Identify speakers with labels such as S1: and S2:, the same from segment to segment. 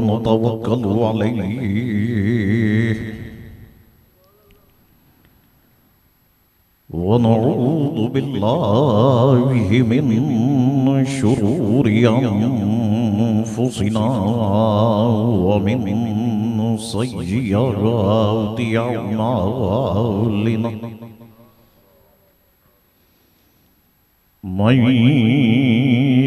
S1: ونتوكل عليه ونعوذ بالله من شرور أنفسنا ومن سيئات أعمالنا من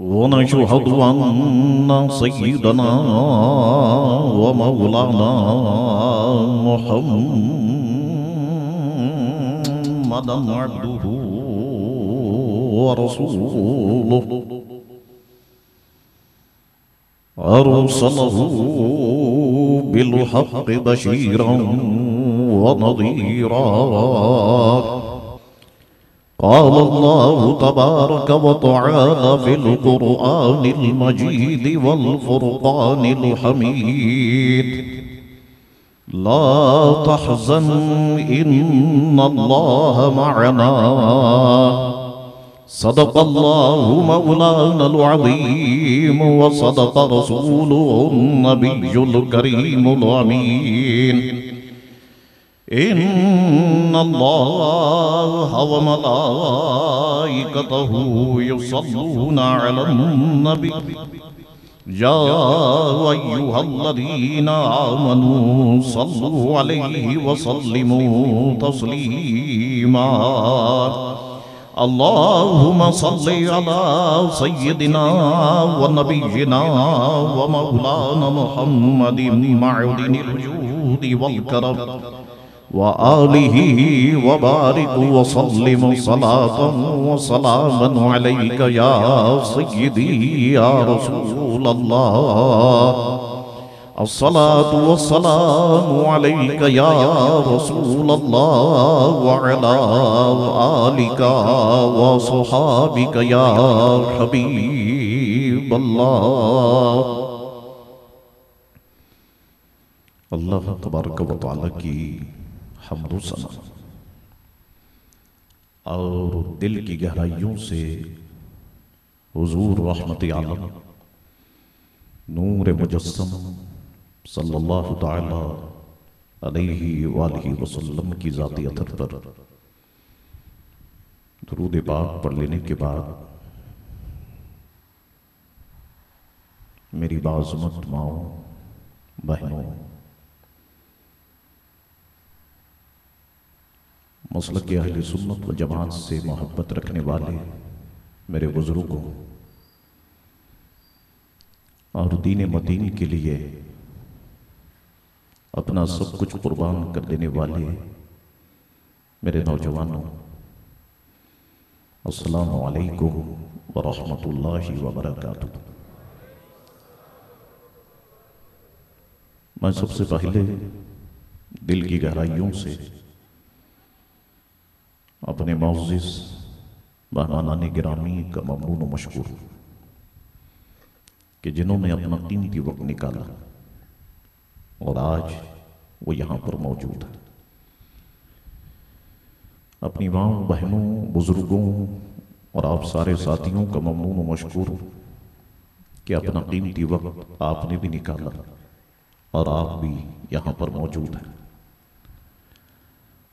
S1: ونشهد أن سيدنا ومولانا محمدا عبده ورسوله. أرسله بالحق بشيرا ونظيرا قال الله تبارك وتعالى في القرآن المجيد والفرقان الحميد. لا تحزن، إن الله معنا. صدق الله مولانا العظيم وصدق رسوله النبي الكريم الأمين. إن الله وملائكته يصلون على النبي. يا أيها الذين آمنوا صلوا عليه وسلموا تسليما. اللهم صل على سيدنا ونبينا ومولانا محمد معدن الجود والكرم. وآله وبارك وسلم صلاة وسلاما عليك يا سيدي يا رسول الله الصلاة والسلام عليك يا رسول الله وعلى آلك وصحابك يا حبيب الله اللہ تبارک و تعالیٰ کی حمد و ثنا اور دل کی گہرائیوں سے حضور رحمت عالم نور مجسم صلی اللہ تعالی علیہ وآلہ وسلم کی ذاتی اثر پر درود پاک پڑھ لینے کے بعد میری بازمت ماؤں بہنوں مسلک اہل سنت و جماعت سے محبت رکھنے والے میرے بزرگوں اور دین مدین کے لیے اپنا سب کچھ قربان کر دینے والے میرے نوجوانوں، السلام علیکم ورحمۃ اللہ وبرکاتہ۔ میں سب سے پہلے دل کی گہرائیوں سے اپنے معزز مہمانان گرامی کا ممنون و مشکور کہ جنہوں نے اپنا قیمتی وقت نکالا اور آج وہ یہاں پر موجود ہے اپنی ماں بہنوں بزرگوں اور آپ سارے ساتھیوں کا ممنون و مشکور کہ اپنا قیمتی وقت آپ نے بھی نکالا اور آپ بھی یہاں پر موجود ہیں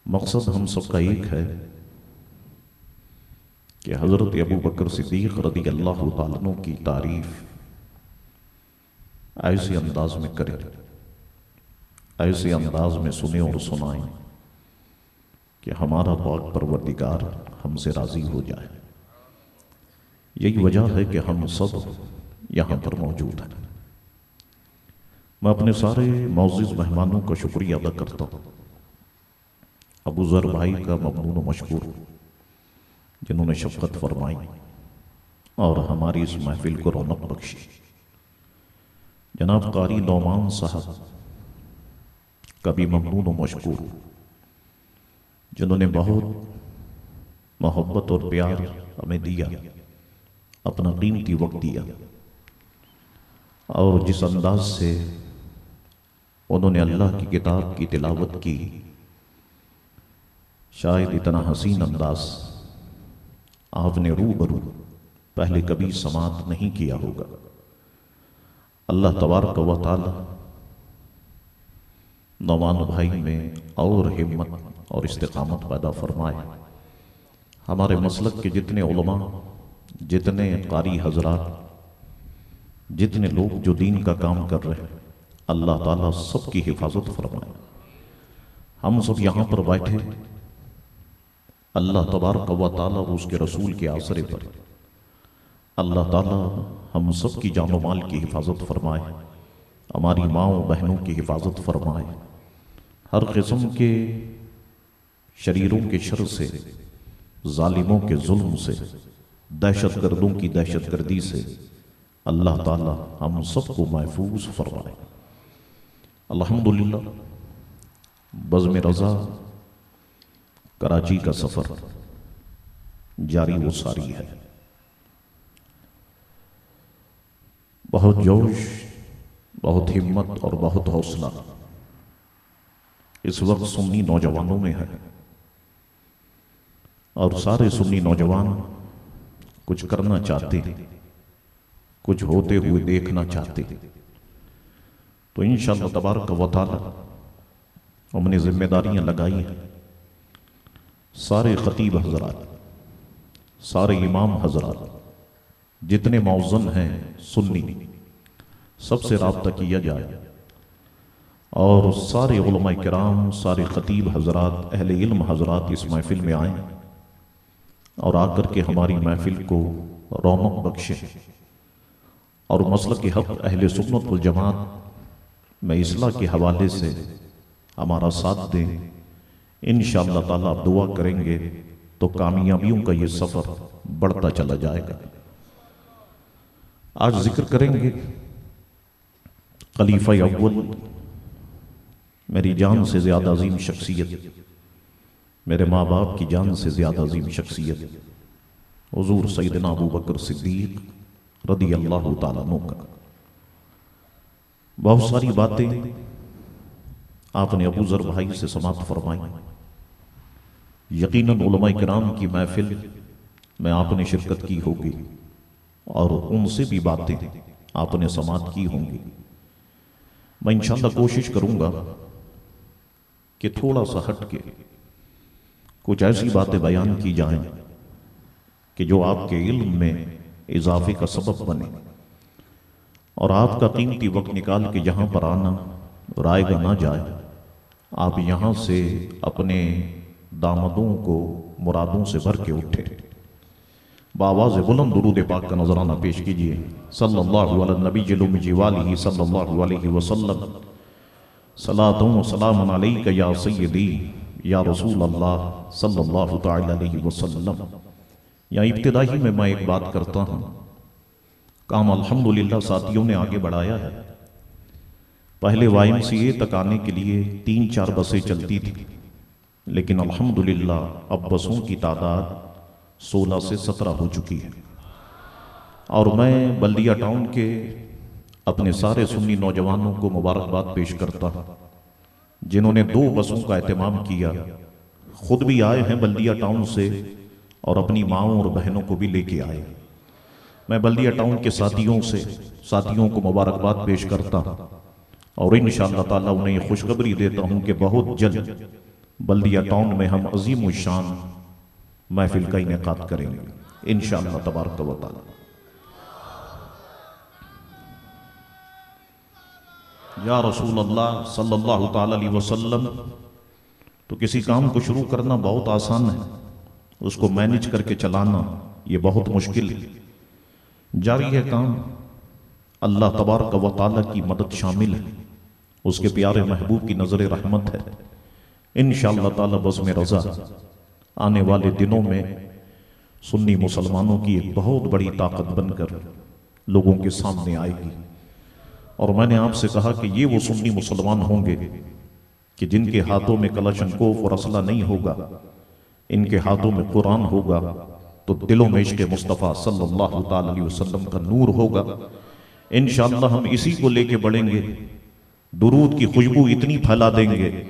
S1: مقصد ہم سب کا ایک ہے کہ حضرت ابو بکر صدیق رضی اللہ تعالیٰ کی تعریف ایسے انداز میں کریں۔ ایسے انداز میں سنیں اور سنائیں کہ ہمارا پاک پروردگار ہم سے راضی ہو جائے۔ یہی وجہ ہے کہ ہم سب یہاں پر موجود ہیں۔ میں اپنے سارے معزز مہمانوں کا شکریہ ادا کرتا ہوں۔ ابو ذر بھائی کا ممنون و مشکور۔ جنہوں نے شفقت فرمائی اور ہماری اس محفل کو رونق بخشی۔ جناب قاری نعمان صاحب، کبھی ممنون و مشکور، جنہوں نے بہت محبت اور پیار ہمیں دیا، اپنا قیمتی وقت دیا اور جس انداز سے انہوں نے اللہ کی کتاب کی تلاوت کی، شاید اتنا حسین انداز آپ نے رو برو پہلے کبھی سماعت نہیں کیا ہوگا۔ اللہ تبارک و تعالی نومان بھائی میں اور ہمت اور استقامت پیدا فرمائے۔ ہمارے مسلک کے جتنے علماء، جتنے قاری حضرات، جتنے لوگ جو دین کا کام کر رہے ہیں، اللہ تعالیٰ سب کی حفاظت فرمائے۔ ہم سب یہاں پر بیٹھے اللہ تبارک و تعالیٰ اس کے رسول کے آسرے پر۔ اللہ تعالیٰ ہم سب کی جان و مال کی حفاظت فرمائے، ہماری ماں و بہنوں کی حفاظت فرمائے۔ ہر قسم کے شریروں کے شر سے، ظالموں کے ظلم سے، دہشت گردوں کی دہشت گردی سے اللہ تعالیٰ ہم سب کو محفوظ فرمائے۔ الحمدللہ، بزم رضا کراچی کا سفر۔ جاری و ساری ہے۔ بہت جوش، بہت ہمت اور بہت حوصلہ۔ اس وقت سنی نوجوانوں میں ہے۔ اور سارے سنی نوجوان کچھ کرنا چاہتے، کچھ ہوتے ہوئے دیکھنا چاہتے۔ تو انشاءاللہ تبارک و تعالی ہم نے ذمہ داریاں لگائی ہیں۔ سارے خطیب حضرات، سارے امام حضرات، جتنے موزن ہیں سنی، سب سے رابطہ کیا جائے۔ اور سارے علماء کرام، سارے خطیب حضرات، اہل علم حضرات اس محفل میں آئیں اور آ کر کے ہماری محفل کو رونق بخشے اور مسلک کے حق اہل سنت الجماعت میں اصلاح کے حوالے سے ہمارا ساتھ دیں۔ انشاءاللہ تعالیٰ دعا کریں گے تو کامیابیوں کا یہ سفر بڑھتا چلا جائے گا۔ آج ذکر کریں گے خلیفہ اول، میری جان سے زیادہ عظیم شخصیت، میرے ماں باپ کی جان سے زیادہ عظیم شخصیت، حضور سیدنا ابو بکر صدیق رضی اللہ تعالیٰ عنہ کا۔ بہت ساری باتیں آپ نے ابو ذر بھائی سے سماعت فرمائی۔ یقیناً علماء کرام کی محفل میں آپ نے شرکت کی ہوگی اور ان سے بھی باتیں آپ نے سماعت کی ہوں گی۔ میں انشاءاللہ کوشش کروں گا کہ تھوڑا سا ہٹ کے کچھ ایسی باتیں بیان کی جائیں کہ جو آپ کے علم میں اضافے کا سبب بنے اور آپ کا قیمتی وقت نکال کے یہاں پر آنا رائے گا نہ جائے، آپ یہاں سے اپنے دامدوں کو مرادوں سے بھر کے اٹھے۔ بآواز بلند درود پاک کا نظرانہ پیش کیجیے۔ صلی اللہ علیہ نبی جلوم جیوالی صلی اللہ علیہ وسلم۔ صلاة و سلام علیکہ یا سیدی، یا رسول اللہ صلی اللہ تعالی علیہ وسلم۔ یا ابتدائی میں میں ایک بات کرتا ہوں۔ کام الحمدللہ ساتھیوں نے آگے بڑھایا ہے۔ پہلے وائم سی اے تک آنے کے لیے تین چار بسیں چلتی تھی لیکن الحمدللہ اب بسوں کی تعداد سولہ سے سترہ ہو چکی ہے۔ اور میں بلدیہ ٹاؤن کے اپنے سارے سنی نوجوانوں کو مبارکباد پیش کرتا ہوں، جنہوں نے دو بسوں کا اہتمام کیا۔ خود بھی آئے ہیں بلدیہ ٹاؤن سے اور اپنی ماؤں اور بہنوں کو بھی لے کے آئے۔ میں بلدیہ ٹاؤن کے ساتھیوں سے ساتھیوں کو مبارکباد پیش کرتا ہوں اور انشاءاللہ تعالیٰ انہیں یہ خوشخبری دیتا ہوں کہ بہت جلد بلدیہ ٹاؤن میں ہم عظیم و شان محفل کا انعقاد کریں گے، انشاءاللہ تبارک و تعالیٰ۔ یا رسول اللہ صلی اللہ تعالی علیہ وسلم، تو کسی کام کو شروع کرنا بہت آسان ہے، اس کو مینج کر کے چلانا یہ بہت مشکل ہے۔ جاری ہے کام، اللہ تبارک و تعالی کی مدد شامل ہے۔ اس کے پیارے محبوب کی نظر رحمت ہے۔ انشاءاللہ تعالی بزم رضا. آنے والے دنوں میں سنی مسلمانوں کی ایک بہت بڑی طاقت بن کر لوگوں کے سامنے آئے گی۔ اور میں نے آپ سے کہا کہ یہ وہ سنی مسلمان ہوں گے کہ جن کے ہاتھوں میں کلشنکوف اور اسلحہ نہیں ہوگا، ان کے ہاتھوں میں قرآن ہوگا تو دلوں میں عشق مصطفیٰ صلی اللہ تعالی علیہ وسلم کا نور ہوگا۔ انشاءاللہ ہم اسی کو لے کے بڑھیں گے۔ درود کی خوشبو اتنی پھیلا دیں گے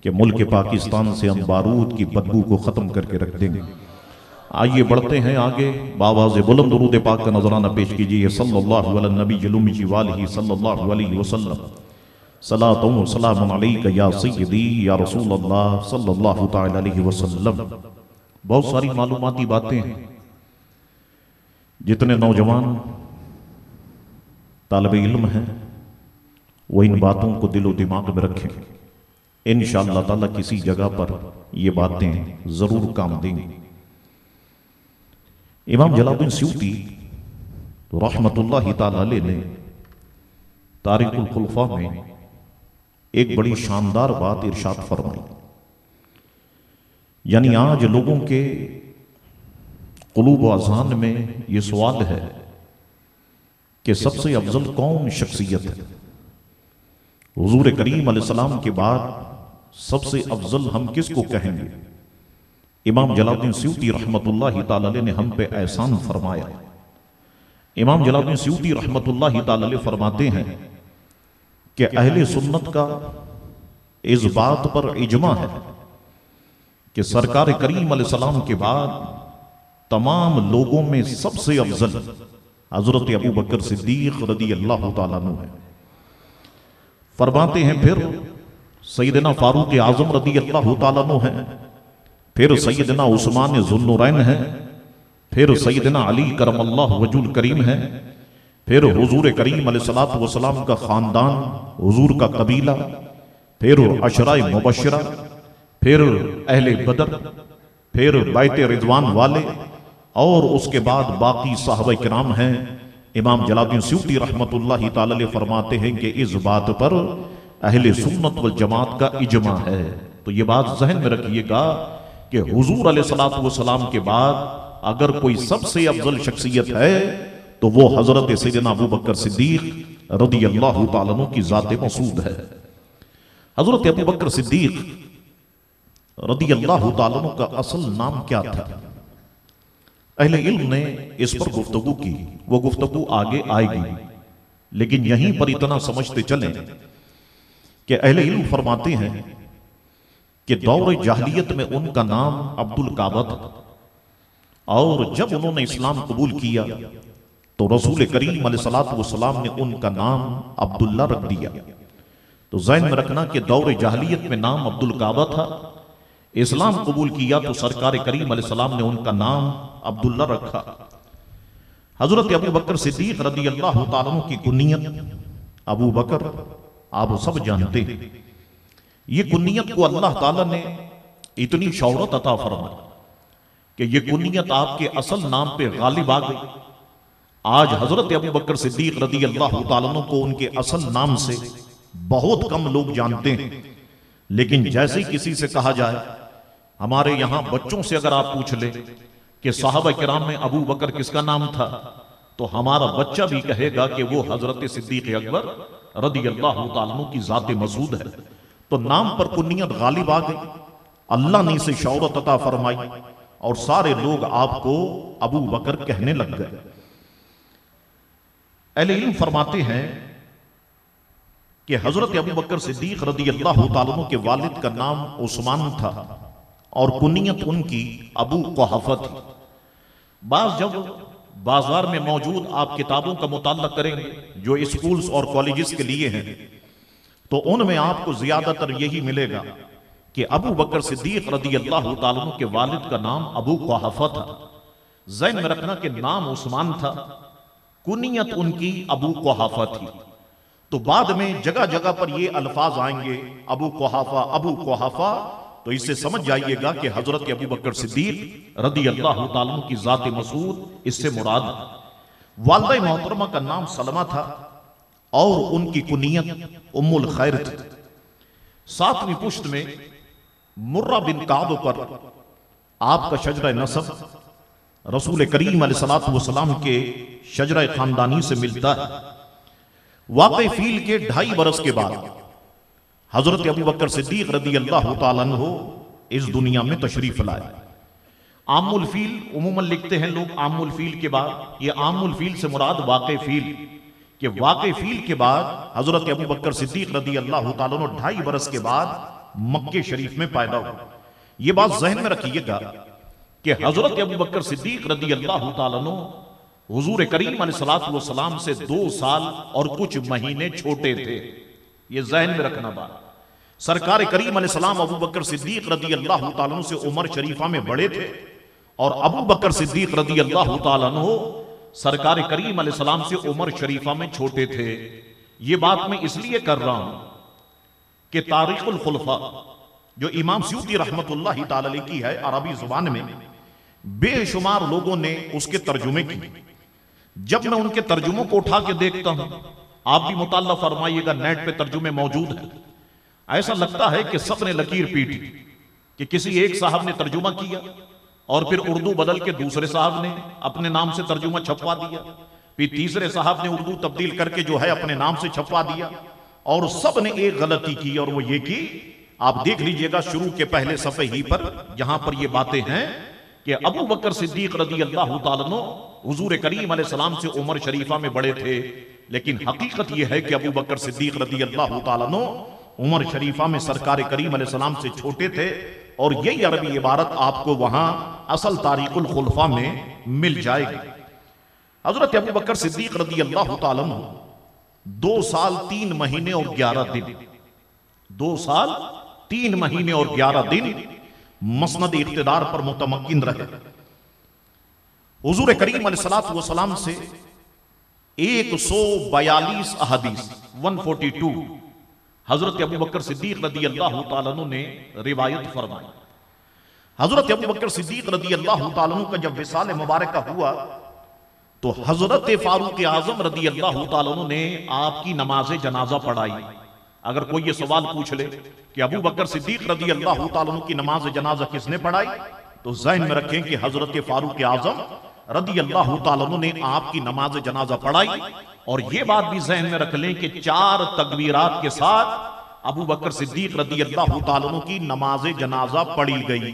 S1: کہ ملک پاکستان سے ہم بارود کی بدبو کو ختم کر کے رکھ دیں۔ گے آئیے بڑھتے ہیں آگے۔ باواز بلند درود پاک کا نظرانہ پیش کیجیے صلی اللہ علیہ نبی جلومی جی والہ صلی اللہ علیہ وسلم۔ صلاة و سلام علیکہ یا سیدی، یا رسول اللہ صلی اللہ تعالی علیہ وسلم۔ بہت ساری معلوماتی باتیں ہیں۔ جتنے نوجوان طالب علم ہیں، وہ ان باتوں کو دل و دماغ میں رکھیں۔ انشاءاللہ تعالی کسی جگہ پر یہ باتیں ضرور کام دیں گی امام جلال سیوتی رحمت اللہ تعالی علیہ نے تاریخ الخلفہ میں ایک بڑی شاندار بات ارشاد فرمائی۔ یعنی آج لوگوں کے قلوب و اذہان میں یہ سوال ہے کہ سب سے افضل کون شخصیت ہے؟ حضور کریم علیہ السلام کے بعد سب سے افضل ہم کس کو کہیں گے؟ امام جلال الدین سیوتی رحمت اللہ تعالی نے ہم پہ احسان فرمایا۔ امام جلال الدین سیوتی رحمت اللہ تعالی فرماتے ہیں کہ اہل سنت کا اس بات پر اجماع ہے کہ سرکار کریم علیہ السلام کے بعد تمام لوگوں میں سب سے افضل حضرت ابو بکر صدیق رضی اللہ تعالیٰ ہے فرماتے ہیں پھر سیدنا فاروق اعظم رضی اللہ تعالیٰ عنہ ہیں۔ پھر سیدنا عثمان ذنورین ہیں۔ پھر سیدنا علی کرم اللہ وجول کریم ہیں۔ پھر حضور کریم علیہ السلام کا خاندان، حضور کا قبیلہ۔ پھر عشرائے مبشرہ۔ پھر اہل بدر۔ پھر بیت رضوان والے۔ اور اس کے بعد باقی صحابہ کرام ہیں۔ امام جلال سیوتی رحمت اللہ تعالی فرماتے ہیں کہ اس بات پر اہل سنت والجماعت کا اجماع ہے۔ تو یہ بات ذہن میں رکھیے گا کہ حضور علیہ السلام کے بعد اگر کوئی سب سے افضل شخصیت ہے، تو وہ حضرت سیدنا ابو بکر صدیق رضی اللہ تعالیٰ کی ذات مسعود ہے۔ حضرت ابو بکر صدیق رضی اللہ تعالیٰ کا اصل نام کیا تھا؟ اہل علم نے اس پر گفتگو کی۔ وہ گفتگو آگے آئے گی، لیکن یہیں پر اتنا سمجھتے چلیں کہ اہل علم فرماتے ہیں کہ دور جاہلیت میں ان کا نام عبد القابہ تھا۔ اور جب انہوں نے اسلام قبول کیا، تو رسول کریم علیہ السلام نے ان کا نام عبداللہ رکھ دیا۔ تو ذہن میں رکھنا کہ دور جاہلیت میں نام عبد القعبہ تھا، اسلام قبول کیا تو سرکار کریم علیہ السلام نے ان کا نام عبداللہ رکھا۔ حضرت ابو بکر صدیق رضی اللہ تعالیٰ کی کنیت، ابو بکر آپ سب جانتے ہیں۔ یہ کنیت کو اللہ تعالیٰ نے اتنی شہرت عطا فرما کہ یہ کنیت آپ کے اصل نام پہ غالب آ گئی۔ آج حضرت ابو بکر صدیق رضی اللہ تعالیٰ کو ان کے اصل نام سے بہت کم لوگ جانتے ہیں۔ لیکن جیسے کسی سے کہا جائے ہمارے یہاں بچوں سے اگر آپ پوچھ لیں کہ صحابہ کرام میں ابو بکر کس کا نام تھا تو ہمارا بچہ بھی کہے گا کہ وہ حضرت صدیق اکبر رضی اللہ تعالیٰ کی ذات مزود ہے۔ تو نام پر کنیت غالب آ گئی۔ اللہ نے اسے شعورت عطا فرمائی اور سارے لوگ آپ کو ابو بکر کہنے لگ گئے۔ اہل علم فرماتے ہیں کہ حضرت ابو بکر صدیق رضی اللہ تعالیٰ کے والد کا نام عثمان تھا اور کنیت ان کی ابو قحفہ تھی۔ بعض جب بازار میں موجود آپ کتابوں کا مطالعہ کریں جو اسکولز اور کالجز کے لیے ہیں، تو ان میں آپ کو زیادہ تر یہی ملے گا کہ ابو بکر صدیق رضی اللہ تعالیٰ کے والد کا نام ابو قحفہ تھا۔ ذہن میں رکھنا کہ نام عثمان تھا، کنیت ان کی ابو قحافہ تھی۔ تو بعد میں جگہ جگہ پر یہ الفاظ آئیں گے، ابو کوحافہ ابو کوحافہ تو اس سے سمجھ جائیے گا کہ حضرت ابو بکر صدیق رضی اللہ تعالیٰ کی ذات مسعود اس سے مراد والدہ محترمہ کا نام سلمہ تھا اور ان کی کنیت ام الخیر تھی۔ ساتویں پشت میں مرہ بن کعب پر آپ کا شجرہ نصب رسول کریم علیہ السلام کے شجرہ خاندانی سے ملتا ہے۔ واقع فیل کے ڈھائی برس کے بعد حضرت ابو بکر صدیق رضی اللہ تعالیٰ عنہ اس دنیا میں تشریف لائے۔ عام الفیل، عموماً لکھتے ہیں لوگ عام الفیل کے بعد۔ یہ عام الفیل سے مراد واقع فیل کہ واقع فیل کے بعد حضرت ابو بکر صدیق رضی اللہ تعالیٰ عنہ ڈھائی برس کے بعد مکہ شریف میں پیدا ہو یہ بات ذہن میں رکھیے گا کہ حضرت ابو بکر صدیق رضی اللہ تعالیٰ عنہ حضور کریم علیہ السلام سے دو سال اور کچھ مہینے چھوٹے تھے۔ یہ ذہن میں رکھنا بات۔ سرکار کریم علیہ السلام ابو بکر صدیق رضی اللہ تعالیٰ سے عمر شریفہ میں بڑے تھے۔ اور ابو بکر صدیق رضی اللہ تعالیٰ سرکار کریم علیہ السلام سے عمر شریفہ میں چھوٹے تھے۔ یہ بات میں اس لیے کر رہا ہوں کہ تاریخ الخلفہ جو امام سیوتی رحمت اللہ تعالی کی ہے عربی زبان میں، بے شمار لوگوں نے اس کے ترجمے کی جب میں ان کے ترجموں کو اٹھا کے دیکھتا ہوں آپ بھی مطالعہ فرمائیے گا، نیٹ پہ ترجمے موجود ہیں۔ ایسا لگتا ہے کہ سب نے لکیر پیٹی کہ کسی ایک صاحب نے ترجمہ کیا اور پھر اردو بدل کے دوسرے صاحب نے اپنے نام سے ترجمہ چھپوا دیا۔ پھر تیسرے صاحب نے اردو تبدیل کر کے جو ہے اپنے نام سے چھپوا دیا۔ اور سب نے ایک غلطی کی، اور وہ یہ کی آپ دیکھ لیجیے گا، شروع کے پہلے صفحے ہی پر جہاں پر یہ باتیں ہیں کہ ابو بکر صدیق رضی اللہ تعالیٰ حضور کریم علیہ السلام سے عمر شریفہ میں بڑے تھے۔ لیکن حقیقت یہ ہے کہ ابو بکر صدیق رضی اللہ تعالیٰ عنہ عمر شریفہ میں سرکار کریم علیہ السلام سے چھوٹے تھے اور یہی عربی عبارت آپ کو وہاں اصل تاریخ الخلفہ میں مل جائے گی۔ حضرت ابو بکر صدیق رضی اللہ تعالیٰ عنہ دو سال تین مہینے اور گیارہ دن، دو سال تین مہینے اور گیارہ دن مسند اقتدار پر متمکن رہے۔ حضور کریم علیہ السلام سے ایک سو بیالیس احادیث ون فورٹی ٹو حضرت ابو بکر صدیق رضی اللہ تعالیٰ نے روایت فرمائی۔ حضرت ابو بکر صدیق رضی اللہ تعالیٰ کا جب وصال مبارکہ ہوا، تو حضرت فاروق اعظم رضی اللہ تعالیٰ نے آپ کی نماز جنازہ پڑھائی۔ اگر کوئی یہ سوال پوچھ لے کہ ابو بکر صدیق رضی اللہ تعالیٰ کی نماز جنازہ کس نے پڑھائی، تو ذہن میں رکھیں کہ حضرت فاروق اعظم رضی اللہ تعالیٰ نے آپ کی نماز جنازہ پڑھائی اور یہ بات بھی ذہن میں رکھ لیں کہ چار تکبیرات کے ساتھ ابو بکر صدیق رضی اللہ تعالیٰ کی نماز جنازہ پڑھی گئی۔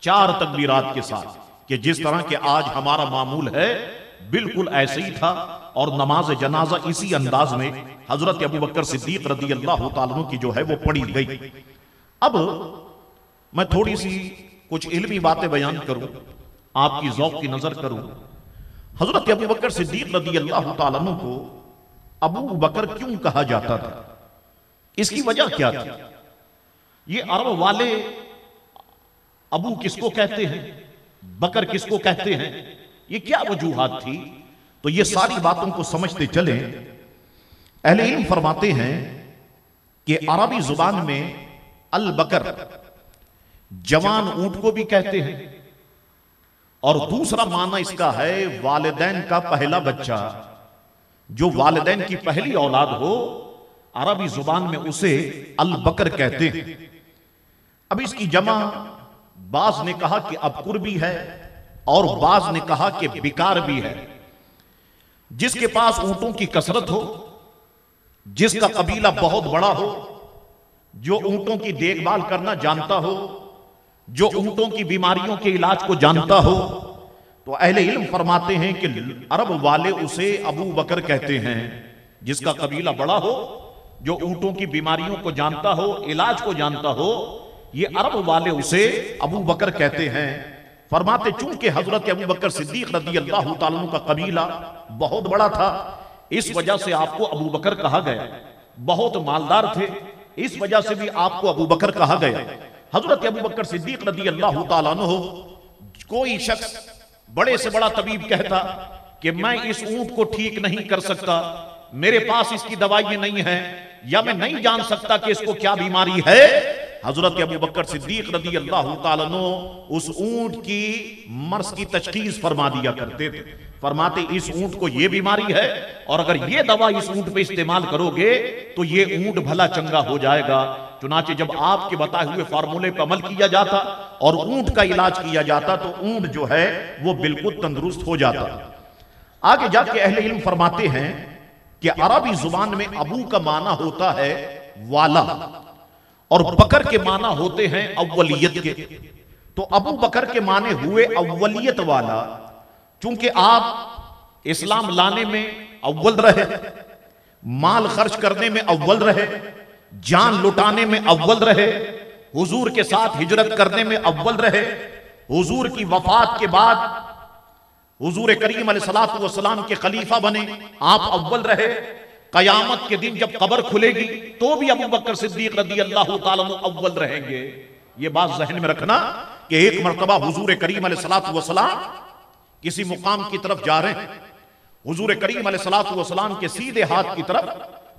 S1: چار تکبیرات کے ساتھ کہ جس طرح کہ آج ہمارا معمول ہے، بالکل ایسے ہی تھا اور نماز جنازہ اسی انداز میں حضرت ابو بکر صدیق رضی اللہ تعالیٰ کی جو ہے وہ پڑھی گئی۔ اب میں تھوڑی سی کچھ علمی باتیں بیان کروں۔ آپ کی ذوق کی نظر کروں۔ حضرت ابو بکر صدیق رضی اللہ تعالیٰ کو ابو بکر کیوں کہا جاتا تھا؟ اس کی وجہ کیا تھی؟ یہ عرب والے ابو کس کو کہتے ہیں؟ بکر کس کو کہتے ہیں؟ یہ کیا وجوہات تھی؟ تو یہ ساری باتوں کو سمجھتے چلیں، اہل علم فرماتے ہیں کہ عربی زبان میں البکر، جوان اونٹ کو بھی کہتے ہیں۔ اور دوسرا معنی اس کا ہے والدین کا پہلا بچہ۔ جو والدین کی پہلی اولاد ہو، عربی زبان میں اسے البکر کہتے ہیں۔ اب اس کی جمع، بعض نے کہا کہ ابکر بھی ہے اور بعض نے کہا کہ بیکار بھی ہے۔ جس کے پاس اونٹوں کی کثرت ہو، جس کا قبیلہ بہت بڑا ہو، جو اونٹوں کی دیکھ بھال کرنا جانتا ہو جو اونٹوں کی بیماریوں کے علاج کو جانتا ہو۔ تو اہل علم فرماتے ہیں کہ عرب والے اسے ابو بکر کہتے ہیں، جس کا قبیلہ بڑا ہو، جو اونٹوں کی بیماریوں کو جانتا ہو، علاج کو جانتا ہو، یہ عرب والے اسے ابو بکر کہتے ہیں۔ فرماتے، چونکہ حضرت ابو بکر صدیق رضی اللہ تعالیٰ کا قبیلہ بہت بڑا تھا، اس وجہ سے آپ کو ابو بکر کہا گیا۔ بہت مالدار تھے، اس وجہ سے بھی آپ کو ابو بکر کہا گیا۔ حضرت ابو بکر صدیق رضی اللہ تعالیٰ عنہ، کوئی شخص بڑے سے بڑا طبیب کہتا کہ میں اس اونٹ کو ٹھیک نہیں کر سکتا، میرے پاس اس کی دوائیں نہیں ہیں، یا میں نہیں جان سکتا کہ اس کو کیا بیماری ہے؟ حضرت ابو بکر صدیق رضی اللہ تعالیٰ عنہ اس اونٹ کی مرض کی تشخیص فرما دیا کرتے تھے۔ فرماتے اس اونٹ کو یہ بیماری ہے، اور اگر یہ دوا اس اونٹ پہ استعمال کرو گے تو یہ اونٹ بھلا چنگا ہو جائے گا۔ چنانچہ جب آپ کے بتائے ہوئے فارمولے پہ عمل کیا جاتا اور اونٹ کا علاج کیا جاتا تو اونٹ جو ہے وہ بالکل تندرست ہو جاتا۔ آگے جا کے اہل علم فرماتے ہیں کہ عربی زبان میں ابو کا معنی ہوتا ہے والا، اور بکر کے معنی ہوتے ہیں اولیت کے۔ تو ابو بکر کے معنی ہوئے اولیت والا چونکہ آپ اسلام لانے میں اول رہے، مال خرچ کرنے میں اول رہے، جان لٹانے میں اول رہے، حضور کے ساتھ ہجرت کرنے میں اول رہے، حضور کی وفات کے بعد حضور کریم علیہ السلام کے خلیفہ بنے، آپ اول رہے، قیامت کے دن جب قبر کھلے گی تو بھی ابو بکر صدیق رضی اللہ تعالیٰ اول رہیں گے۔ یہ بات ذہن میں رکھنا کہ ایک مرتبہ حضور کریم علیہ السلام کسی مقام کی طرف جا رہے ہیں۔ حضور کریم علیہ السلام کے سیدھے ہاتھ کی طرف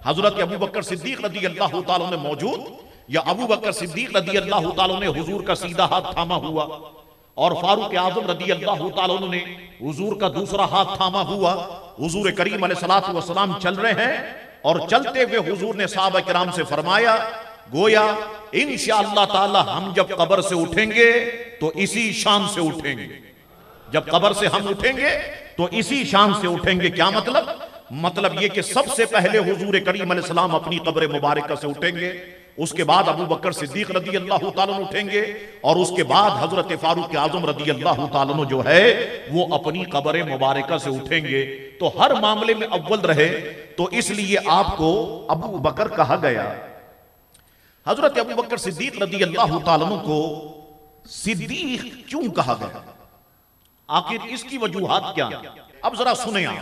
S1: حضرت ابو بکر صدیق رضی اللہ تعالیٰ نے موجود یا ابو بکر صدیق رضی اللہ تعالیٰ نے حضور کا سیدھا ہاتھ تھاما ہوا اور فاروق اعظم رضی اللہ تعالیٰ نے حضور کا دوسرا ہاتھ تھاما ہوا۔ حضور کریم علیہ السلام چل رہے ہیں اور چلتے ہوئے حضور نے صحابہ کرام سے فرمایا، گویا انشاءاللہ تعالی ہم جب قبر سے اٹھیں گے تو اسی شان سے اٹھیں گے۔ جب قبر سے ہم اٹھیں گے تو اسی شان سے اٹھیں گے، کیا مطلب؟ مطلب یہ کہ سب سے پہلے حضور کریم علیہ السلام اپنی قبر مبارکہ سے اٹھیں گے، اس کے بعد ابو بکر صدیق رضی اللہ تعالیٰ اٹھیں گے، اور اس کے بعد حضرت فاروق اعظم رضی اللہ تعالیٰ جو ہے، وہ اپنی قبر مبارکہ سے اٹھیں گے۔ تو ہر معاملے میں اول رہے، تو اس لیے آپ کو ابو بکر کہا گیا۔ حضرت ابو بکر صدیق رضی اللہ تعالیٰ کو صدیق کیوں کہا گیا؟ آخر اس کی وجوہات کیا؟ اب ذرا سنیں آپ۔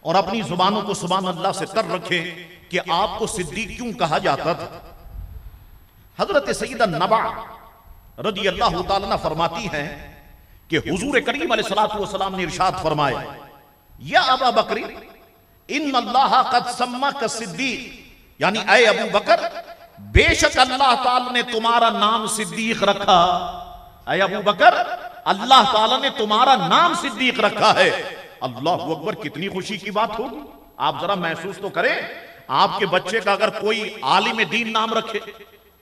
S1: اور اپنی زبانوں کو سبحان اللہ سے تر رکھیں کہ آپ کو صدیق کیوں کہا جاتا تھا؟ حضرت سیدہ نبع رضی اللہ تعالیٰ فرماتی ہیں کہ حضور کریم علیہ السلام نے ارشاد فرمایا، یا ابا بکری ان اللہ قد سمک صدیق۔ یعنی اے ابو بکر، بے شک اللہ تعالیٰ نے تمہارا نام صدیق رکھا۔ اے ابو بکر اللہ تعالیٰ نے تمہارا نام صدیق رکھا ہے۔ اللہ اکبر، کتنی خوشی کی بات ہوگی۔ آپ ذرا محسوس تو کریں۔ آپ کے بچے کا اگر کوئی عالم دین نام رکھے،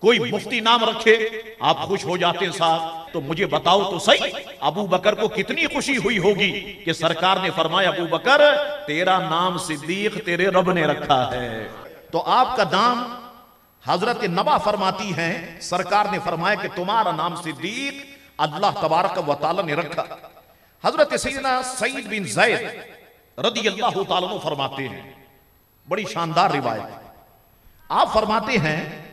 S1: کوئی مفتی نام رکھے، آپ خوش ہو جاتے ہیں صاحب۔ تو مجھے بتاؤ تو صحیح، ابو بکر کو کتنی خوشی ہوئی ہوگی کہ سرکار نے فرمایا، ابو بکر، تیرا نام صدیق تیرے رب نے رکھا ہے۔ تو آپ کا نام حضرت نبا فرماتی ہیں۔ سرکار نے فرمایا کہ تمہارا نام صدیق اللہ تبارک و تعالی نے رکھا۔ حضرت سیدنا سعید بن زید رضی اللہ تعالیٰ فرماتے ہیں۔ بڑی شاندار روایت آپ فرماتے ہیں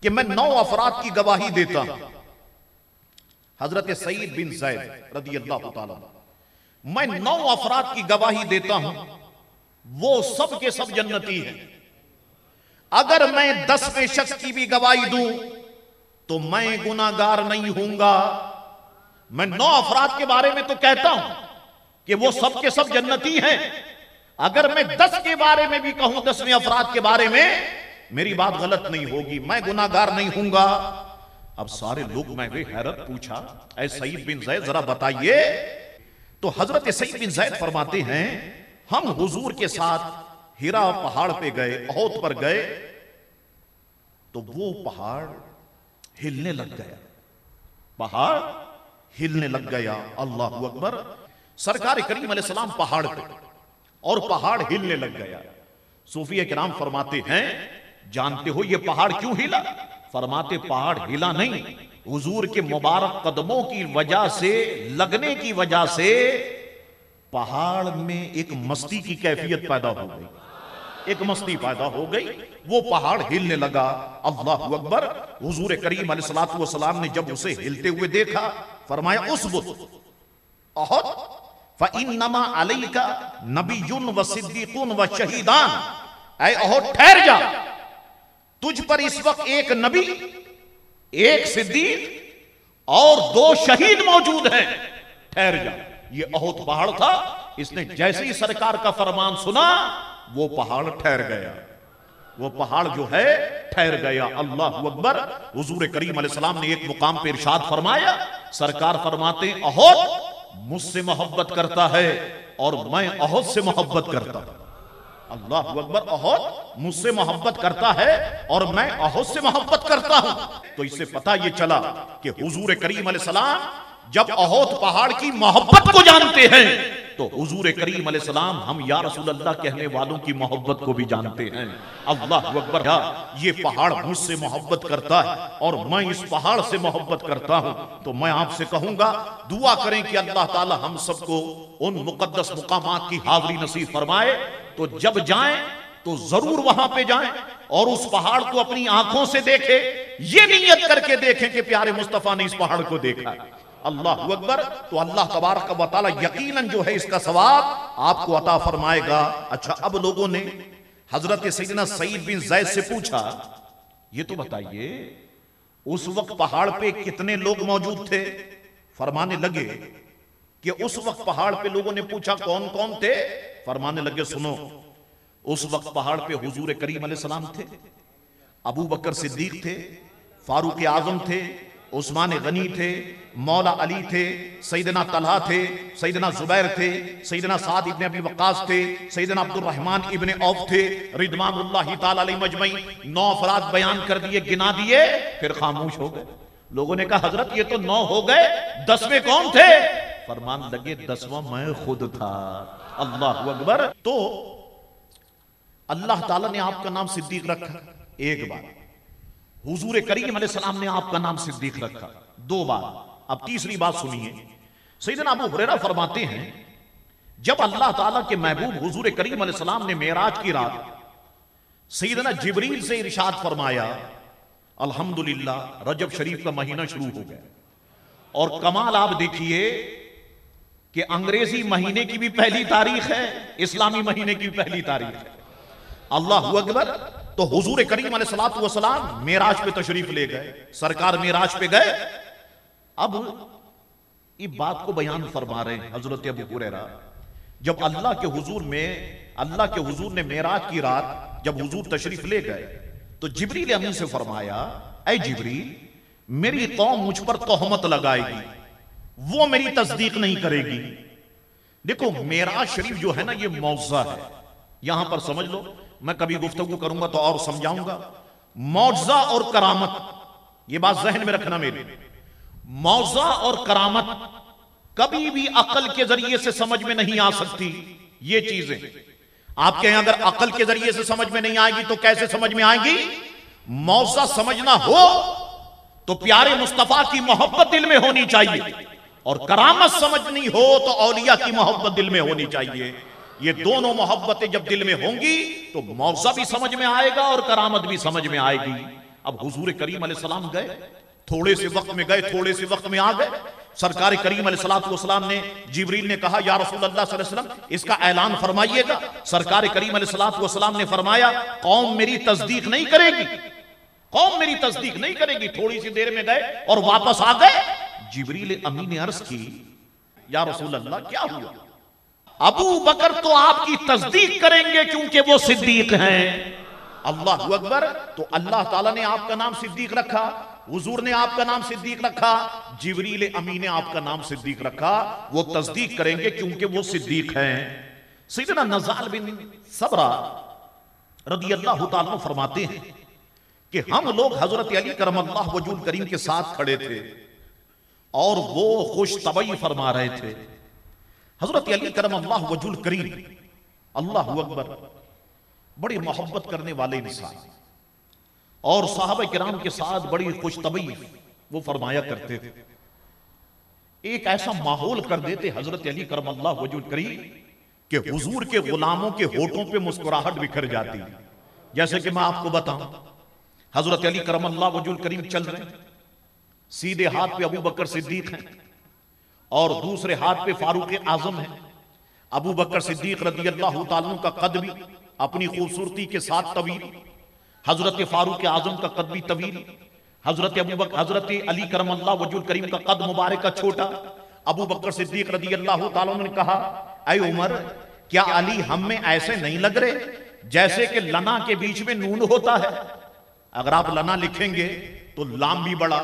S1: کہ میں نو افراد کی گواہی دیتا ہوں۔ حضرت سعید بن زید رضی اللہ تعالیٰ میں نو افراد کی گواہی دیتا ہوں۔ وہ سب کے سب جنتی ہیں۔ اگر میں دس میں شخص کی بھی گواہی دوں تو میں گناہگار نہیں ہوں گا۔ میں نو افراد کے بارے میں تو کہتا ہوں کہ وہ سب کے سب جنتی ہیں۔ اگر میں دس کے بارے میں بھی کہوں، دسویں افراد کے بارے میں، میری بات غلط نہیں ہوگی۔ میں گناہگار نہیں ہوں گا۔ اب سارے لوگ میں بھی حیرت پوچھا، اے سعید بن زید، ذرا بتائیے۔ تو حضرت سعید بن زید فرماتے ہیں، ہم حضور کے ساتھ ہیرا پہاڑ پہ گئے اہوت پر گئے۔ تو وہ پہاڑ ہلنے لگ گیا۔ پہاڑ ہلنے لگ گیا۔ اللہ اکبر۔ سرکار کریم علیہ السلام پہاڑ پہ۔ اور پہاڑ ہلنے لگ گیا۔ صوفی کرام فرماتے ہیں، جانتے ہو یہ پہاڑ کیوں ہلا؟ فرماتے پہاڑ ہلا نہیں۔ حضور کے مبارک قدموں کی وجہ سے، لگنے کی وجہ سے پہاڑ میں ایک مستی کی کیفیت پیدا ہو گئی۔ ایک مستی پیدا ہو گئی، وہ پہاڑ ہلنے لگا۔ اللہ اکبر، حضور کریم علیہ السلام نے جب اسے ہلتے ہوئے دیکھا، فرمایا، اس بت احد، فَإِنَّمَا عَلَيْكَ نَبِيٌ وَصِدِّقٌ وَشَهِدان اے احد، ٹھہر جا۔ تجھ پر اس وقت ایک نبی، ایک صدیق اور دو شہید موجود ہیں۔ ٹھہر جا۔ یہ احد پہاڑ تھا۔ اس نے جیسے ہی سرکار کا فرمان سنا وہ پہاڑ ٹھہر گیا۔ وہ پہاڑ جو ہے، ٹھہر گیا۔ اللہ اکبر، حضور کریم علیہ السلام نے ایک مقام پہ ارشاد فرمایا۔ سرکار فرماتے ہیں مجھ سے محبت کرتا ہے اور میں احد سے محبت کرتا ہوں۔ اللہ اکبر، احد مجھ سے محبت کرتا ہے اور میں احد سے محبت کرتا ہوں۔ تو اس سے پتا یہ چلا کہ حضور کریم علیہ السلام جب احد پہاڑ کی محبت کو جانتے ہیں تو حضور کریم علیہ السلام ہم یا رسول اللہ کہنے والوں کی محبت کو بھی جانتے ہیں۔ اللہ اکبر یہ پہاڑ مجھ سے محبت کرتا ہے اور میں اس پہاڑ سے محبت کرتا ہوں۔ تو میں آپ سے کہوں گا، دعا کریں کہ اللہ تعالی ہم سب کو ان مقدس مقامات کی حاضری نصیب فرمائے۔ تو جب جائیں، تو ضرور وہاں پہ جائیں اور اس پہاڑ کو اپنی آنکھوں سے دیکھیں۔ یہ نیت کر کے دیکھیں کہ پیارے مصطفیٰ نے اس پہاڑ کو دیکھا۔ اللہ اکبر، تو اللہ تبارک و تعالی یقیناً جو ہے اس کا ثواب آپ کو عطا فرمائے گا۔ اچھا اب لوگوں نے حضرت سیدنا سعید بن زید سے پوچھا، یہ تو بتائیے، اس وقت پہاڑ پہ کتنے لوگ موجود تھے؟ فرمانے لگے کہ اس وقت پہاڑ پہ لوگوں نے پوچھا، کون کون تھے؟ فرمانے لگے، سنو، اس وقت پہاڑ پہ حضور کریم علیہ السلام تھے، ابو بکر صدیق تھے، فاروق اعظم تھے عثمان غنی تھے، مولا علی تھے، سیدنا طلحہ تھے، سیدنا زبیر تھے، سیدنا سعد ابن ابی وقاص تھے، سیدنا عبد الرحمن ابن عوف تھے، رضوان اللہ تعالی علیہ مجمعی نو افراد بیان کر دیے، گنا دیے، پھر خاموش ہو گئے۔ لوگوں نے کہا، حضرت یہ تو نو ہو گئے، دسویں کون تھے۔ فرمان لگے، دسواں میں خود تھا۔ اللہ اکبر۔ تو اللہ تعالی نے آپ کا نام صدیق رکھا۔ ایک بار۔ حضور کریم علیہ السلام نے آپ کا نام صدیق رکھا۔ دو بار اب تیسری بات سنیے۔ سیدنا ابو حریرہ فرماتے ہیں، جب اللہ تعالیٰ کے محبوب حضور کریم علیہ السلام نے معراج کی رات، سیدنا جبریل سے ارشاد فرمایا، الحمدللہ، رجب شریف کا مہینہ شروع ہو گیا۔ اور کمال آپ دیکھیے کہ انگریزی مہینے کی بھی پہلی تاریخ ہے، اسلامی مہینے کی بھی پہلی تاریخ ہے۔ اللہ اکبر تو حضور کریم علیہ السلام والسلام میراج پہ تشریف لے گئے، سرکار میراج پہ گئے۔ اب یہ بات کو بیان فرما رہے ہیں حضرت ابو حریرہ جب اللہ کے حضور میں، اللہ کے حضور نے میراج کی رات جب حضور تشریف لے گئے، تو جبریل امین سے فرمایا، اے جبریل، میری قوم مجھ پر تہمت لگائے گی، وہ میری تصدیق نہیں کرے گی۔ دیکھو، میراج شریف جو ہے نا، یہ موضع ہے۔ یہاں پر سمجھ لو میں کبھی گفتگو کروں گا تو اور سمجھاؤں گا۔ معجزہ اور کرامت، یہ بات ذہن میں رکھنا میرے۔ معجزہ اور کرامت کبھی بھی عقل کے ذریعے سے سمجھ میں نہیں آ سکتی۔ یہ چیزیں۔ آپ کے یہاں اگر عقل کے ذریعے سے سمجھ میں نہیں آئے گی تو کیسے سمجھ میں آئے گی؟ معجزہ سمجھنا ہو تو پیارے مصطفیٰ کی محبت دل میں ہونی چاہیے۔ اور کرامت سمجھنی ہو تو اولیاء کی محبت دل میں ہونی چاہیے۔ یہ دونوں محبتیں جب دل میں ہوں گی تو موضع بھی سمجھ میں آئے گا اور کرامت بھی سمجھ میں آئے گی۔ اب حضور کریم علیہ السلام گئے، تھوڑے سے وقت میں گئے، تھوڑے سے وقت میں آ گئے۔ سرکار کریم علیہ السلام نے جبریل نے کہا، یا رسول اللہ صلی اللہ علیہ وسلم، اس کا اعلان فرمائیے گا۔ سرکار کریم علیہ السلام نے فرمایا، قوم میری تصدیق نہیں کرے گی۔ قوم میری تصدیق نہیں کرے گی۔ تھوڑی سی دیر میں گئے اور واپس آ گئے۔ جبریل امین عرض کی، یا رسول اللہ، کیا ہوا؟ ابو بکر تو آپ کی تصدیق کریں گے کیونکہ وہ صدیق ہیں۔ اللہ اکبر، تو اللہ تعالیٰ نے آپ کا نام صدیق رکھا، حضور نے آپ کا نام صدیق رکھا، جبریل امی نے آپ کا نام صدیق رکھا، وہ تصدیق کریں گے کیونکہ وہ صدیق ہیں۔ سیدنا نزال بن صبرہ رضی اللہ تعالیٰ فرماتے ہیں کہ ہم لوگ حضرت علی کرم اللہ وجود کریم کے ساتھ کھڑے تھے اور وہ خوش طبعی فرما رہے تھے۔ حضرت علی کرم اللہ وجود کریم اللہ اکبر، بڑی محبت کرنے والے انسان۔ اور صحابہ کرام کے ساتھ بڑی خوش طبعی وہ فرمایا کرتے تھے۔ ایک ایسا ماحول کر دیتے حضرت علی کرم اللہ وجود کریم کہ حضور کے غلاموں کے ہوٹوں پہ مسکراہٹ بکھر جاتی۔ جیسے کہ میں آپ کو بتاؤں، حضرت علی کرم اللہ وجود کریم چل رہے ہیں۔ سیدھے ہاتھ پہ ابو بکر صدیق ہیں۔ اور دوسرے ہاتھ پہ فاروق اعظم ہے ابو بکر صدیق رضی اللہ تعالیٰ کا قد بھی، اپنی خوبصورتی کے ساتھ طویل۔ حضرت فاروق اعظم کا قد بھی طویل۔ حضرت ابو بکر، حضرت علی کرم اللہ وجود کریم کا قد مبارک کا چھوٹا۔ ابو بکر صدیق رضی اللہ تعالیٰ نے کہا، اے عمر، کیا علی ہم میں ایسے نہیں لگ رہے جیسے کہ لنا کے بیچ میں نون ہوتا ہے؟ اگر آپ لنا لکھیں گے تو لام بھی بڑا۔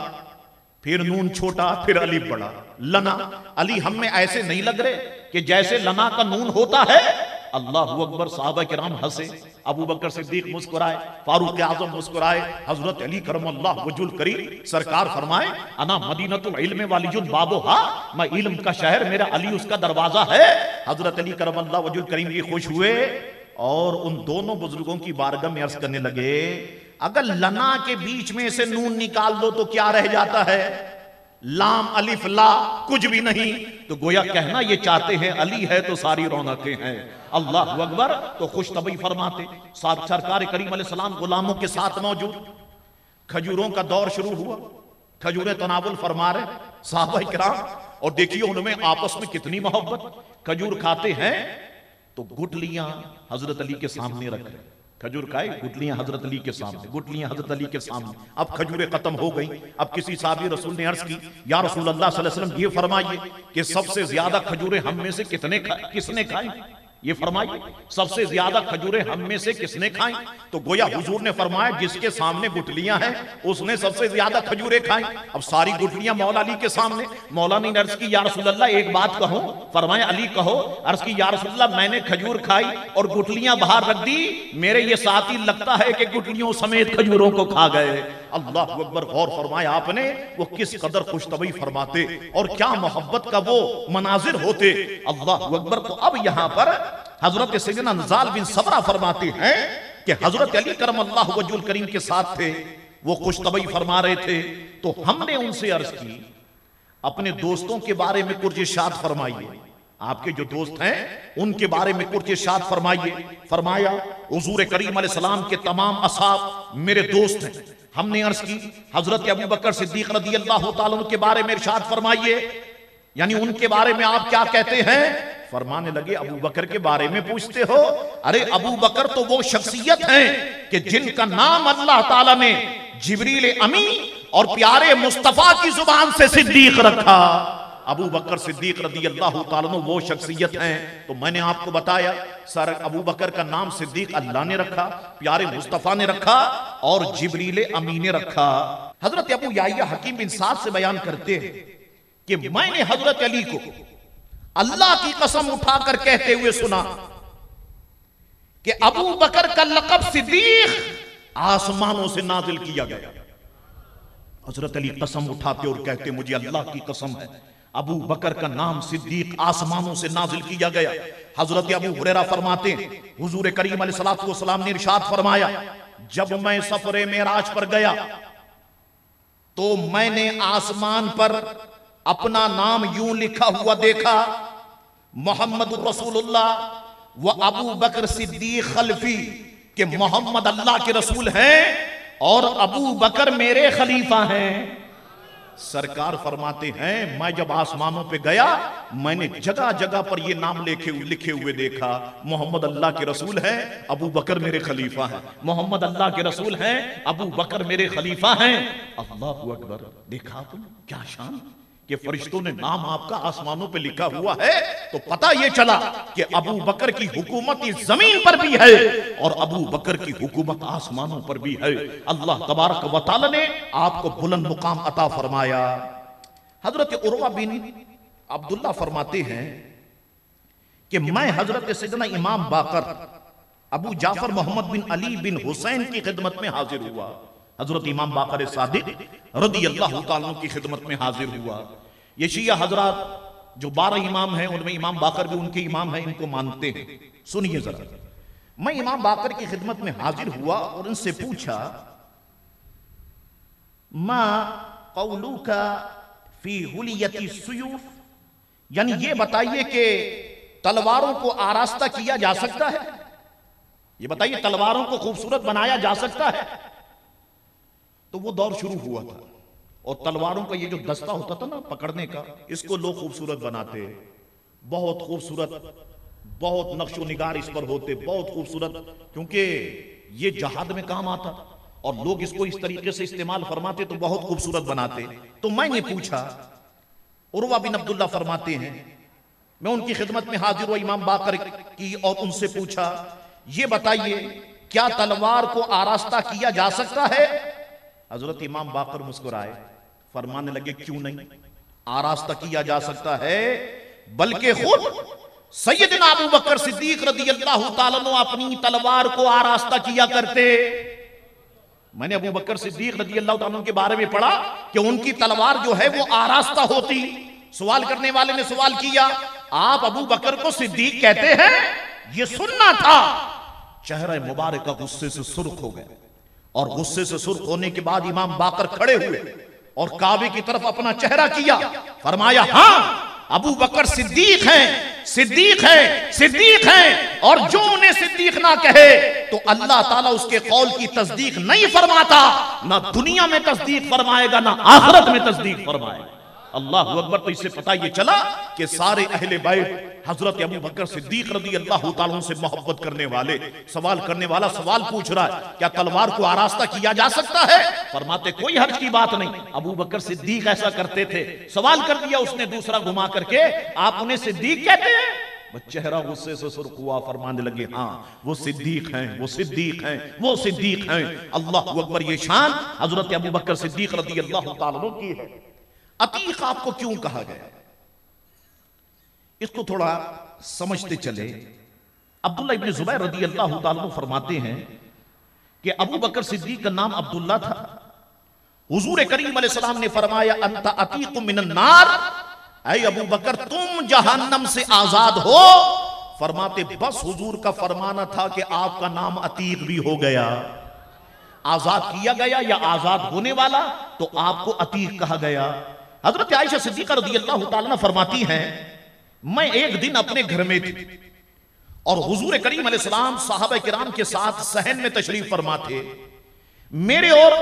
S1: پھر نون چھوٹا، پھر علی بڑا۔ لنا، علی ہم میں ایسے نہیں لگ رہے کہ جیسے لنا کا نون ہوتا ہے۔ اللہ اکبر، صحابہ کرام ہنسے۔ ابو بکر صدیق مسکرائے، فاروق اعظم مسکرائے۔ حضرت علی کرم اللہ وجل کری سرکار فرمائے، انا مدینت العلم والی بابو ہا، میں علم کا شہر، میرا علی اس کا دروازہ ہے۔ حضرت علی کرم اللہ وجل کریم یہ خوش ہوئے اور ان دونوں بزرگوں کی بارگاہ میں عرض کرنے لگے اگر لنا کے بیچ میں سے نون نکال دو تو کیا رہ جاتا ہے؟ لام، الف، لا، کچھ بھی نہیں۔ تو گویا کہنا یہ چاہتے ہیں علی ہے تو ساری رونقیں ہیں۔ اللہ اکبر تو خوش طبی فرماتے۔ سرکار کریم علیہ السلام غلاموں کے ساتھ موجود۔ کھجوروں کا دور شروع ہوا۔ کھجوریں تناول فرما رہے صحابہ کرام، اور دیکھیے ان میں آپس میں کتنی محبت۔ کھجور کھاتے ہیں تو گٹلیاں حضرت علی کے سامنے رکھ رہے کھجور کھائے گٹلیاں حضرت علی کے سامنے گٹلیاں حضرت علی کے سامنے۔ اب کھجوریں ختم ہو گئی اب کسی صحابی رسول نے عرض کی، یا رسول اللہ صلی اللہ علیہ وسلم، یہ فرمائیے کہ سب سے زیادہ کھجوریں ہم میں سے کتنے کس نے کھائی یہ فرمائیے سب سے زیادہ کھجوریں ہم میں سے کس نے کھائیں؟ تو گویا حضور نے فرمایا، جس کے سامنے گٹلیاں ہیں، اس نے سب سے زیادہ کھجوریں کھائیں۔ اب ساری گٹلیاں مولا علی کے سامنے۔ مولا نے عرض کی، یا رسول اللہ، ایک بات کہو فرمایا، علی، کہو۔ عرض کی، یا رسول اللہ، میں نے کھجور کھائی اور گٹلیاں باہر رکھ دی۔ میرے یہ ساتھی لگتا ہے کہ گٹلیوں سمیت کھجوروں کو کھا گئے۔ اللہ اکبر، غور فرمایا آپ نے، وہ کس قدر خوش طبی فرماتے اور کیا محبت کا وہ مناظر ہوتے۔ اللہ اکبر، تو اب یہاں پر حضرت سیدنا نزال بن صبرہ فرماتے ہیں کہ حضرت علی کرم اللہ وجہ کریم کے ساتھ تھے، وہ خوش طبی فرما رہے تھے۔ تو ہم نے ان سے عرض کی، اپنے دوستوں کے بارے میں کچھ ارشاد فرمائیے۔ آپ کے جو دوست ہیں، ان کے بارے میں کچھ ارشاد فرمائیے۔ فرمایا، حضور کریم علیہ السلام کے تمام اصحاب میرے دوست ہیں۔ ہم نے عرض کی، حضرت ابو بکر صدیق رضی اللہ تعالیٰ کے بارے میں ارشاد فرمائیے۔ یعنی ان کے بارے میں آپ کیا کہتے ہیں؟ فرمانے لگے، ابو بکر کے بارے میں پوچھتے ہو۔ ارے، ابو بکر تو وہ شخصیت ہیں کہ جن کا نام اللہ تعالیٰ نے جبریل امی اور پیارے مصطفیٰ کی زبان سے صدیق رکھا۔ ابو بکر صدیق رضی اللہ تعالیٰ وہ شخصیت ہیں۔ تو میں نے آپ کو بتایا سر ابو بکر کا نام صدیق اللہ نے رکھا، پیارے مصطفیٰ نے رکھا اور جبریل امی نے رکھا۔ حضرت ابو یائیہ حکیم بن سعد سے بیان کرتے ہیں کہ میں نے حضرت علی کو اللہ کی قسم اٹھا کر کہتے ہوئے سنا کہ ابو بکر کا لقب صدیق آسمانوں سے نازل کیا گیا۔ حضرت علی قسم اٹھاتے اور کہتے، مجھے اللہ کی قسم ہے۔ ابو بکر کا نام صدیق آسمانوں سے نازل کیا گیا۔ حضرت ابو حریرہ فرماتے ہیں، حضور کریم علیہ السلام نے ارشاد فرمایا، جب میں سفر معراج پر گیا، تو میں نے آسمان پر اپنا نام یوں لکھا ہوا دیکھا، محمد رسول اللہ و ابو بکر صدیق خلفی کہ محمد اللہ کے رسول ہیں اور ابو بکر میرے خلیفہ ہیں۔ سرکار فرماتے ہیں، میں جب آسمانوں پہ گیا، میں نے جگہ جگہ پر یہ نام لکھے ہوئے دیکھا، محمد اللہ کے رسول ہیں، ابو بکر میرے خلیفہ ہیں۔ محمد اللہ کے رسول ہیں، ابو بکر میرے خلیفہ ہیں۔ اللہ اکبر، دیکھا تم کیا شان؟ کہ فرشتوں نے نام آپ کا آسمانوں پہ لکھا ہوا ہے تو پتا یہ چلا کہ ابو بکر کی حکومت اس زمین پر بھی ہے اور ابو بکر کی حکومت آسمانوں پر بھی ہے اللہ تبارک و تعالی نے آپ کو بلند مقام عطا فرمایا۔ حضرت عروہ بن عبداللہ فرماتے ہیں کہ میں حضرت سیدنا امام باقر ابو جعفر محمد بن علی بن حسین کی خدمت میں حاضر ہوا۔ حضرت امام باقر صادق رضی اللہ تعالیٰ کی خدمت میں حاضر ہوا۔ یہ شیعہ حضرات جو بارہ امام ہیں، ان میں امام باقر بھی ان کے امام ہیں، ان کو مانتے ہیں۔ سنیے ذرا۔ میں امام باقر کی خدمت میں حاضر ہوا اور ان سے پوچھا، ما قولوکا فی حلیتی سیوف یعنی یہ بتائیے کہ تلواروں کو آراستہ کیا جا سکتا ہے؟ یہ بتائیے تلواروں کو خوبصورت بنایا جا سکتا ہے؟ تو وہ دور شروع ہوا تھا۔ اور تلواروں کا یہ جو دستہ ہوتا تھا نا پکڑنے کا، اس کو لوگ خوبصورت بناتے۔ بہت خوبصورت، بہت نقش و نگار اس پر ہوتے، بہت خوبصورت، کیونکہ یہ جہاد میں کام آتا۔ اور لوگ اس کو اس طریقے سے استعمال فرماتے تو بہت خوبصورت بناتے۔ تو میں نے پوچھا، عروہ بن عبداللہ فرماتے ہیں، میں ان کی خدمت میں حاضر ہوا امام باقر کی اور ان سے پوچھا، یہ بتائیے، کیا تلوار کو آراستہ کیا جا سکتا ہے؟ حضرت امام باقر مسکرائے۔ فرمانے لگے، کیوں نہیں؟ آراستہ کیا جا سکتا ہے؟ بلکہ خود سیدنا ابو بکر صدیق رضی اللہ تعالیٰ اپنی تلوار کو آراستہ کیا کرتے؟ میں نے ابو بکر صدیق رضی اللہ تعالیٰ کے بارے میں پڑھا کہ ان کی تلوار جو ہے وہ آراستہ ہوتی۔ سوال کرنے والے نے سوال کیا، آپ ابو بکر کو صدیق کہتے ہیں؟ یہ سننا تھا۔ چہرہ مبارکہ غصے سے سرخ ہو گئے اور غصے سے سرخ ہونے کے بعد امام باقر کھڑے ہوئے۔ اور کعبے کی طرف اپنا چہرہ کیا، فرمایا ہاں ابو بکر صدیق ہیں صدیق ہیں صدیق ہیں، اور جو انہیں صدیق نہ کہے، تو اللہ تعالیٰ اس کے قول کی تصدیق نہیں فرماتا، نہ دنیا میں تصدیق فرمائے گا، نہ آخرت میں تصدیق فرمائے گا۔ اللہ اکبر، تو اس سے پتا یہ چلا کہ سارے اہل بیت حضرت ابو بکر صدیق رضی اللہ تعالیٰ سے محبت کرنے والے، سوال کرنے والا سوال پوچھ رہا ہے، کیا تلوار کو آراستہ کیا جا سکتا ہے؟ فرماتے کوئی حرج کی بات نہیں۔ ابو بکر صدیق ایسا کرتے تھے۔ سوال کر دیا اس نے دوسرا گھما کر کے۔ آپ انہیں صدیق کہتے ہیں؟ چہرہ غصے سے سرخ ہوا، فرمانے لگے ہاں وہ صدیق ہیں، وہ صدیق ہیں، وہ صدیق ہیں۔ اللہ اکبر، یہ شان حضرت ابو بکر صدیق رضی اللہ تعالیٰ کی ہے۔ عتیق آپ کو کیوں کہا گیا؟ اس کو تھوڑا سمجھتے چلے عبداللہ ابن زبیر رضی اللہ تعالیٰ فرماتے ہیں کہ ابو بکر صدیق کا نام عبداللہ تھا۔ حضور کریم علیہ السلام نے فرمایا، انت عتیق من النار۔ اے ابو بکر، تم جہنم سے آزاد ہو۔ فرماتے، بس حضور کا فرمانا تھا کہ آپ کا نام عتیق بھی ہو گیا۔ آزاد کیا گیا یا آزاد ہونے والا؟ تو آپ کو عتیق کہا گیا۔ حضرت عائشہ صدیقہ رضی اللہ تعالیٰ فرماتی ہیں، میں ایک دن اپنے گھر میں تھی اور حضور کریم علیہ السلام صحابہ کرام کے ساتھ سہن میں تشریف فرما تھے۔ میرے اور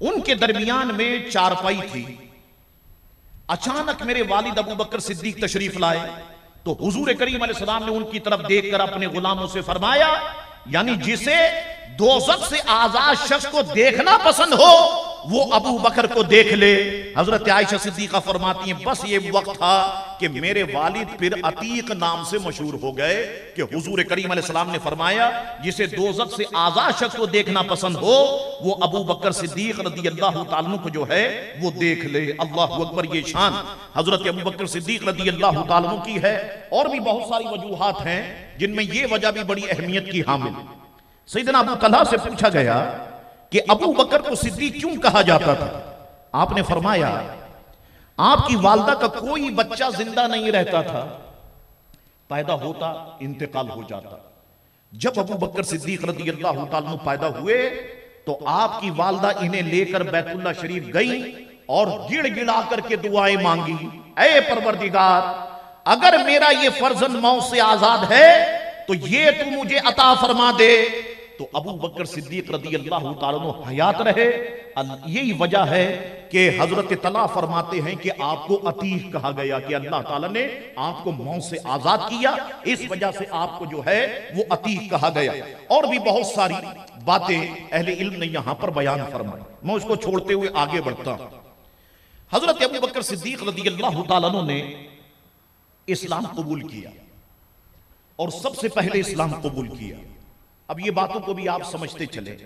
S1: ان کے درمیان میں چارپائی تھی۔ اچانک میرے والد ابو بکر صدیق تشریف لائے۔ تو حضور کریم علیہ السلام نے ان کی طرف دیکھ کر اپنے غلاموں سے فرمایا یعنی جسے دوزت سے آزاد شخص کو دیکھنا پسند ہو وہ ابو بکر کو دیکھ لے۔ حضرت عائشہ صدیقہ فرماتی ہیں، بس یہ وقت تھا کہ میرے والد پھر عتیق نام سے مشہور ہو گئے کہ حضور کریم علیہ السلام نے فرمایا، جسے دوزت سے آزاد شخص کو دیکھنا پسند ہو، وہ ابو بکر صدیق رضی اللہ تعالیٰ کو جو ہے، وہ دیکھ لے۔ اللہ اکبر، یہ شان۔ حضرت ابو بکر صدیق رضی اللہ تعالیٰ کی ہے۔ اور بھی بہت ساری وجوہات ہیں، جن میں یہ وجہ بھی بڑی اہمیت کی حامل۔ سیدنا ابو طلحہ سے پوچھا گیا کہ ابو بکر کو صدیق کیوں کہا جاتا تھا؟ آپ نے فرمایا آپ کی والدہ کا کوئی بچہ زندہ نہیں رہتا تھا۔ پیدا ہوتا انتقال ہو جاتا۔ جب ابو بکر صدیق رضی اللہ تعالیٰ پیدا ہوئے تو آپ کی والدہ انہیں لے کر بیت اللہ شریف گئی اور گڑ گڑا کر کے دعائیں مانگی اے پروردگار اگر میرا یہ فرزن موت سے آزاد ہے تو یہ تو مجھے عطا فرما دے۔ تو ابو بکر صدیق رضی اللہ تعالیٰ حیات رہے۔ یہی وجہ ہے کہ حضرت طلع فرماتے ہیں کہ آپ کو عتیق کہا گیا کہ اللہ تعالیٰ نے آپ کو موت سے آزاد کیا۔ اس وجہ سے آپ کو جو ہے وہ عتیق کہا گیا۔ اور بھی بہت ساری باتیں اہل علم نے یہاں پر بیان فرمائی۔ میں اس کو چھوڑتے ہوئے آگے بڑھتا ہوں۔ حضرت ابو بکر صدیق رضی اللہ تعالیٰ نے اسلام قبول کیا۔ اور سب سے پہلے اسلام قبول کیا۔ اب یہ باتوں کو بھی آپ سمجھتے چلے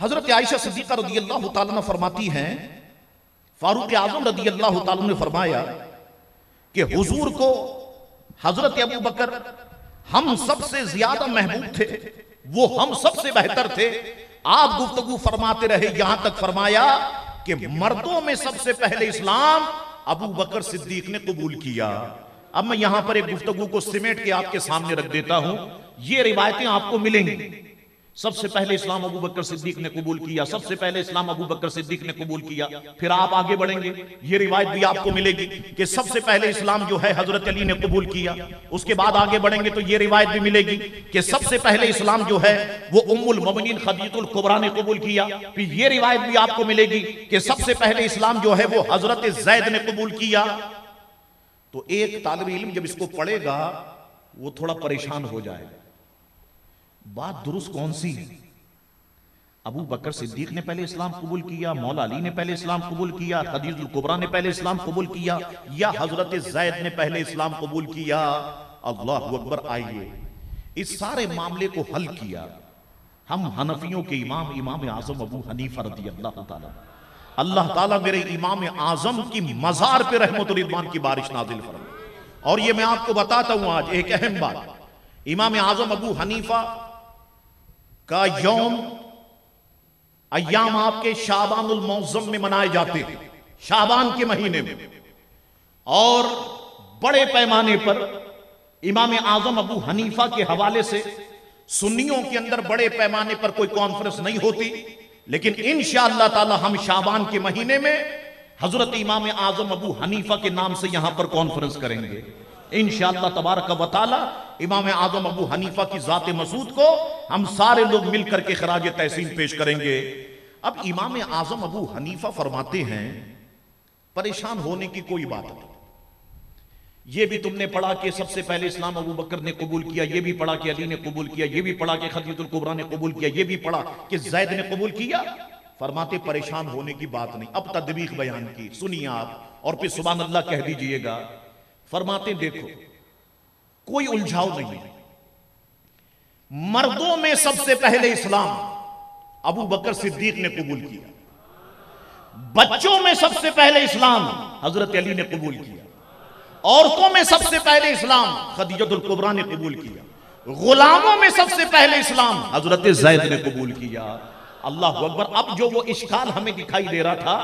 S1: حضرت عائشہ صدیقہ رضی اللہ تعالیٰ نے فرماتی ہیں، فاروق اعظم رضی اللہ تعالیٰ نے فرمایا کہ حضور کو حضرت ابو بکر ہم سب سے زیادہ محبوب تھے، وہ ہم سب سے بہتر تھے۔ آپ گفتگو فرماتے رہے، یہاں تک فرمایا کہ مردوں میں سب سے پہلے اسلام ابو بکر صدیق نے قبول کیا۔ اب میں یہاں پر ایک گفتگو کو سمیٹ کے آپ کے سامنے رکھ دیتا ہوں۔ یہ روایتیں آپ کو ملیں گی۔ سب سے پہلے اسلام ابو بکر صدیق نے قبول کیا۔ سب سے پہلے اسلام ابو بکر صدیق نے قبول کیا۔ پھر آپ آگے بڑھیں گے۔ یہ روایت بھی آپ کو ملے گی کہ سب سے پہلے اسلام جو ہے حضرت علی نے قبول کیا۔ اس کے بعد آگے بڑھیں گے تو یہ روایت بھی ملے گی کہ سب سے پہلے اسلام جو ہے وہ ام المومنین خدیت القبرہ نے قبول کیا۔ پھر یہ روایت بھی آپ کو ملے گی کہ سب سے پہلے اسلام جو ہے وہ حضرت زید نے قبول کیا۔ تو ایک طالب علم جب اس کو پڑھے گا، وہ تھوڑا پریشان ہو جائے بات درست کون سی ہے؟ ابو بکر صدیق نے پہلے اسلام قبول کیا، مولا علی نے پہلے اسلام قبول کیا خدیج القبرہ نے پہلے اسلام قبول کیا، یا حضرت زید نے پہلے اسلام قبول کیا۔ اللہ اکبر، آئیے۔ اس سارے معاملے کو حل کیا۔ ہم حنفیوں کے امام امام اعظم ابو حنیفہ رضی اللہ تعالیٰ اللہ تعالیٰ میرے امام اعظم کی مزار پہ رحمت الرضوان کی بارش نازل فرما۔ اور یہ میں آپ کو بتاتا ہوں آج ایک اہم بات۔ امام اعظم ابو حنیفہ کا یوم ایام آپ کے شابان الموزم میں منائے جاتے ہیں شابان کے مہینے میں۔ اور بڑے پیمانے پر امام اعظم ابو حنیفہ کے حوالے سے سنیوں کے اندر بڑے پیمانے پر کوئی کانفرنس نہیں ہوتی۔ لیکن انشاءاللہ تعالی ہم شابان کے مہینے میں حضرت امام اعظم ابو حنیفہ کے نام سے یہاں پر کانفرنس کریں گے۔ انشاءاللہ تبارک و تعالی امام اعظم ابو حنیفہ کی ذات مسعود کو ہم سارے لوگ مل کر کے خراج تحسین پیش کریں گے۔ اب امام اعظم ابو حنیفہ فرماتے ہیں، پریشان ہونے کی کوئی بات نہیں۔ یہ بھی تم نے پڑھا کہ سب سے پہلے اسلام ابو بکر نے قبول کیا، یہ بھی پڑھا کہ علی نے قبول کیا، یہ بھی پڑھا کہ خدیت القبرہ نے قبول کیا، یہ بھی پڑھا کہ زید نے قبول کیا۔ فرماتے پریشان ہونے کی بات نہیں، اب تدبیق بیان کی، سنیے آپ اور پھر سبحان اللہ کہہ دیجیے گا۔ فرماتے دیکھو، کوئی الجھاؤ نہیں مردوں میں سب سے پہلے اسلام ابو بکر صدیق نے قبول کیا۔ بچوں میں سب سے پہلے اسلام حضرت علی نے قبول کیا۔ عورتوں میں سب سے پہلے اسلام خدیجت القبرہ نے قبول کیا، غلاموں میں سب سے پہلے اسلام حضرت زید نے قبول کیا۔ اللہ اکبر، اب جو وہ اشکال ہمیں دکھائی دے رہا تھا،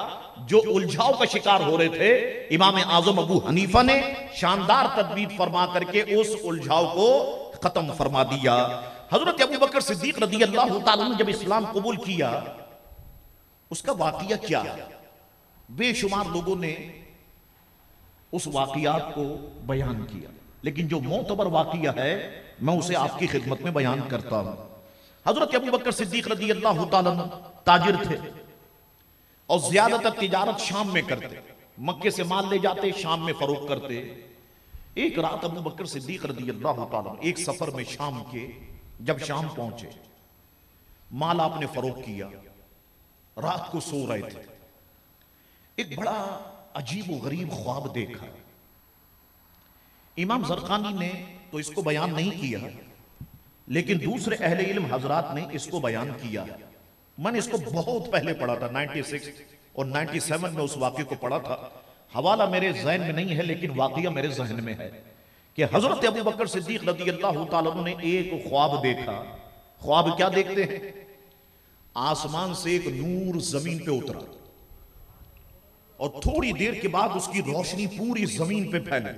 S1: جو الجھاؤ کا شکار ہو رہے تھے، امام اعظم ابو حنیفہ نے شاندار تدبیر فرما کر کے اس الجھاؤ کو ختم فرما دیا۔ حضرت ابو بکر صدیق رضی اللہ تعالیٰ نے جب اسلام قبول کیا، اس کا واقعہ کیا؟ بے شمار لوگوں نے اس واقعات کو بیان کیا۔ لیکن جو معتبر واقعہ ہے، میں اسے آپ کی خدمت میں بیان کرتا ہوں۔ حضرت ابو بکر صدیق رضی اللہ تعالیٰ تاجر تھے اور زیادہ تر تجارت شام میں کرتے۔ مکے سے مال لے جاتے، شام میں فروخت کرتے۔ ایک رات ابو بکر صدیق رضی اللہ تعالیٰ ایک سفر میں شام کے جب شام پہنچے، مال آپ نے فروخت کیا۔ رات کو سو رہے تھے۔ ایک بڑا عجیب و غریب خواب دیکھا۔ امام زرقانی نے تو اس کو بیان نہیں کیا، لیکن دوسرے اہل علم حضرات نے اس کو بیان کیا۔ میں نے اس کو بہت پہلے پڑھا تھا، نائنٹی سکس اور نائنٹی سیون میں اس واقعے کو پڑھا تھا۔ حوالہ میرے ذہن میں نہیں ہے، لیکن واقعہ میرے ذہن میں ہے کہ حضرت ابو بکر صدیق رضی اللہ تعالیٰ نے ایک خواب دیکھا۔ خواب کیا دیکھتے ہیں؟ آسمان سے ایک نور زمین پہ اترا۔ اور تھوڑی دیر کے بعد اس کی روشنی پوری زمین پہ پھیلے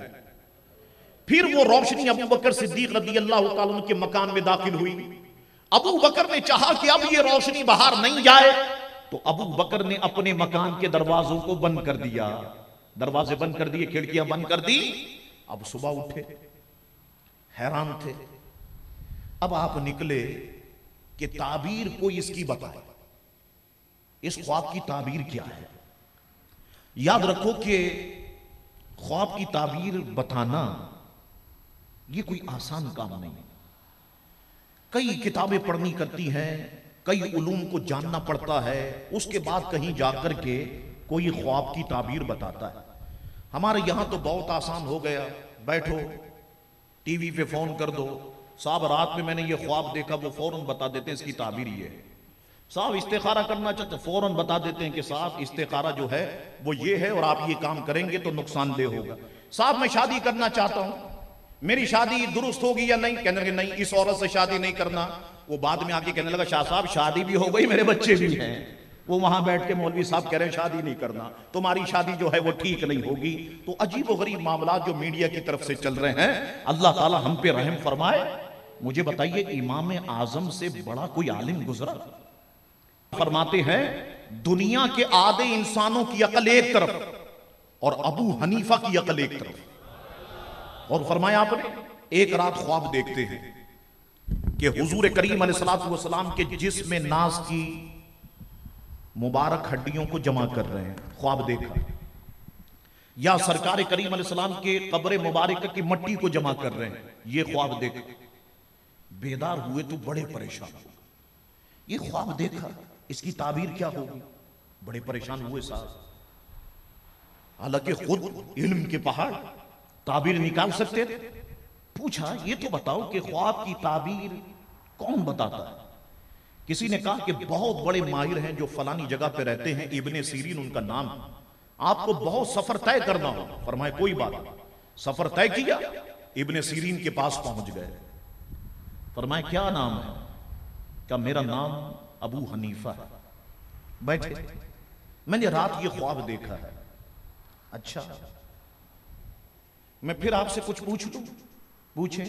S1: پھر وہ روشنی ابو بکر صدیق رضی اللہ تعالیٰ کے مکان میں داخل ہوئی۔ ابو بکر نے چاہا کہ اب یہ روشنی باہر نہیں جائے۔ تو ابو بکر نے اپنے مکان کے دروازوں کو بند کر دیا۔ دروازے بند کر دیے، کھڑکیاں بند کر دی۔ اب صبح اٹھے۔ حیران تھے۔ اب آپ نکلے کہ تعبیر کوئی اس کی بتائے۔ اس خواب کی تعبیر کیا ہے؟ یاد رکھو کہ خواب کی تعبیر بتانا یہ کوئی آسان کام نہیں۔ کئی کتابیں پڑھنی کرتی ہیں، کئی علوم کو جاننا پڑتا ہے، اس کے بعد کہیں جا کر کے کوئی خواب کی تعبیر بتاتا ہے۔ ہمارے یہاں تو بہت آسان ہو گیا۔ بیٹھو، ٹی وی پہ فون کر دو۔ صاحب، رات میں میں نے یہ خواب دیکھا، وہ فوراً بتا دیتے ہیں اس کی تعبیر یہ ہے۔ صاحب استخارہ کرنا چاہتے فوراً بتا دیتے ہیں کہ صاحب استخارہ جو ہے، وہ یہ ہے اور آپ یہ کام کریں گے تو نقصان دہ ہوگا۔ صاحب، میں شادی کرنا چاہتا ہوں۔ میری شادی درست ہوگی یا نہیں؟ کہنے لگے، نہیں، اس عورت سے شادی نہیں کرنا۔ وہ بعد میں آ کے کہنے لگا، شاہ صاحب، شادی بھی ہو گئی، میرے بچے بھی ہیں۔ وہ وہاں بیٹھ کے مولوی صاحب کہہ رہے ہیں، شادی نہیں کرنا۔ تمہاری شادی جو ہے وہ ٹھیک نہیں ہوگی۔ تو عجیب و غریب معاملات جو میڈیا کی طرف سے چل رہے ہیں۔ اللہ تعالی ہم پہ رحم فرمائے۔ مجھے بتائیے، امام اعظم سے بڑا کوئی عالم گزرا؟ فرماتے ہیں، دنیا کے آدھے انسانوں کی عقل ایک طرف اور ابو حنیفہ کی عقل ایک طرف۔ اور فرمایا آپ نے، ایک رات خواب دیکھتے ہیں کہ حضور کریم علیہ السلام کے جسم ناز کی مبارک ہڈیوں کو جمع کر رہے ہیں۔ خواب دیکھا۔ یا سرکار کریم علیہ السلام کے قبر مبارک کی مٹی کو جمع کر رہے ہیں۔ یہ خواب دیکھا۔ بیدار ہوئے تو بڑے پریشان۔ یہ خواب دیکھا۔ اس کی تعبیر کیا ہوگی؟ بڑے پریشان ہوئے صاحب حالانکہ خود علم کے پہاڑ تعبیر نکال سکتے تھے۔ پوچھا، یہ تو بتاؤ کہ خواب کی تعبیر کون بتاتا ہے؟ کسی نے کہا کہ بہت بڑے ماہر ہیں جو فلانی جگہ پہ رہتے ہیں۔ ابن سیرین ان کا نام۔ آپ کو بہت سفر طے کرنا ہو۔ فرمائے، کوئی بات سفر طے کیا؟ ابن سیرین کے پاس پہنچ گئے۔ فرمائے، کیا نام ہے؟ کیا میرا نام ابو حنیفہ۔ بیٹھے۔ میں نے رات یہ خواب دیکھا ہے۔ اچھا۔ میں پھر آپ سے کچھ پوچھ لوں پوچھیں۔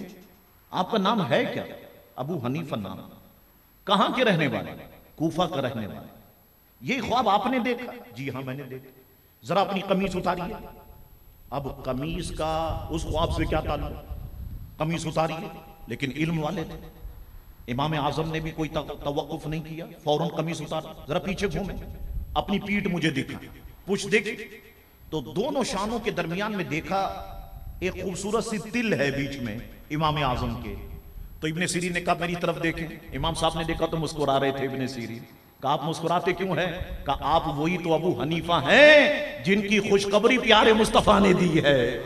S1: آپ کا نام ہے کیا؟ ابو حنیفہ نام۔ کہاں کے رہنے والے؟ کوفہ کا رہنے والے۔ یہ خواب آپ نے دیکھا؟ جی ہاں میں نے دیکھا۔ ذرا اپنی قمیص اتاری اب قمیص کا اس خواب سے کیا تعلق؟ قمیص اتاری لیکن علم والے تھے۔ امام اعظم نے بھی کوئی توقف نہیں کیا، فوراً قمیص اتارا ذرا پیچھے گھومے اپنی پیٹ مجھے دیکھا پوچھ، دیکھ۔ تو دونوں شانوں کے درمیان میں دیکھا، ایک خوبصورت سی تل ہے بیچ میں امام اعظم کے۔ تو ابن سیرین نے کہا، میری طرف دیکھیں۔ امام صاحب نے دیکھا، تو مسکرا رہے تھے ابن سیرین۔ کہا، آپ مسکراتے کیوں ہیں؟ کہا، آپ وہی تو ابو حنیفہ ہیں جن کی خوشخبری پیارے مصطفیٰ نے دی ہے۔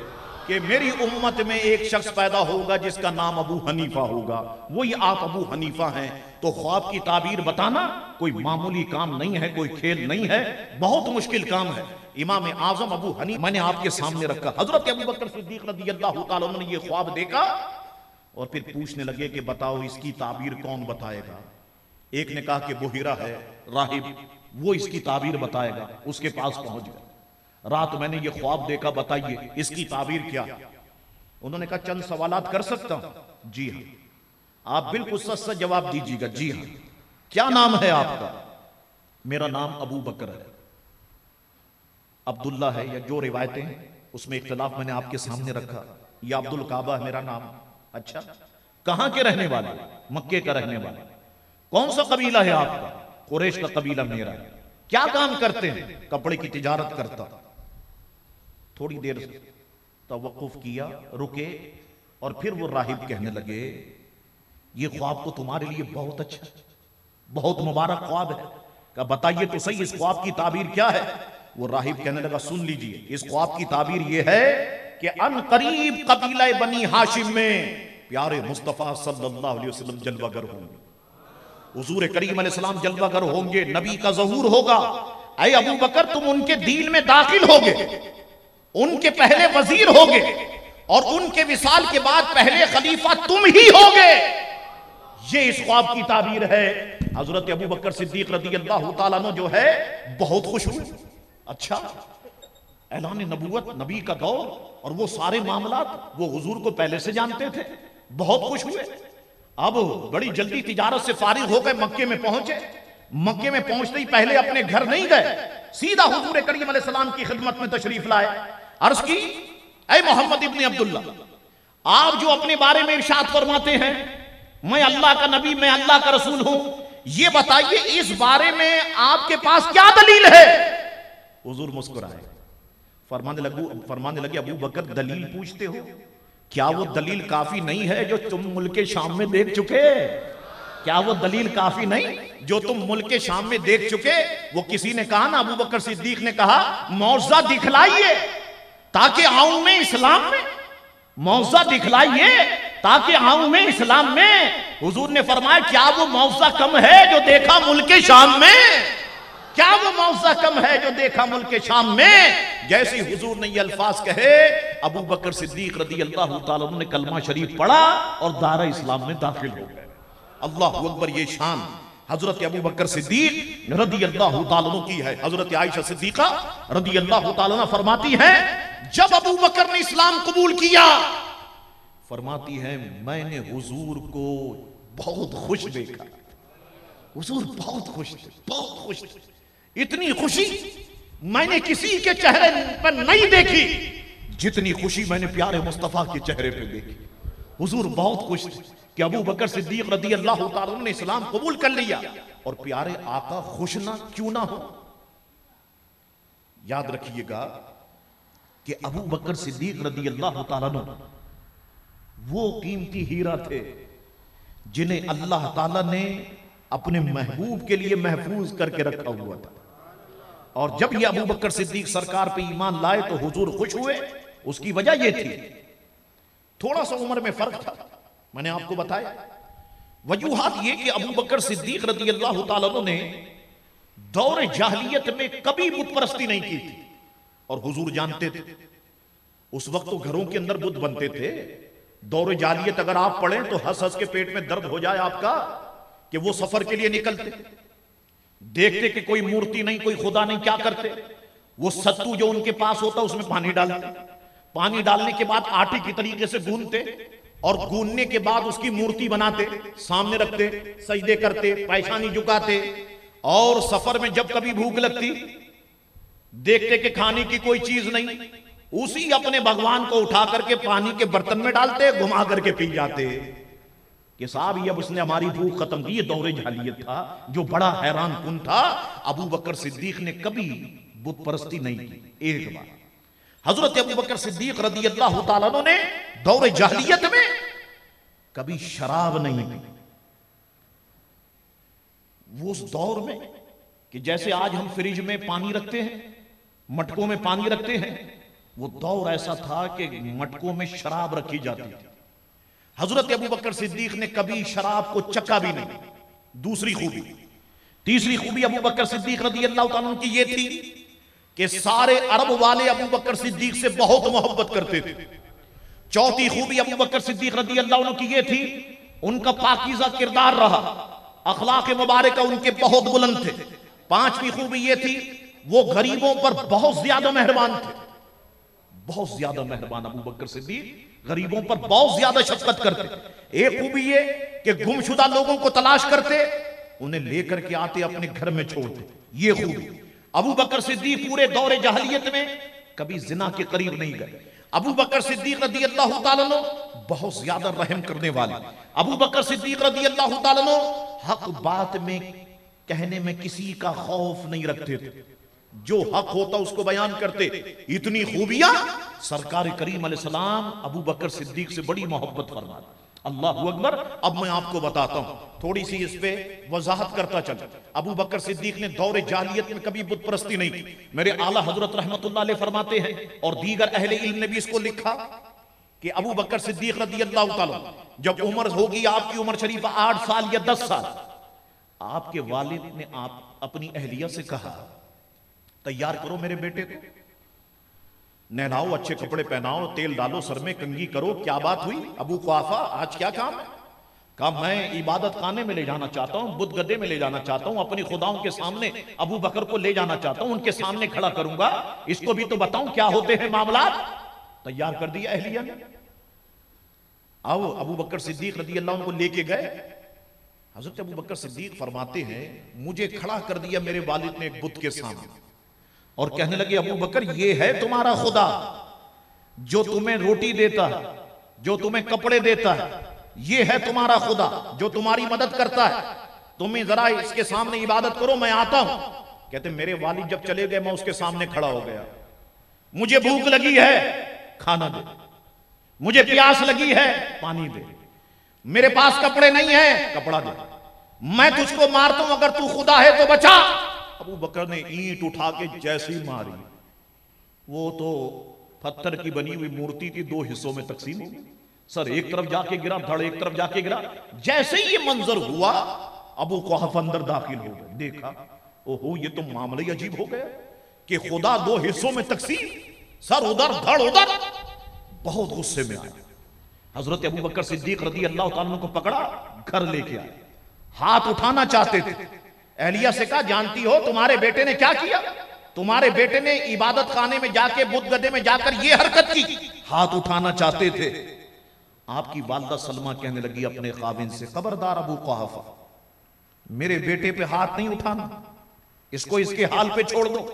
S1: کہ میری امت میں ایک شخص پیدا ہوگا جس کا نام ابو حنیفہ ہوگا۔ وہی آپ ابو حنیفہ ہیں۔ تو خواب کی تعبیر بتانا کوئی معمولی کام نہیں ہے، کوئی کھیل نہیں ہے۔ بہت مشکل کام ہے۔ امام اعظم ابو حنیف میں نے آپ کے سامنے رکھا۔ حضرت ابو بکر صدیق رضی اللہ تعالیٰ نے یہ خواب دیکھا اور پھر پوچھنے لگے کہ بتاؤ اس کی تعبیر کون بتائے گا؟ ایک نے کہا کہ بحیرہ ہے، راہب، وہ اس کی تعبیر بتائے گا، اس کے پاس پہنچ گیا رات میں نے یہ خواب دیکھا، بتائیے، اس کی تعبیر کیا؟ انہوں نے کہا، چند سوالات کر سکتا ہوں۔ جی ہاں۔ آپ بالکل سچ سچ جواب دیجیے گا۔ جی ہاں۔ کیا نام ہے آپ کا؟ میرا نام ابو بکر ہے۔ عبداللہ ہے، یا جو روایتیں ہیں، اس میں اختلاف میں نے آپ کے سامنے رکھا۔ یا عبد القعبہ ہے، میرا نام۔ اچھا۔ کہاں کے رہنے والے؟ مکے کا رہنے والے۔ کون سا قبیلہ ہے آپ کا؟ قریش کا قبیلہ میرا۔ ہے کیا کام کرتے ہیں؟ کپڑے کی تجارت کرتا۔ تھوڑی دیر توقف کیا، رکے اور پھر وہ راہب کہنے لگے، یہ خواب تو تمہارے لیے بہت اچھا بہت مبارک خواب ہے۔ کہ بتائیے تو صحیح، اس خواب کی تعبیر کیا ہے؟ وہ راہب کہنے لگا، سن لیجیے، اس خواب کی تعبیر یہ ہے کہ ان قریب قبیلہ بنی ہاشم میں پیارے مصطفیٰ صلی اللہ علیہ وسلم جلوہ گر ہوں گے۔ حضور کریم علیہ السلام جلوہ گر ہوں گے، نبی کا ظہور ہوگا۔ اے ابو بکر، تم ان کے دین میں داخل ہوگے۔ ان کے پہلے وزیر ہوگے اور ان کے وصال کے بعد پہلے خلیفہ تم ہی ہوگے۔ یہ اس خواب کی تعبیر ہے۔ حضرت ابو بکر صدیق رضی اللہ تعالیٰ جو ہے، بہت خوش ہوئے۔ اچھا اعلان نبوت، نبی کا دور اور وہ سارے معاملات وہ حضور کو پہلے سے جانتے تھے۔ بہت خوش ہوئے۔ اب بڑی جلدی تجارت سے فارغ ہو گئے مکے میں پہنچے۔ مکے میں پہنچتے ہی پہلے اپنے گھر نہیں گئے۔ سیدھا حضور کریم علیہ السلام کی خدمت میں تشریف لائے۔ عرض کی، اے محمد ابن عبداللہ، آپ جو اپنے بارے میں ارشاد فرماتے ہیں، میں اللہ کا نبی، میں اللہ کا رسول ہوں، یہ بتائیے اس بارے میں آپ کے پاس کیا دلیل ہے؟ حضور مسکرائے۔ فرمانے لگو، فرمانے لگے، ابو بکر دلیل پوچھتے ہو، کیا وہ دلیل کافی نہیں ہے جو تم ملک شام میں دیکھ چکے؟ کیا وہ دلیل کافی نہیں جو تم ملک شام میں دیکھ چکے؟ وہ کسی نے کہا نا، ابو بکر صدیق نے کہا موزہ دکھلائیے۔ تاکہ آؤں میں اسلام میں موزہ دکھلائیے، تاکہ آؤں میں اسلام میں۔ حضور نے فرمایا، کیا وہ موزہ کم ہے جو دیکھا ملک شام میں؟ کیا وہ موضع کم ہے جو دیکھا ملک شام میں؟ جیسی حضور نے یہ الفاظ کہے، ابو بکر صدیق رضی اللہ تعالیٰ نے کلمہ شریف پڑھا اور دارہ اسلام میں داخل ہو گئے۔ اللہ اکبر، یہ شان حضرت ابو بکر صدیق رضی اللہ تعالیٰ کی ہے۔ حضرت عائشہ صدیقہ رضی اللہ تعالیٰ فرماتی ہے جب ابو بکر نے اسلام قبول کیا، فرماتی ہے میں نے حضور کو بہت خوش دیکھا۔ حضور بہت خوش تھے، بہت خوش تھے۔ اتنی خوشی میں نے کسی کے چہرے پر نہیں دیکھی، جتنی خوشی میں نے پیارے مصطفیٰ کے چہرے پہ دیکھی۔ حضور بہت خوش تھے کہ ابو بکر صدیق رضی اللہ تعالیٰ نے اسلام قبول کر لیا۔ اور پیارے آقا، خوش نہ کیوں نہ ہو یاد رکھیے گا کہ ابو بکر صدیق رضی اللہ تعالیٰ وہ قیمتی ہیرا تھے جنہیں اللہ تعالیٰ نے اپنے محبوب کے لیے محفوظ کر کے رکھا ہوا تھا۔ اور جب یہ ابو بکر صدیق سرکار پہ ایمان لائے تو حضور خوش ہوئے۔ اس کی وجہ یہ تھی۔ تھوڑا سا عمر میں فرق تھا۔ میں نے آپ کو بتایا۔ وجوہات یہ کہ ابو بکر صدیق رضی اللہ تعالیٰ نے دور جاہلیت میں کبھی بت پرستی نہیں کی تھی۔ اور حضور جانتے تھے۔ اس وقت تو گھروں کے اندر بت بنتے تھے۔ دور جاہلیت اگر آپ پڑھیں تو ہس ہس کے پیٹ میں درد ہو جائے آپ کا کہ وہ سفر کے لیے نکلتے۔ دیکھتے کہ کوئی مورتی نہیں، کوئی خدا نہیں، کیا کرتے؟ وہ ستو جو ان کے پاس ہوتا، اس میں پانی ڈالتے۔ پانی ڈالنے کے بعد آٹے کی طریقے سے گونتے اور گوننے کے بعد اس کی مورتی بناتے، سامنے رکھتے، سجدے کرتے پیشانی جھکاتے۔ اور سفر میں جب کبھی بھوک لگتی دیکھتے کہ کھانے کی کوئی چیز نہیں۔ اسی اپنے بھگوان کو اٹھا کر کے پانی کے برتن میں ڈالتے، گھما کر کے پی جاتے۔ کہ صاحب، یہ اب اس نے ہماری بھوک ختم کی، یہ دور جہلیت تھا، جو بڑا حیران کن تھا۔ ابو بکر صدیق نے کبھی بت پرستی نہیں کی، ایک بار۔ حضرت ابو بکر صدیق رضی اللہ تعالیٰ نے دور جہلیت میں کبھی شراب نہیں پی۔ وہ اس دور میں کہ جیسے آج ہم فریج میں پانی رکھتے ہیں مٹکوں میں پانی رکھتے ہیں۔ وہ دور ایسا تھا کہ مٹکوں میں شراب رکھی جاتی۔ تھی حضرت ابو بکر صدیق نے کبھی شراب کو چکا بھی نہیں۔ دوسری خوبی۔ تیسری خوبی ابو بکر صدیق رضی اللہ تعالیٰ کی یہ تھی کہ سارے عرب والے ابو بکر صدیق سے بہت محبت کرتے تھے۔ چوتھی خوبی ابو بکر صدیق رضی اللہ عنہ کی یہ تھی، ان کا پاکیزہ کردار رہا۔ اخلاق مبارکہ ان کے بہت بلند تھے۔ پانچویں خوبی یہ تھی وہ غریبوں پر بہت زیادہ مہربان تھے۔ بہت زیادہ مہربان ابو بکر صدیق غریبوں پر بہت زیادہ شفقت کرتے۔ ایک خوبی یہ کہ گم شدہ لوگوں کو تلاش کرتے، انہیں لے کر کے آتے اپنے گھر میں چھوڑتے۔ یہ خوبی۔ ابو بکر صدیق پورے دور جہلیت میں کبھی زنا کے قریب نہیں گئے۔ ابو بکر صدیق رضی اللہ تعالیٰ بہت زیادہ رحم کرنے والے۔ ابو بکر صدیق رضی اللہ تعالیٰ حق بات میں کہنے میں کسی کا خوف نہیں رکھتے تھے۔ جو حق ہوتا اس کو بیان کرتے، اتنی خوبیاں؟ سرکار کریم علیہ السلام ابو بکر صدیق سے بڑی محبت فرما اللہ اکبر، اب میں آپ کو بتاتا ہوں۔ تھوڑی سی اس پہ وضاحت کرتا چل ابو بکر صدیق نے دور جالیت میں کبھی بت پرستی نہیں کی۔ میرے اعلیٰ حضرت رحمت اللہ علیہ فرماتے ہیں اور دیگر اہل علم نے بھی اس کو لکھا کہ ابو بکر صدیق رضی اللہ تعالیٰ جب عمر ہوگی، آپ کی عمر شریف آٹھ سال یا دس سال۔ آپ کے والد نے آپ اپنی اہلیہ سے کہا تیار کرو میرے بیٹے کو۔ نہلاؤ، اچھے کپڑے پہناؤ، تیل ڈالو، سر میں کنگی کرو۔ کیا بات ہوئی؟ ابو قوافہ، آج کیا کام ہے؟ کہا، میں عبادت خانے میں لے جانا چاہتا ہوں، بدھ گدے میں لے جانا چاہتا ہوں، اپنی خداؤں کے سامنے ابو بکر کو لے جانا چاہتا ہوں، ان کے سامنے کھڑا کروں گا۔ اس کو بھی تو بتاؤں کیا ہوتے ہیں معاملات؟ تیار کر دیا اہلیہ نے۔ آؤ، ابو بکر صدیق رضی اللہ عنہ کو لے کے گئے۔ حضرت ابو بکر صدیق فرماتے ہیں، مجھے کھڑا کر دیا میرے والد نے ایک بدھ کے سامنے۔ اور کہنے لگے، ابو بکر، یہ ہے تمہارا خدا جو تمہیں روٹی دیتا ہے، جو تمہیں کپڑے دیتا ہے. یہ ہے تمہارا خدا جو تمہاری مدد کرتا ہے. تمہیں ذرا اس کے سامنے عبادت کرو، میں آتا ہوں. کہتے میرے والد جب چلے گئے، میں اس کے سامنے کھڑا ہو گیا. مجھے بھوک لگی ہے. کھانا دے. مجھے پیاس لگی ہے. پانی دے. میرے پاس کپڑے نہیں ہیں. کپڑا دے. میں تجھ کو مارتا ہوں، اگر تو خدا ہے تو بچا. ابو بکر نے اینٹ اٹھا کے جیسی ماری۔ وہ تو پتھر کی بنی ہوئی مورتی تھی دو حصوں میں تقسیم ہوئی سر ایک طرف جا کے گرا، دھڑ ایک طرف جا کے گرا۔ جیسے ہی یہ منظر ہوا، ابو کوحف اندر داخل ہو گئے۔ دیکھا، اوہو، یہ تو معاملہ ہی عجیب ہو گیا کہ خدا دو حصوں میں تقسیم۔ سر ادھر، دھڑ ادھر۔ بہت غصے میں آیا۔ حضرت ابو بکر صدیق رضی اللہ تعالیٰ کو پکڑا، گھر لے کے آئے۔ ہاتھ اٹھانا چاہتے تھے۔ اہلیہ سے کہا، جانتی ہو، تمہارے بیٹے نے کیا کیا؟ تمہارے بیٹے نے عبادت خانے میں جا کے، بدھ گدے میں جا کر یہ حرکت کی۔ ہاتھ اٹھانا چاہتے تھے۔ آپ کی والدہ سلمہ کہنے لگی اپنے خاوند سے، خبردار ابو قحافہ، میرے بیٹے پہ ہاتھ نہیں اٹھانا۔ اس کو اس کے حال پہ چھوڑ دو۔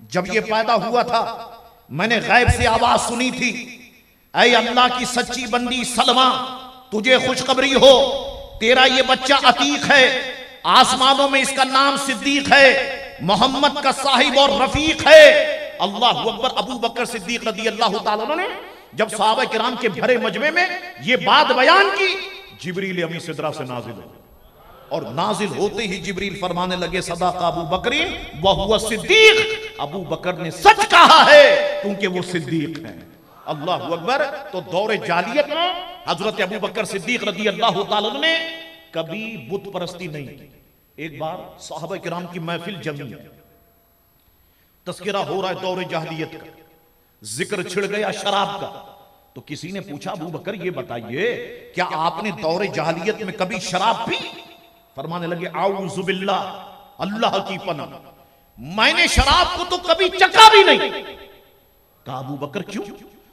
S1: جب یہ پیدا ہوا تھا، میں نے غیب سے آواز سنی تھی۔ اے اللہ کی سچی بندی، سلمہ، تجھے خوشخبری ہو۔ تیرا یہ بچہ عتیق ہے۔ آسمانوں میں اس کا نام صدیق ہے، محمد کا صاحب اور رفیق ہے۔ اللہ اکبر، ابو بکر صدیق رضی اللہ تعالیٰ نے جب صحابہ کرام کے بھرے مجمع میں یہ بات بیان کی، جبریل امی صدرہ سے نازل ہو۔ اور نازل ہوتے ہی جبریل فرمانے لگے صداق ابو بکرین وہ صدیق۔ ابو بکر نے سچ کہا ہے، کیونکہ وہ صدیق ہے اللہ اکبر، تو دور جالیت میں حضرت ابو بکر صدیق رضی اللہ تعالیٰ نے کبھی بت پرستی نہیں کی۔ ایک بار صحابہ کرام کی محفل جمی۔ تذکرہ ہو رہا ہے دور جاہلیت کا۔ ذکر چھڑ گیا شراب کا۔ تو کسی نے پوچھا، ابو بکر، یہ بتائیے، کیا آپ نے دور جاہلیت میں کبھی شراب پی؟ فرمانے لگے، اعوذ باللہ، اللہ کی پناہ۔ میں نے شراب کو تو کبھی چکا بھی نہیں۔ کہا، ابو بکر، کیوں؟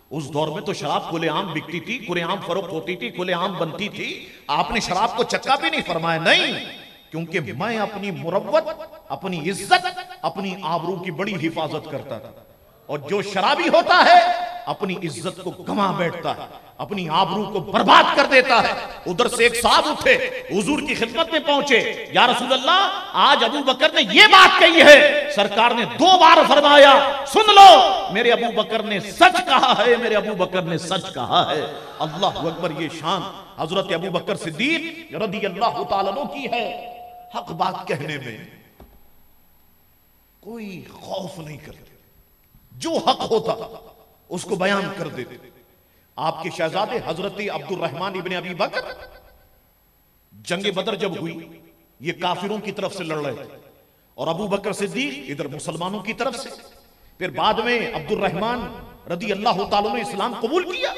S1: اس دور میں تو شراب کھلے عام بکتی تھی، کھلے عام فروخت ہوتی تھی، کھلے عام بنتی تھی۔ آپ نے شراب کو چکا بھی نہیں، فرمایا، نہیں۔ کیونکہ میں اپنی مروت اپنی عزت اپنی آبرو کی بڑی حفاظت کرتا تھا اور جو شرابی ہوتا ہے اپنی عزت کو گما بیٹھتا ہے۔ اپنی آبرو کو برباد کر دیتا ہے۔ ادھر سے ایک صاحب اٹھے حضور کی خدمت میں پہنچے۔ یا رسول اللہ آج ابو بکر نے یہ بات کہی ہے۔ سرکار نے دو بار فرمایا سن لو میرے ابو بکر نے سچ کہا ہے میرے ابو بکر نے سچ کہا ہے۔ اللہ اکبر یہ شان حضرت ابو بکر صدیق رضی اللہ تعالیٰ کی ہے۔ حق بات کہنے میں کوئی خوف نہیں کرتے۔ جو حق ہوتا، اس کو بیان کر دیتے۔ آپ کے شہزادے حضرت عبد الرحمن ابن ابی بکر، جنگ بدر جب ہوئی، یہ کافروں کی طرف سے لڑ رہے تھے۔ اور ابو بکر صدیق ادھر مسلمانوں کی طرف سے۔ پھر بعد میں عبد الرحمن رضی اللہ تعالیٰ نے اسلام قبول کیا۔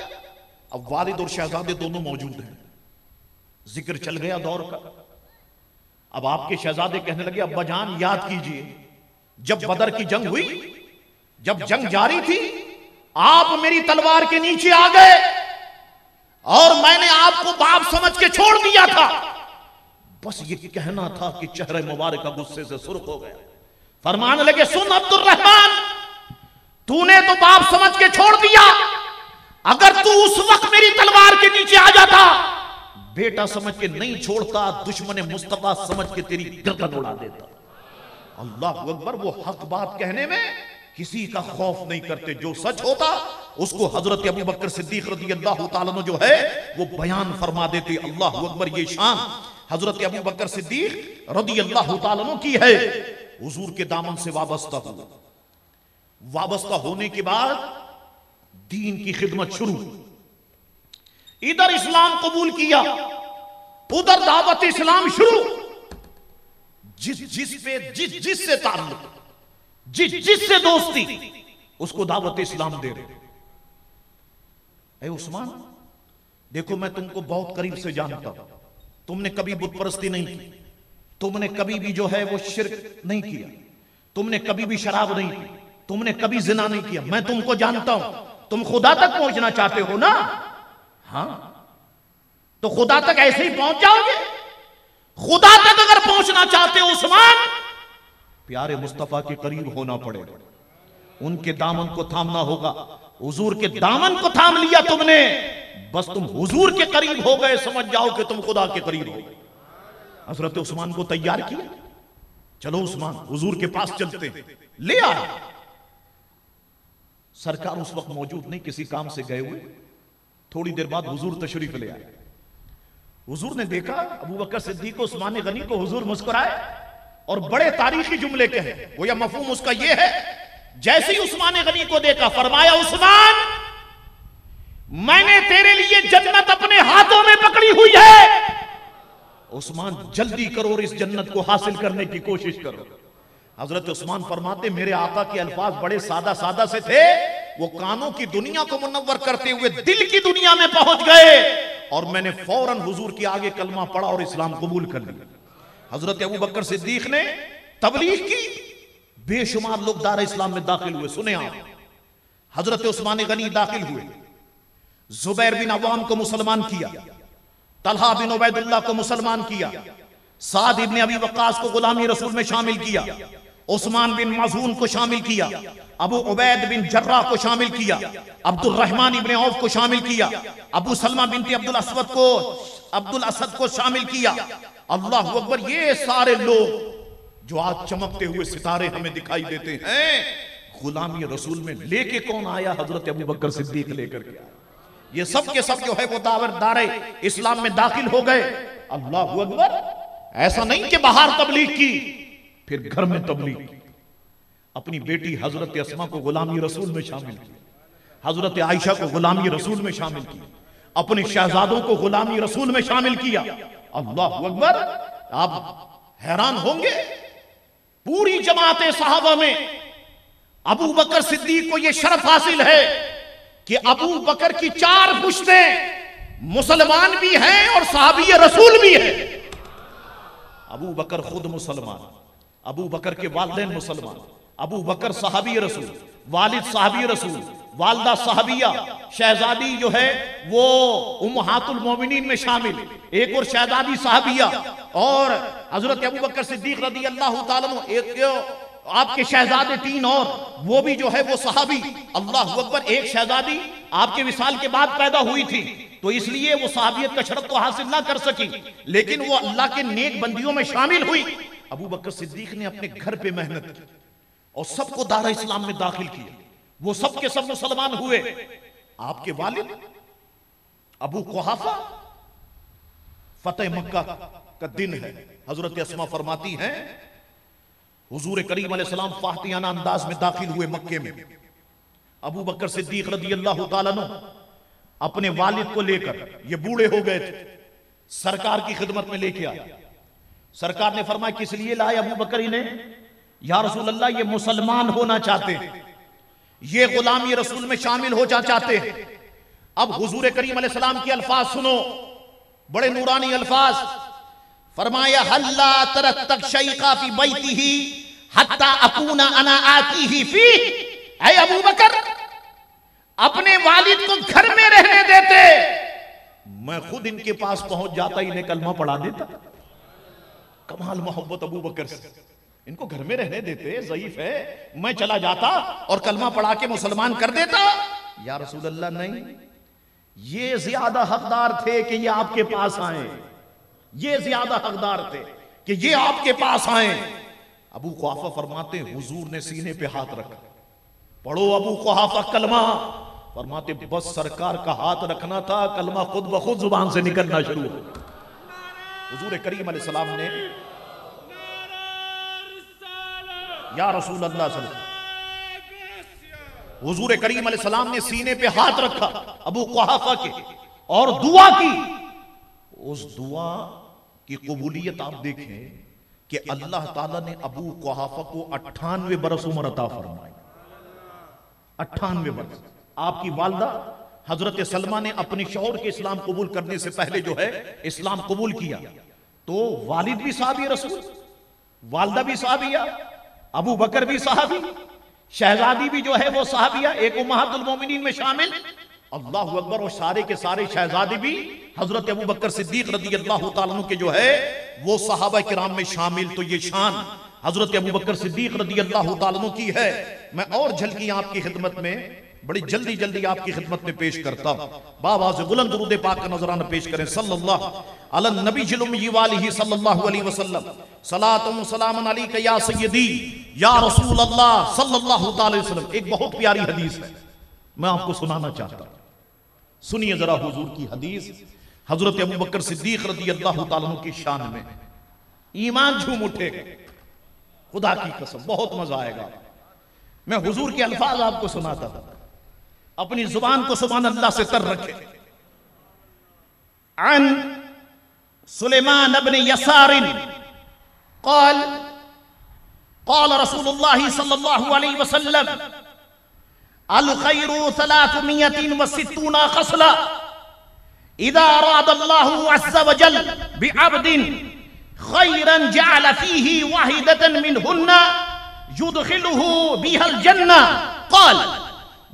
S1: اب والد اور شہزادے دونوں موجود ہیں۔ ذکر چل گیا دور کا۔ اب آپ کے شہزادے کہنے لگے ابا جان یاد کیجیے جب بدر کی جنگ ہوئی جب جنگ جاری تھی آپ میری تلوار کے نیچے آ گئے اور میں نے آپ کو باپ سمجھ کے چھوڑ دیا تھا۔ بس یہ کہنا تھا کہ چہرے مبارکہ غصے سے سرخ ہو گیا۔ فرمان لگے سن عبد الرحمن تو نے تو باپ سمجھ کے چھوڑ دیا۔ اگر تو اس وقت میری تلوار کے نیچے آ جاتا بیٹا سمجھ کے نہیں چھوڑتا، دشمن مصطفیٰ سمجھ کے تیری گردن اڑا دیتا۔ اللہ اکبر، وہ حق بات کہنے میں کسی کا خوف نہیں کرتے۔ جو سچ ہوتا، اس کو حضرت ابو بکر صدیق رضی اللہ تعالیٰ جو ہے، وہ بیان فرما دیتے۔ اللہ اکبر، یہ شان حضرت ابو بکر صدیق رضی اللہ تعالیٰ کی ہے۔ حضور کے دامن سے وابستہ ہوا وابستہ ہونے کے بعد دین کی خدمت شروع۔ ادھر اسلام قبول کیا، ادھر دعوت اسلام شروع۔ جس جس پہ، جس جس سے تعلق، جس جس سے دوستی، اس کو دعوت اسلام دے رہے اے عثمان، دیکھو میں تم کو بہت قریب سے جانتا ہوں۔ تم نے کبھی بت پرستی نہیں کی۔ تم نے کبھی بھی جو ہے وہ شرک نہیں کیا۔ تم نے کبھی بھی شراب نہیں کی تم نے کبھی زنا نہیں کیا۔ میں تم کو جانتا ہوں۔ تم خدا تک پہنچنا چاہتے ہو نا؟ ہاں تو خدا تک ایسے ہی پہنچ جاؤ گے۔ خدا تک اگر پہنچنا چاہتے ہو عثمان، پیارے مصطفیٰ کے قریب ہونا پڑے۔ گا ان کے دامن کو تھامنا ہوگا۔ حضور کے دامن کو تھام لیا تم نے۔ بس تم حضور کے قریب ہو گئے، سمجھ جاؤ کہ تم خدا کے قریب ہو۔ گئے حضرت عثمان کو تیار کیا۔ چلو عثمان، حضور کے پاس چلتے ہیں۔ لے آئے سرکار اس وقت موجود نہیں، کسی کام سے گئے ہوئے۔ تھوڑی دیر بعد حضور تشریف لے آئے۔ حضور نے دیکھا، ابو بکر صدیق، عثمان غنی کو حضور مسکرائے اور بڑے تاریخی جملے کہے۔ وہ یا مفہوم اس کا یہ ہے، جیسے ہی عثمان غنی کو دیکھا، فرمایا، عثمان، میں نے تیرے لیے جنت اپنے ہاتھوں میں پکڑی ہوئی ہے۔ عثمان، جلدی کرو اور اس جنت کو حاصل کرنے کی کوشش کرو۔ حضرت عثمان فرماتے، میرے آقا کے الفاظ بڑے سادہ سادہ سے تھے۔ وہ کانوں کی دنیا کو منور کرتے ہوئے دل کی دنیا میں پہنچ گئے اور میں نے فوراً حضور کی آگے کلمہ پڑھا اور اسلام قبول کر لیا۔ حضرت ابو بکر صدیق نے تبلیغ کی۔ بے شمار لوگ دار اسلام میں داخل ہوئے۔ سنے آپ۔ حضرت عثمان غنی داخل ہوئے۔ زبیر بن عوام کو مسلمان کیا۔ طلحہ بن عبید اللہ کو مسلمان کیا۔ سعد ابن ابی وقاص کو غلامی رسول میں شامل کیا۔ عثمان بن مزون کو شامل کیا، ابو عبید بن جرہ کو شامل کیا عبد الرحمن ابن عوف کو شامل کیا، ابو سلمہ بنت عبد الاسود کو عبد الاسد کو شامل کیا۔ اللہ اکبر، یہ سارے لوگ جو آج چمکتے ہوئے ستارے ہمیں دکھائی دیتے ہیں، غلامی رسول میں لے کے کون آیا حضرت ابو بکر صدیق لے کر کے؟ یہ سب کے سب جو ہے وہ داور دارے اسلام میں داخل ہو گئے۔ اللہ اکبر، ایسا نہیں کہ باہر تبلیغ کی۔ پھر گھر میں تبلیغ اپنی بیٹی حضرت اسما کو غلامی رسول میں شامل کی۔ حضرت عائشہ کو غلامی رسول میں شامل کی۔ اپنے شہزادوں کو غلامی رسول میں شامل کیا۔ اللہ اکبر، آپ حیران ہوں گے؟ پوری جماعت صحابہ میں ابو بکر صدیق کو یہ شرف حاصل ہے کہ ابو بکر کی چار پشتیں مسلمان بھی ہیں اور صحابی رسول بھی ہیں۔ ابو بکر خود مسلمان۔ ابو بکر کے والدین مسلمان، ابو بکر صحابی رسول، والد صحابی رسول، والدہ صحابیہ، شہزادی جو ہے وہ امہات المومنین میں شامل، ایک اور شہزادی صحابیہ اور حضرت ابو بکر صدیق رضی اللہ تعالیٰ ایک آپ کے شہزادے تین اور، وہ بھی جو ہے وہ صحابی، اللہ اکبر، ایک شہزادی آپ کے وصال کے بعد پیدا ہوئی تھی، تو اس لیے وہ صحابیت کا شرط تو حاصل نہ کر سکی، لیکن وہ اللہ کے نیک بندیوں میں شامل ہوئی۔ ابو بکر صدیق نے اپنے گھر پہ محنت کی اور سب کو دار اسلام میں داخل کیا۔ وہ سب کے سب مسلمان ہوئے۔ آپ کے والد؟ ابو قحافہ؟ فتح مکہ کا دن ہے۔ حضرت اسما فرماتی ہیں، حضور کریم علیہ السلام فاتحانہ انداز میں داخل ہوئے مکے میں۔ ابو بکر صدیق رضی اللہ تعالیٰ اپنے والد کو لے کر یہ بوڑھے ہو گئے تھے۔ سرکار کی خدمت میں لے کے آئے۔ سرکار نے فرمایا کس لیے لائے ابو بکر انہیں؟ یا رسول اللہ، یہ مسلمان ہونا چاہتے ہیں۔ یہ غلامی رسول میں شامل ہو جا چاہتے ہیں۔ اب حضور کریم علیہ السلام کی الفاظ سنو۔ بڑے نورانی الفاظ۔ فرمایا حلا ترک تک شیقا فی بیتی ہی حتی اکونا انا آتی ہی فی اے ابو بکر، اپنے والد کو گھر میں رہنے دیتے۔ میں خود ان کے پاس پہنچ جاتا، انہیں کلمہ پڑھا دیتا۔ کمال محبت ابو بکر سے۔ ان کو گھر میں رہنے دیتے، ضعیف ہے، میں چلا جاتا اور کلمہ پڑھا کے مسلمان کر دیتا۔ یا رسول اللہ، نہیں۔ یہ زیادہ حقدار تھے کہ یہ آپ کے پاس آئیں۔ یہ زیادہ حقدار تھے کہ یہ آپ کے پاس آئیں۔ ابو قحافہ فرماتے، حضور نے سینے پہ ہاتھ رکھا۔ پڑھو ابو قحافہ کلمہ۔ فرماتے، بس سرکار کا ہاتھ رکھنا تھا، کلمہ خود بخود زبان سے نکلنا شروع ہو۔ حضور کریم علیہ السلام نے یا رسول اللہ صلی اللہ علیہ وسلم، حضور کریم علیہ السلام نے سینے پہ ہاتھ رکھا، ابو قحافہ کے، اور دعا کی۔ اس دعا کی قبولیت آپ دیکھیں کہ اللہ تعالیٰ نے ابو قحافہ کو اٹھانوے برس عمر عطا فرمائی۔ اٹھانوے برس۔ آپ کی والدہ حضرت سلمہ نے اپنی شوہر کے اسلام قبول کرنے سے پہلے جو ہے، اسلام قبول کیا۔ تو والد بھی صحابی رسول۔ والدہ بھی صحابیہ ابو بکر بھی صحابی۔ شہزادی بھی جو ہے وہ صحابیہ ایک امہات المومنین میں شامل۔ اللہ اکبر اور سارے کے سارے شہزادی بھی حضرت ابو بکر صدیق رضی اللہ تعالیٰ کے جو ہے، وہ صحابہ کرام میں شامل۔ تو یہ شان حضرت ابو بکر صدیق رضی اللہ تعالیٰ کی ہے۔ میں اور جھلکی آپ کی خدمت میں بڑی جلدی جلدی آپ کی خدمت میں پیش کرتا ہوں۔ بابا سے بلند درود پاک کا نظرانہ پیش کریں۔ صلی اللہ علی النبی جلوم یوالی صلی اللہ علیہ وسلم۔ صلاة و سلام علیکہ یا سیدی، یا رسول اللہ صلی اللہ علیہ وسلم۔ ایک بہت پیاری حدیث ہے۔ میں آپ کو سنانا چاہتا ہوں۔ سنیے ذرا حضور کی حدیث۔ حضرت ابو بکر صدیق رضی اللہ تعالیٰ کی شان میں۔ ایمان جھوم اٹھے۔ گا خدا کی قسم، بہت مزہ آئے گا۔ میں حضور کے الفاظ آپ کو سناتا تھا اپنی زبان کو سبحان اللہ سے تر رکھے۔ عن سلیمان ابن یسار قال قال رسول الله صلى الله عليه وسلم الخير ثلاثمية وستون خصلة إذا أراد الله عز وجل بعبد خيرا جعل فيه واحدة منهن يدخله بها الجنة قال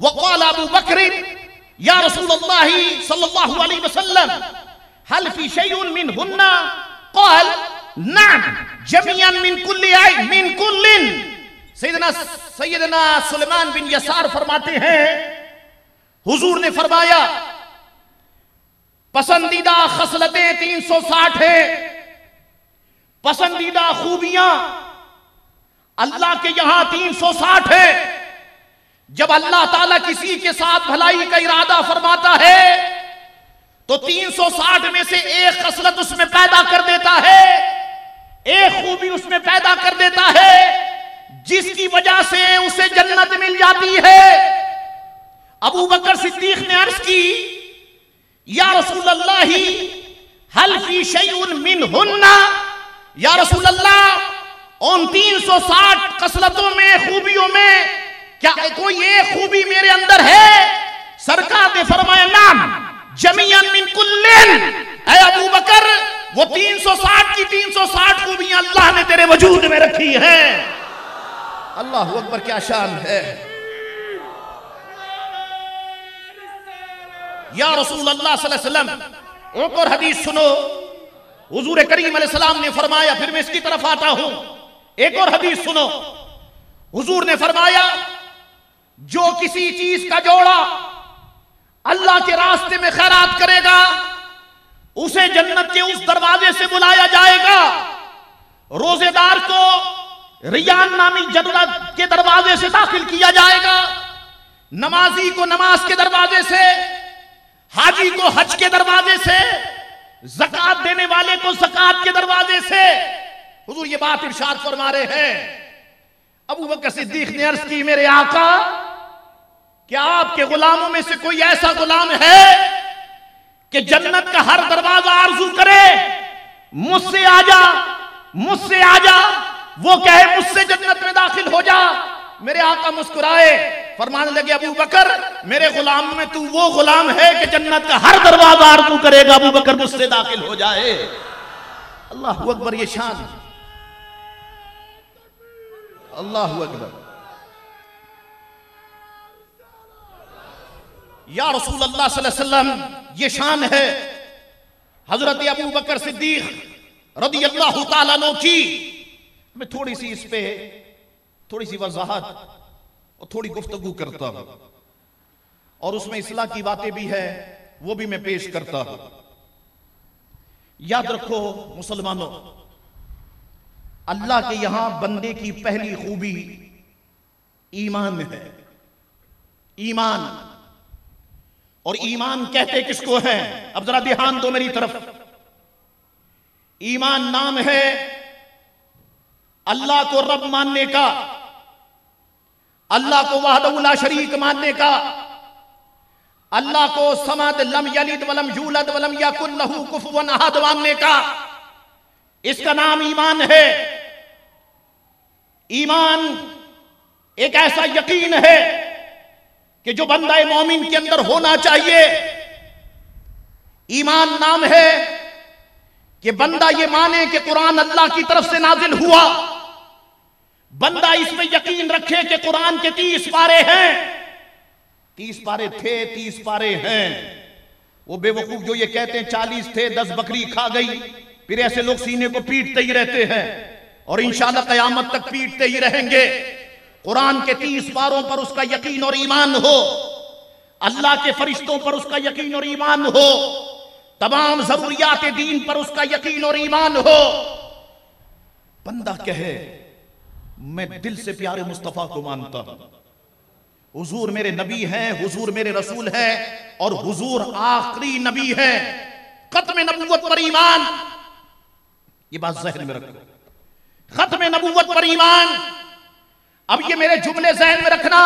S1: وقال ابو بکر، یا رسول اللہ صلی اللہ علیہ وسلم، هل في شيء منهن؟ قال، نعم، جميعا من كل عين، من كل. سیدنا سیدنا سلیمان بن یسار فرماتے ہیں، حضور نے فرمایا، پسندیدہ خصلتیں تین سو ساٹھ ہیں، پسندیدہ خوبیاں اللہ کے یہاں تین سو ساٹھ ہیں جب اللہ تعالیٰ کسی کے ساتھ بھلائی کا ارادہ فرماتا ہے، تو تین سو ساٹھ میں سے ایک خصلت اس میں پیدا کر دیتا ہے۔ ایک خوبی اس میں پیدا کر دیتا ہے، جس کی وجہ سے اسے جنت مل جاتی ہے۔ ابو بکر صدیق نے عرض کی، یا رسول اللہ حل فی شیء منہن؟ یا رسول اللہ، ان تین سو ساٹھ قسلتوں میں، خوبیوں میں کیا کوئی ایک خوبی میرے اندر ہے؟ سرکار نے فرمایا نام جمیعن من کلن اے ابو بکر، وہ تین سو ساٹھ کی تین سو ساٹھ خوبیاں اللہ نے تیرے وجود میں رکھی ہیں۔ اللہ اکبر، کیا شان ہے۔ یا رسول اللہ صلی اللہ علیہ وسلم، ایک اور حدیث سنو۔ حضور کریم علیہ السلام نے فرمایا، پھر میں اس کی طرف آتا ہوں۔ ایک اور حدیث سنو۔ حضور نے فرمایا جو کسی چیز کا جوڑا اللہ کے راستے میں خیرات کرے گا، اسے جنت کے اس دروازے سے بلایا جائے گا۔ روزے دار کو ریان نامی جنت کے دروازے سے داخل کیا جائے گا۔ نمازی کو نماز کے دروازے سے، حاجی کو حج کے دروازے سے، زکات دینے والے کو زکات کے دروازے سے۔ حضور یہ بات ارشاد فرما رہے ہیں۔ ابو بکر صدیق نے عرض کی، میرے آقا کیا آپ کے غلاموں میں سے کوئی ایسا غلام ہے کہ جنت کا ہر دروازہ آرزو کرے؟ مجھ سے آ جا، مجھ سے آ جا، وہ کہے مجھ سے جنت میں داخل ہو جا۔ میرے آقا مسکرائے فرمانے لگے ابو بکر، میرے غلام میں تو وہ غلام ہے کہ جنت کا ہر دروازہ آرزو کرے گا، ابو بکر مجھ سے داخل ہو جائے۔ اللہ اکبر، یہ شان۔ اللہ اکبر۔ یا رسول اللہ صلی اللہ علیہ وسلم، یہ شان ہے۔ حضرت ابو بکر صدیق رضی اللہ تعالیٰ عنہ کی۔ میں تھوڑی سی اس پہ تھوڑی سی وضاحت اور تھوڑی گفتگو کرتا ہوں۔ اور اس میں اصلاح کی باتیں بھی ہے وہ بھی میں پیش کرتا ہوں۔ یاد رکھو مسلمانوں، اللہ کے یہاں بندے کی پہلی خوبی ایمان ہے۔ ایمان۔ اور ایمان کہتے کس کو ہے اب ذرا دھیان دو میری طرف۔ ایمان نام ہے اللہ کو رب ماننے کا، اللہ کو وحدہ لا شریک ماننے کا۔ اللہ کو سمد لم یلد ولم یولد ولم یکن لہو کفوا احد ماننے کا۔ اس کا نام ایمان ہے۔ ایمان ایک ایسا یقین ہے کہ جو بندہ مومن کے اندر ہونا چاہیے، ایمان نام ہے کہ بندہ یہ مانے کہ قرآن اللہ کی طرف سے نازل ہوا، بندہ اس میں یقین رکھے کہ قرآن کے تیس پارے ہیں۔ تیس پارے تھے، تیس پارے ہیں۔ وہ بے وقوف جو یہ کہتے ہیں، چالیس تھے، دس بکری کھا گئی۔ پھر ایسے لوگ سینے کو پیٹتے ہی رہتے ہیں اور انشاءاللہ قیامت تک پیٹتے ہی رہیں گے۔ قرآن کے تیس پاروں پر اس کا یقین اور ایمان ہو، اللہ کے فرشتوں پر اس کا یقین اور ایمان ہو، تمام ضروریات دین پر اس کا یقین اور ایمان ہو۔ بندہ کہے، میں دل سے پیارے مصطفیٰ کو مانتا ہوں۔ حضور میرے نبی ہیں، حضور میرے رسول ہے اور حضور آخری نبی ہے ختم نبوت پر ایمان۔ یہ بات ذہن میں رکھو۔ ختم نبوت پر ایمان۔ اب یہ میرے جملے ذہن میں رکھنا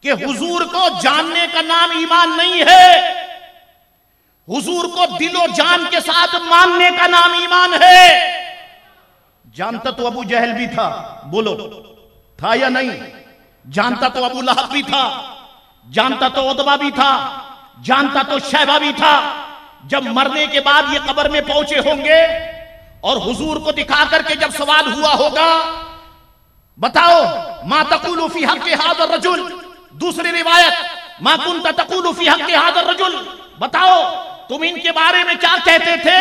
S1: کہ حضور کو جاننے کا نام ایمان نہیں ہے۔ حضور کو دل و جان کے ساتھ ماننے کا نام ایمان ہے۔ جانتا تو ابو جہل بھی تھا، بولو، تھا یا نہیں؟ جانتا تو ابو لہب بھی تھا، جانتا تو ادبا بھی تھا، جانتا تو شہبہ بھی تھا۔ جب مرنے کے بعد یہ قبر میں پہنچے ہوں گے اور حضور کو دکھا کر کے جب سوال ہوا ہوگا بتاؤ، ما تقول فی حق هذا الرجل؟ دوسری روایت، ما كنت تقول فی حق هذا الرجل؟ بتاؤ، تم ان کے بارے میں کیا کہتے تھے؟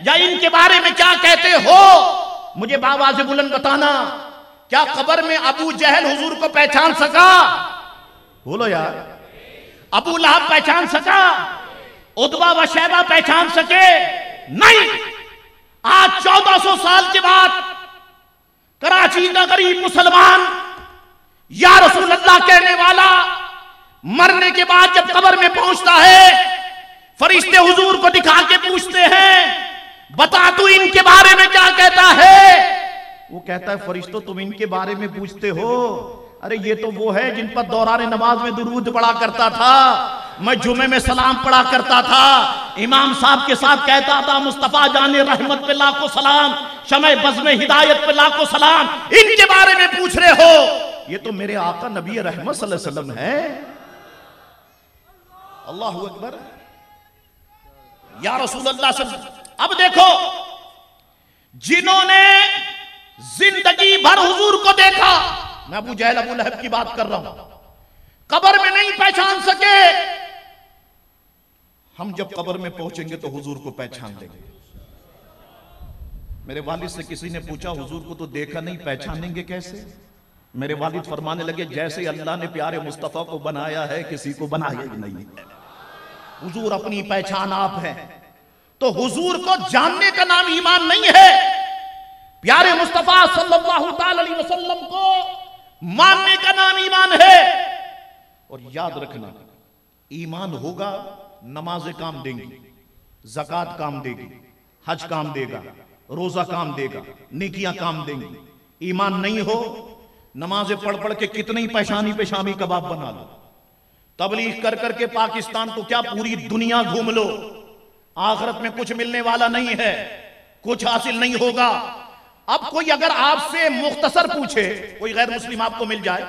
S1: یا ان کے بارے میں کیا کہتے ہو؟ مجھے بابا سے بلند بتانا، کیا قبر میں ابو جہل حضور کو پہچان سکا؟ بولو یار۔ ابو لہب پہچان سکا؟ ادبا و شہبہ پہچان سکے؟ نہیں۔ آج چودہ سو سال کے بعد کراچی کا غریب مسلمان، یا رسول اللہ کہنے والا، مرنے کے بعد جب قبر میں پہنچتا ہے، فرشتے حضور کو دکھا کے پوچھتے ہیں، بتا تو ان کے بارے میں کیا کہتا ہے؟ وہ کہتا ہے فرشتوں تم ان کے بارے میں پوچھتے ہو۔ ارے یہ تو وہ ہے جن پر دوران نماز میں درود پڑا کرتا تھا، میں جمعے میں سلام پڑا کرتا تھا۔ امام صاحب کے ساتھ کہتا تھا، مصطفیٰ جان رحمت پہ لاکھوں سلام، شمع بزم ہدایت پہ لاکھوں سلام۔ ان کے بارے میں پوچھ رہے ہو۔ یہ تو میرے آقا نبی رحمت صلی اللہ علیہ وسلم ہے اللہ اکبر۔ یا رسول اللہ صلی اللہ علیہ وسلم، اب دیکھو، جنہوں نے زندگی بھر حضور کو دیکھا میں ابو جہل ابو لہب کی بات کر رہا ہوں۔ قبر میں نہیں پہچان سکے۔ ہم جب قبر میں پہنچیں گے تو حضور کو پہچان لیں گے۔ میرے والد سے کسی نے پوچھا، حضور کو تو دیکھا نہیں، پہچانیں گے کیسے؟ میرے والد فرمانے لگے، جیسے اللہ نے پیارے مصطفیٰ کو بنایا ہے، کسی کو بنایا ہی نہیں حضور اپنی پہچان آپ ہے تو حضور کو جاننے کا نام ایمان نہیں ہے۔ پیارے مصطفیٰ صلی اللہ تعالی علیہ وسلم کو ماننے کا نام ایمان ہے۔ اور یاد رکھنا، ایمان ہوگا، نماز کام دیں گی زکات کام دے گی، حج کام دے گا، روزہ کام دے گا، نیکیاں کام دیں گی۔ ایمان نہیں ہو، نمازیں پڑھ پڑھ کے کتنی پیشانی پہ شامی کباب بنا لو۔ تبلیغ کر کر کے پاکستان کو کیا پوری دنیا گھوم لو۔ آخرت میں کچھ ملنے والا نہیں ہے، کچھ حاصل نہیں ہوگا۔ اب کوئی اگر آپ سے مختصر پوچھے کوئی غیر مسلم آپ کو مل جائے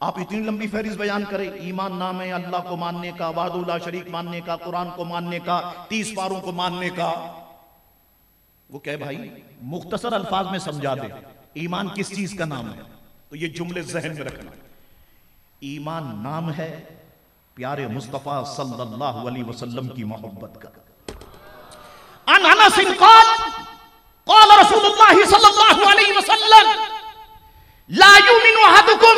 S1: آپ اتنی لمبی فہرست بیان کریں ایمان نام ہے اللہ کو ماننے کا وعد اللہ شریک ماننے کا قرآن کو ماننے کا تیس پاروں کو ماننے کا۔ وہ کہ بھائی مختصر الفاظ میں سمجھا دے ایمان کس چیز کا نام ہے؟ تو یہ جملے ذہن میں رکھنا۔ ایمان نام ہے پیارے مصطفیٰ صلی اللہ علیہ وسلم کی محبت کا۔ ان انس قال قال رسول الله صلى الله عليه وسلم، لا يؤمن احدكم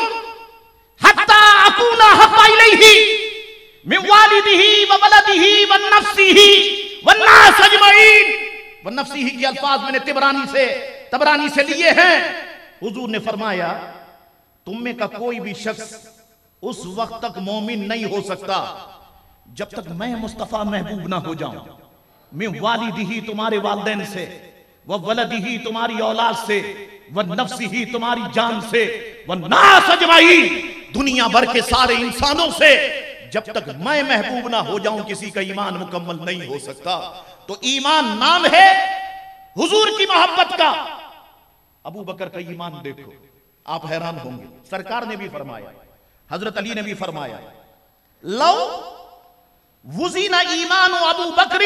S1: حتى اكون حق اليه من والده وولده ونفسه والناس اجمعين ونفسه کے الفاظ میں نے تبرانی سے تبرانی سے لیے ہیں۔ حضور نے فرمایا، تم میں کا کوئی بھی شخص اس وقت تک مومن نہیں ہو سکتا جب تک میں مصطفیٰ محبوب نہ ہو جاؤں۔ میں والدی تمہارے والدین سے۔ وہ ولدی ہی تمہاری اولاد سے، وہ نفسی ہی تمہاری جان سے، وہ ناس اجمعی دنیا بھر کے سارے انسانوں سے۔ جب تک میں محبوب نہ ہو جاؤں، کسی کا ایمان مکمل نہیں ہو سکتا۔ تو ایمان نام ہے حضور کی محبت کا۔ ابو بکر کا ایمان دیکھو، آپ حیران ہوں گے۔ سرکار نے بھی فرمایا، حضرت علی نے بھی فرمایا، لو وزین ایمان ابو بکر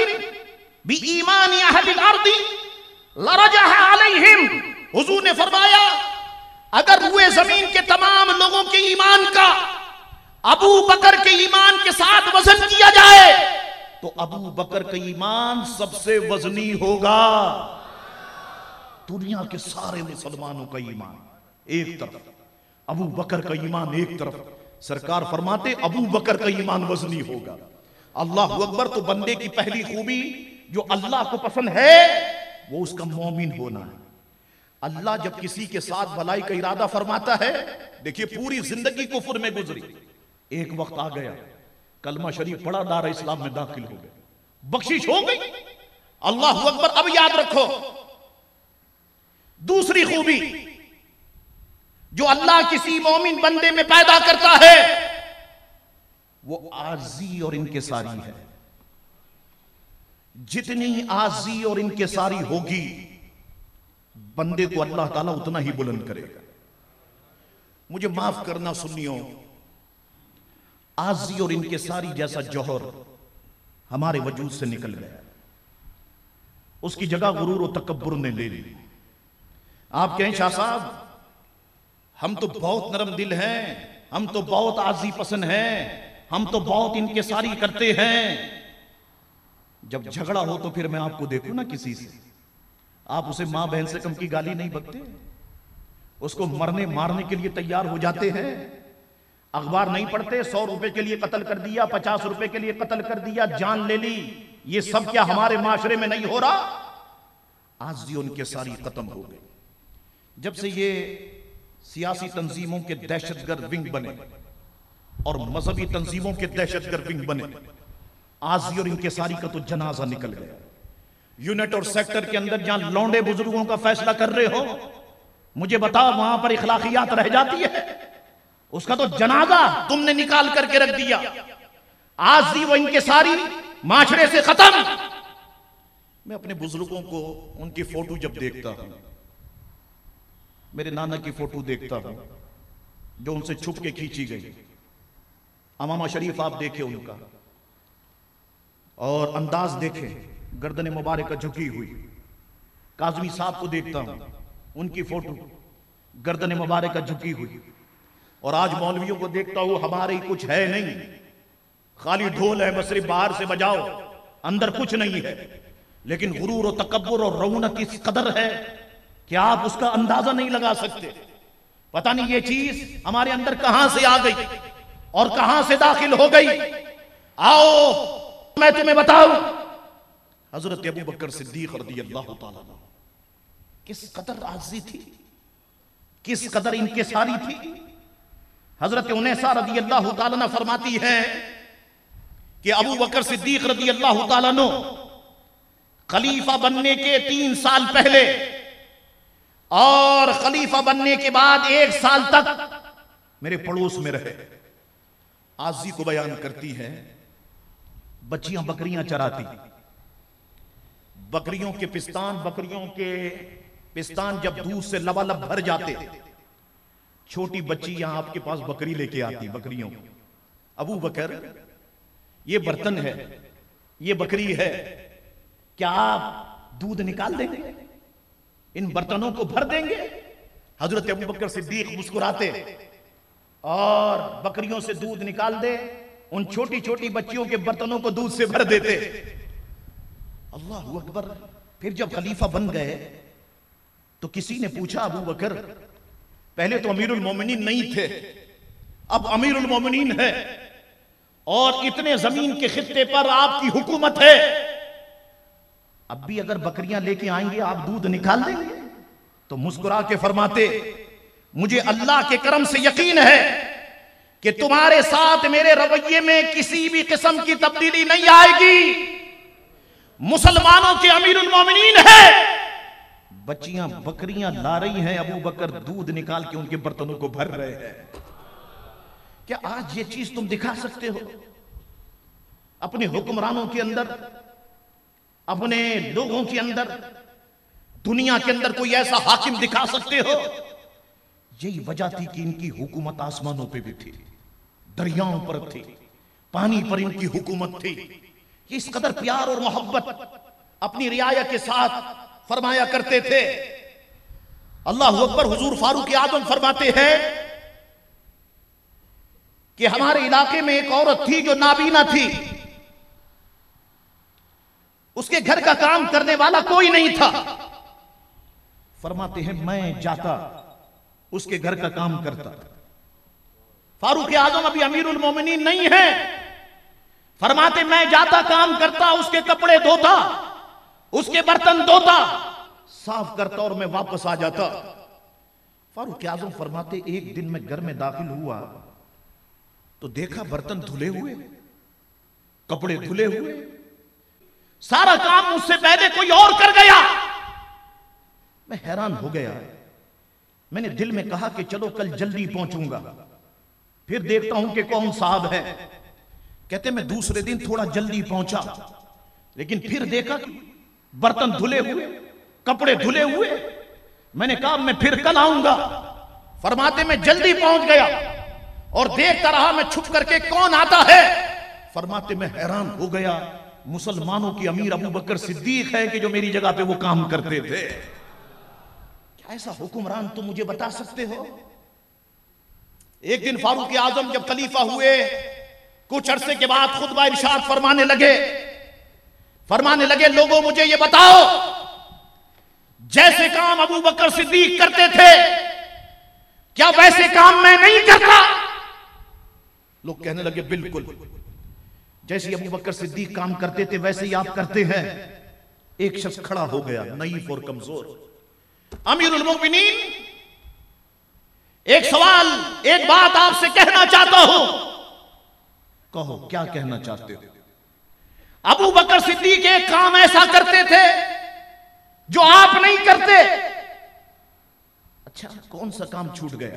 S1: بھی ایمان اہل الارض لرجہ علیہم. حضور نے فرمایا، اگر روئے زمین کے تمام لوگوں کے ایمان کا، ابو بکر کے ایمان کے ساتھ وزن کیا جائے، تو ابو بکر کا ایمان سب سے وزنی ہوگا۔ دنیا کے سارے مسلمانوں کا ایمان، ایک طرف۔ ابو بکر کا ایمان ایک طرف۔ سرکار فرماتے، ابو بکر کا ایمان وزنی ہوگا۔ اللہ اکبر تو بندے کی پہلی خوبی جو اللہ کو پسند ہے وہ اس کا مومن ہونا ہے۔ اللہ جب کسی کے ساتھ بلائی کا ارادہ فرماتا ہے، دیکھیے پوری زندگی کفر میں گزری۔ ایک وقت آ گیا، کلمہ شریف پڑا دار اسلام میں داخل ہو گئے بخشش ہو گئی۔ اللہ اکبر، اب یاد رکھو۔ دوسری خوبی، جو اللہ کسی مومن بندے میں پیدا کرتا ہے، وہ آرزی اور ان کے ساری ہے۔ جتنی آزی اور ان کے ساری ہوگی، بندے کو اللہ تعالیٰ اتنا ہی بلند کرے گا۔ مجھے معاف کرنا سنیوں، آزی اور ان کے ساری جیسا جوہر ہمارے وجود سے نکل گیا۔ اس کی جگہ غرور و تکبر نے لے لی۔ آپ کہیں شاہ صاحب، ہم تو بہت نرم دل ہیں، ہم تو بہت آزی پسند ہیں، ہم تو بہت ان کے ساری کرتے ہیں۔ جب جھگڑا ہو تو پھر میں آپ کو دیکھوں نا کسی سے۔ آپ اسے ماں بہن سے کم کی گالی نہیں بکتے۔ اس کو مرنے مارنے کے لیے تیار ہو جاتے ہیں۔ اخبار نہیں پڑھتے، سو روپے کے لیے قتل کر دیا، پچاس روپے کے لیے قتل کر دیا، جان لے لی۔ یہ سب کیا ہمارے معاشرے میں نہیں ہو رہا؟ آج بھی ان کے ساری ختم ہو گئی۔ جب سے یہ سیاسی تنظیموں کے دہشت گرد ونگ بنے اور مذہبی تنظیموں کے دہشت گرد ونگ بنے۔ آزی اور ان کے ساری کا تو جنازہ نکل گیا۔ یونٹ اور سیکٹر کے اندر جہاں لونڈے بزرگوں کا فیصلہ کر رہے ہو مجھے بتاؤ وہاں پر اخلاقیات رہ جاتی ہے؟ اس کا تو جنازہ تم نے نکال کر کے رکھ دیا۔ آج دی وہ ان معاشرے سے ختم۔ میں اپنے بزرگوں کو ان کی فوٹو جب دیکھتا ہوں، میرے نانا کی فوٹو دیکھتا ہوں، جو ان سے چھپ کے کھینچی گئی۔ امامہ شریف آپ دیکھے ان کا۔ اور انداز دیکھے گردن مبارک جھکی ہوئی۔ کاظمی صاحب کو دیکھتا ہوں، ان کی فوٹو، گردن مبارک جھکی ہوئی۔ اور آج مولویوں کو دیکھتا ہوں، ہمارے کچھ ہے نہیں۔ خالی ڈھول ہے، بس باہر سے بجاؤ۔ اندر کچھ نہیں ہے۔ لیکن غرور و تکبر اور رونق اس قدر ہے کہ آپ اس کا اندازہ نہیں لگا سکتے۔ پتہ نہیں یہ چیز ہمارے اندر کہاں سے آ گئی اور کہاں سے داخل ہو گئی۔ آؤ میں تمہیں بتاؤں۔ حضرت ابو بکر صدیق رضی اللہ تعالیٰ کس قدر عاجزی تھی، کس قدر انکساری تھی۔ حضرت انیسا رضی اللہ تعالیٰ فرماتی ہے کہ ابو بکر صدیق رضی اللہ تعالیٰ خلیفہ بننے کے تین سال پہلے اور خلیفہ بننے کے بعد ایک سال تک میرے پڑوس میں رہے۔ آزی کو بیان کرتی ہے بچیاں بکریاں چراتی۔ بکریوں کے پستان، بکریوں کے پستان جب دودھ سے لبا لب بھر جاتے۔ چھوٹی بچی یہاں آپ کے پاس بکری لے کے آتی، بکریوں۔ ابو بکر، یہ برتن ہے، یہ بکری ہے، کیا آپ دودھ نکال دیں گے؟ ان برتنوں کو بھر دیں گے؟ حضرت ابو بکر صدیق مسکراتے۔ اور بکریوں سے دودھ نکال دے۔ ان چھوٹی چھوٹی بچیوں کے برتنوں کو دودھ سے بھر دیتے۔ اللہ اکبر، پھر جب خلیفہ بن گئے، تو کسی نے پوچھا ابو بکر، پہلے تو امیر المومنین نہیں تھے، اب امیر المومنین ہے اور اتنے زمین کے خطے پر آپ کی حکومت ہے۔ اب بھی اگر بکریاں لے کے آئیں گے، آپ دودھ نکال دیں گے۔ تو مسکرا کے فرماتے، مجھے اللہ کے کرم سے یقین ہے۔ کہ تمہارے ساتھ میرے رویے میں کسی بھی قسم کی تبدیلی نہیں آئے گی۔ مسلمانوں کے امیر المومنین ہے بچیاں، بکریاں لا رہی ہیں۔ ابو بکر دودھ نکال کے ان کے برتنوں کو بھر رہے ہیں۔ کیا آج یہ چیز تم دکھا سکتے ہو؟ اپنے حکمرانوں کے اندر، اپنے لوگوں کے اندر، دنیا کے اندر کوئی ایسا حاکم دکھا سکتے ہو؟ یہی وجہ تھی کہ ان کی حکومت آسمانوں پہ بھی تھی۔ دریاؤں پر تھی، پانی پر ان کی حکومت تھی۔ اس قدر پیار اور محبت اپنی رعایا کے ساتھ فرمایا کرتے تھے۔ اللہ اکبر حضور فاروق آدم فرماتے ہیں کہ ہمارے علاقے میں ایک عورت تھی جو نابینا تھی۔ اس کے گھر کا کام کرنے والا کوئی نہیں تھا۔ فرماتے ہیں، میں جاتا، اس کے گھر کا کام کرتا۔ فاروق اعظم ابھی امیر المومنین نہیں ہے فرماتے، میں جاتا، کام کرتا، اس کے کپڑے دھوتا، اس کے برتن دھوتا، صاف کرتا اور میں واپس آ جاتا۔ فاروق اعظم فرماتے، ایک دن میں گھر میں داخل ہوا۔ تو دیکھا برتن دھلے ہوئے، کپڑے دھلے ہوئے۔ سارا کام مجھ سے پہلے کوئی اور کر گیا۔ میں حیران ہو گیا۔ میں نے دل میں کہا کہ چلو، کل جلدی پہنچوں گا۔ پھر دیکھتا ہوں کہ کون صاحب ہے کہتے میں دوسرے دن تھوڑا جلدی پہنچا۔ لیکن پھر دیکھا، برتن دھلے ہوئے، کپڑے دھلے ہوئے۔ میں نے کہا، میں پھر کل آؤں گا۔ فرماتے، میں جلدی پہنچ گیا۔ اور دیکھتا رہا، میں چھپ کر کے، کون آتا ہے؟ فرماتے، میں حیران ہو گیا۔ مسلمانوں کی امیر ابو بکر صدیق ہے کہ جو میری جگہ پہ وہ کام کرتے تھے۔ کیا ایسا حکمران تم مجھے بتا سکتے ہو؟ ایک دن فاروق اعظم جب خلیفہ ہوئے، کچھ عرصے کے بعد خطبہ ارشاد فرمانے لگے۔ فرمانے لگے، لوگوں مجھے یہ بتاؤ، جیسے کام ابو بکر صدیق کرتے تھے، کیا ویسے کام میں نہیں کرتا؟ لوگ کہنے لگے، بالکل۔ جیسے ابو بکر صدیق کام کرتے تھے، ویسے ہی آپ کرتے ہیں۔ ایک شخص کھڑا ہو گیا، نئیف اور کمزور۔ امیر المومنین ایک سوال ایک بات آپ سے کہنا چاہتا ہوں۔ کہو کیا کہنا چاہتے ہو؟ ابو بکر صدیق ایک کام ایسا کرتے تھے جو آپ نہیں کرتے۔ اچھا کون سا کام چھوٹ گیا؟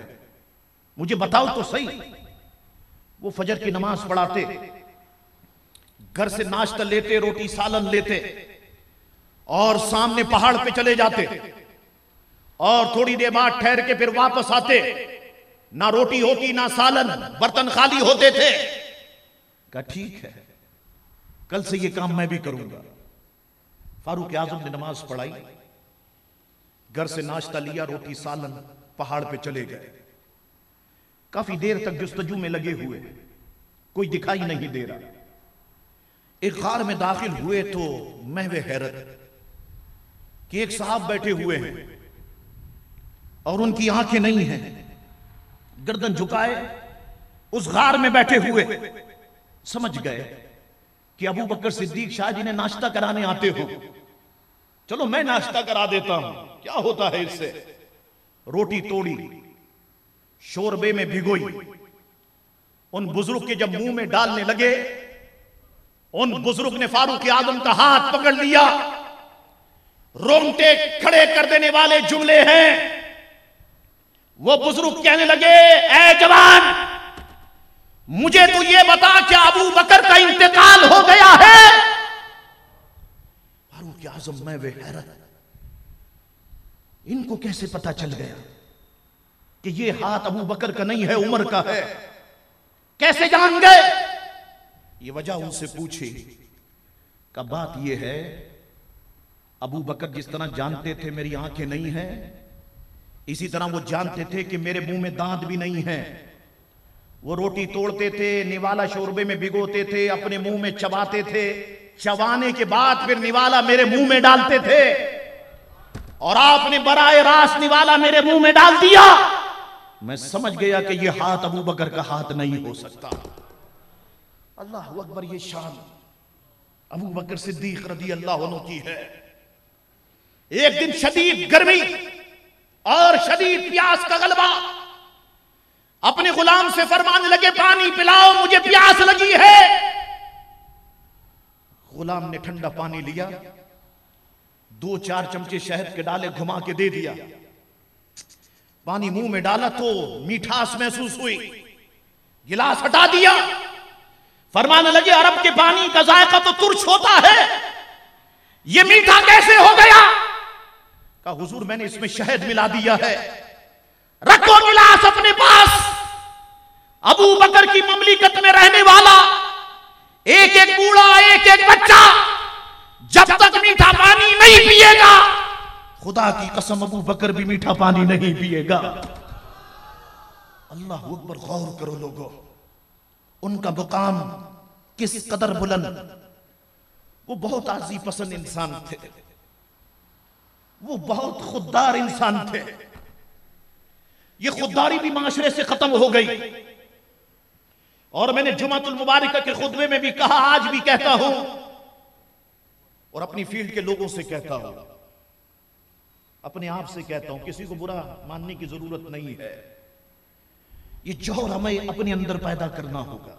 S1: مجھے بتاؤ تو صحیح۔ وہ فجر کی نماز پڑھاتے گھر سے ناشتہ لیتے روٹی سالن لیتے اور سامنے پہاڑ پہ چلے جاتے۔ اور تھوڑی دیر بعد ٹھہر کے پھر واپس آتے۔ نہ روٹی ہوتی، نہ سالن، برتن خالی ہوتے تھے۔ کہا، ٹھیک ہے، کل سے یہ کام میں بھی کروں گا۔ فاروق اعظم نے نماز پڑھائی۔ گھر سے ناشتہ لیا، روٹی سالن پہاڑ پہ چلے گئے۔ کافی دیر تک جستجو میں لگے ہوئے۔ کوئی دکھائی نہیں دے رہا۔ ایک غار میں داخل ہوئے تو محو حیرت کہ ایک صاحب بیٹھے ہوئے ہیں۔ اور ان کی آنکھیں نہیں ہیں۔ گردن جھکائے، اس غار میں بیٹھے ہوئے۔ سمجھ گئے کہ ابو بکر صدیق شاہ جی نے ناشتہ کرانے آتے ہو چلو میں ناشتہ کرا دیتا ہوں۔ کیا ہوتا ہے اس سے؟ روٹی توڑی، شوربے میں بھگوئی۔ ان بزرگ کے جب منہ میں ڈالنے لگے، ان بزرگ نے فاروق آدم کا ہاتھ پکڑ لیا۔ رونگٹے کھڑے کر دینے والے جملے ہیں۔ وہ بزرگ کہنے لگے، اے جوان، مجھے تو یہ بتا کہ ابو بکر کا انتقال ہو گیا ہے۔ فاروق اعظم، میں وہ حیرت۔ ان کو کیسے پتا چل گیا کہ یہ ہاتھ ابو بکر کا نہیں ہے، عمر کا ہے؟ کیسے جان گئے؟ یہ وجہ ان سے پوچھی کا بات یہ ہے، ابو بکر جس طرح جانتے تھے میری آنکھیں نہیں ہیں اسی طرح وہ جانتے تھے کہ میرے منہ میں دانت بھی نہیں ہیں وہ روٹی توڑتے تھے، نوالا شوربے میں بھگوتے تھے، اپنے منہ میں چباتے تھے۔ چبانے کے بعد پھر نوالا میرے منہ میں ڈالتے تھے۔ اور آپ نے برائے راست نوالا میرے منہ میں ڈال دیا۔ میں سمجھ گیا کہ یہ ہاتھ ابو بکر کا ہاتھ نہیں ہو سکتا۔ اللہ اکبر، یہ شان ابو بکر صدیق رضی اللہ عنہ کی ہے۔ ایک دن شدید گرمی اور شدید پیاس کا غلبہ۔ اپنے غلام سے فرمانے لگے، پانی پلاؤ، مجھے پیاس لگی ہے۔ غلام نے ٹھنڈا پانی لیا، دو چار چمچے شہد کے ڈالے گھما کے دے دیا۔ پانی منہ میں ڈالا تو میٹھاس محسوس ہوئی۔ گلاس ہٹا دیا۔ فرمانے لگے، عرب کے پانی کا ذائقہ تو ترچ ہوتا ہے۔ یہ میٹھا کیسے ہو گیا؟ کہا حضور میں نے اس میں شہد ملا دیا ہے۔ رکھو گلاس اپنے پاس۔ ابو بکر کی مملکت میں رہنے والا ایک ایک بوڑھا ایک ایک بچہ جب تک میٹھا پانی نہیں پیے گا خدا کی قسم ابو بکر بھی میٹھا پانی نہیں پیے گا۔ اللہ اکبر غور کرو لوگو ان کا مقام کس قدر بلند۔ وہ بہت آزی پسند انسان تھے۔ وہ بہت خوددار انسان تھے۔ یہ خودداری بھی معاشرے سے ختم ہو گئی۔ اور میں نے جمعت المبارکہ کے خطبے میں بھی کہا، آج بھی کہتا ہوں۔ اور اپنی فیلڈ کے لوگوں سے کہتا ہوں۔ اپنے آپ سے کہتا ہوں، کسی کو برا ماننے کی ضرورت نہیں ہے۔ یہ جوہر ہمیں اپنے اندر پیدا کرنا ہوگا۔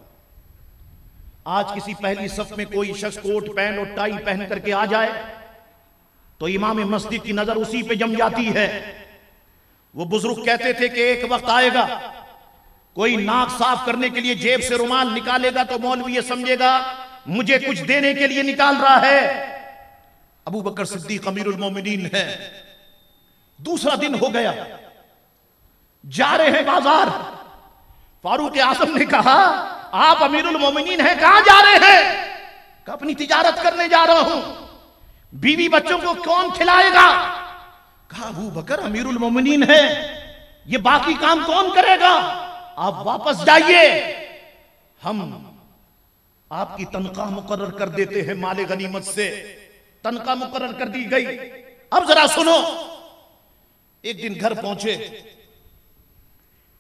S1: آج کسی پہلی صف میں کوئی شخص کوٹ پینٹ اور ٹائی پہن کر کے آ جائے تو امام مسجد کی نظر اسی پہ جم جاتی ہے۔ وہ بزرگ کہتے تھے کہ ایک وقت آئے گا، کوئی ناک صاف کرنے کے لیے جیب سے رومال نکالے گا تو مولوی یہ سمجھے گا، مجھے کچھ دینے کے لیے نکال رہا ہے۔ ابو بکر صدیق امیر المومنین ہے دوسرا دن ہو گیا۔ جا رہے ہیں بازار۔ فاروق اعظم نے کہا، آپ امیر المومنین ہیں، کہاں جا رہے ہیں؟ کہ اپنی تجارت کرنے جا رہا ہوں۔ بیوی بچوں کو کون کھلائے گا؟ کہا، ابو بکر امیر المومنین ہے۔ یہ باقی کام کون کرے گا؟ آپ واپس جائیے۔ ہم آپ کی تنخواہ مقرر کر دیتے ہیں مال غنیمت سے۔ تنخواہ مقرر کر دی گئی۔ اب ذرا سنو۔ ایک دن گھر پہنچے۔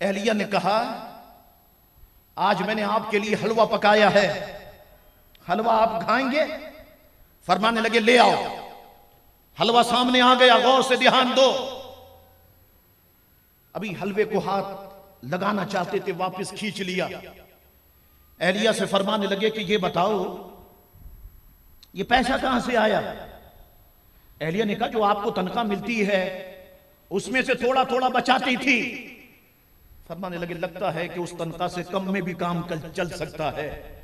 S1: اہلیہ نے کہا، آج میں نے آپ کے لیے حلوہ پکایا ہے۔ حلوہ آپ کھائیں گے؟ فرمانے لگے، لے آؤ۔ حلوہ سامنے آ گیا، غور سے دھیان دو۔ ابھی حلوے کو ہاتھ لگانا چاہتے تھے، واپس کھینچ لیا۔ اہلیہ سے فرمانے لگے کہ یہ بتاؤ، یہ پیسہ کہاں سے آیا؟ اہلیہ نے کہا، جو آپ کو تنخواہ ملتی ہے، اس میں سے تھوڑا تھوڑا بچاتی تھی۔ فرمانے لگے، لگتا ہے کہ اس تنخواہ سے کم میں بھی کام چل سکتا ہے۔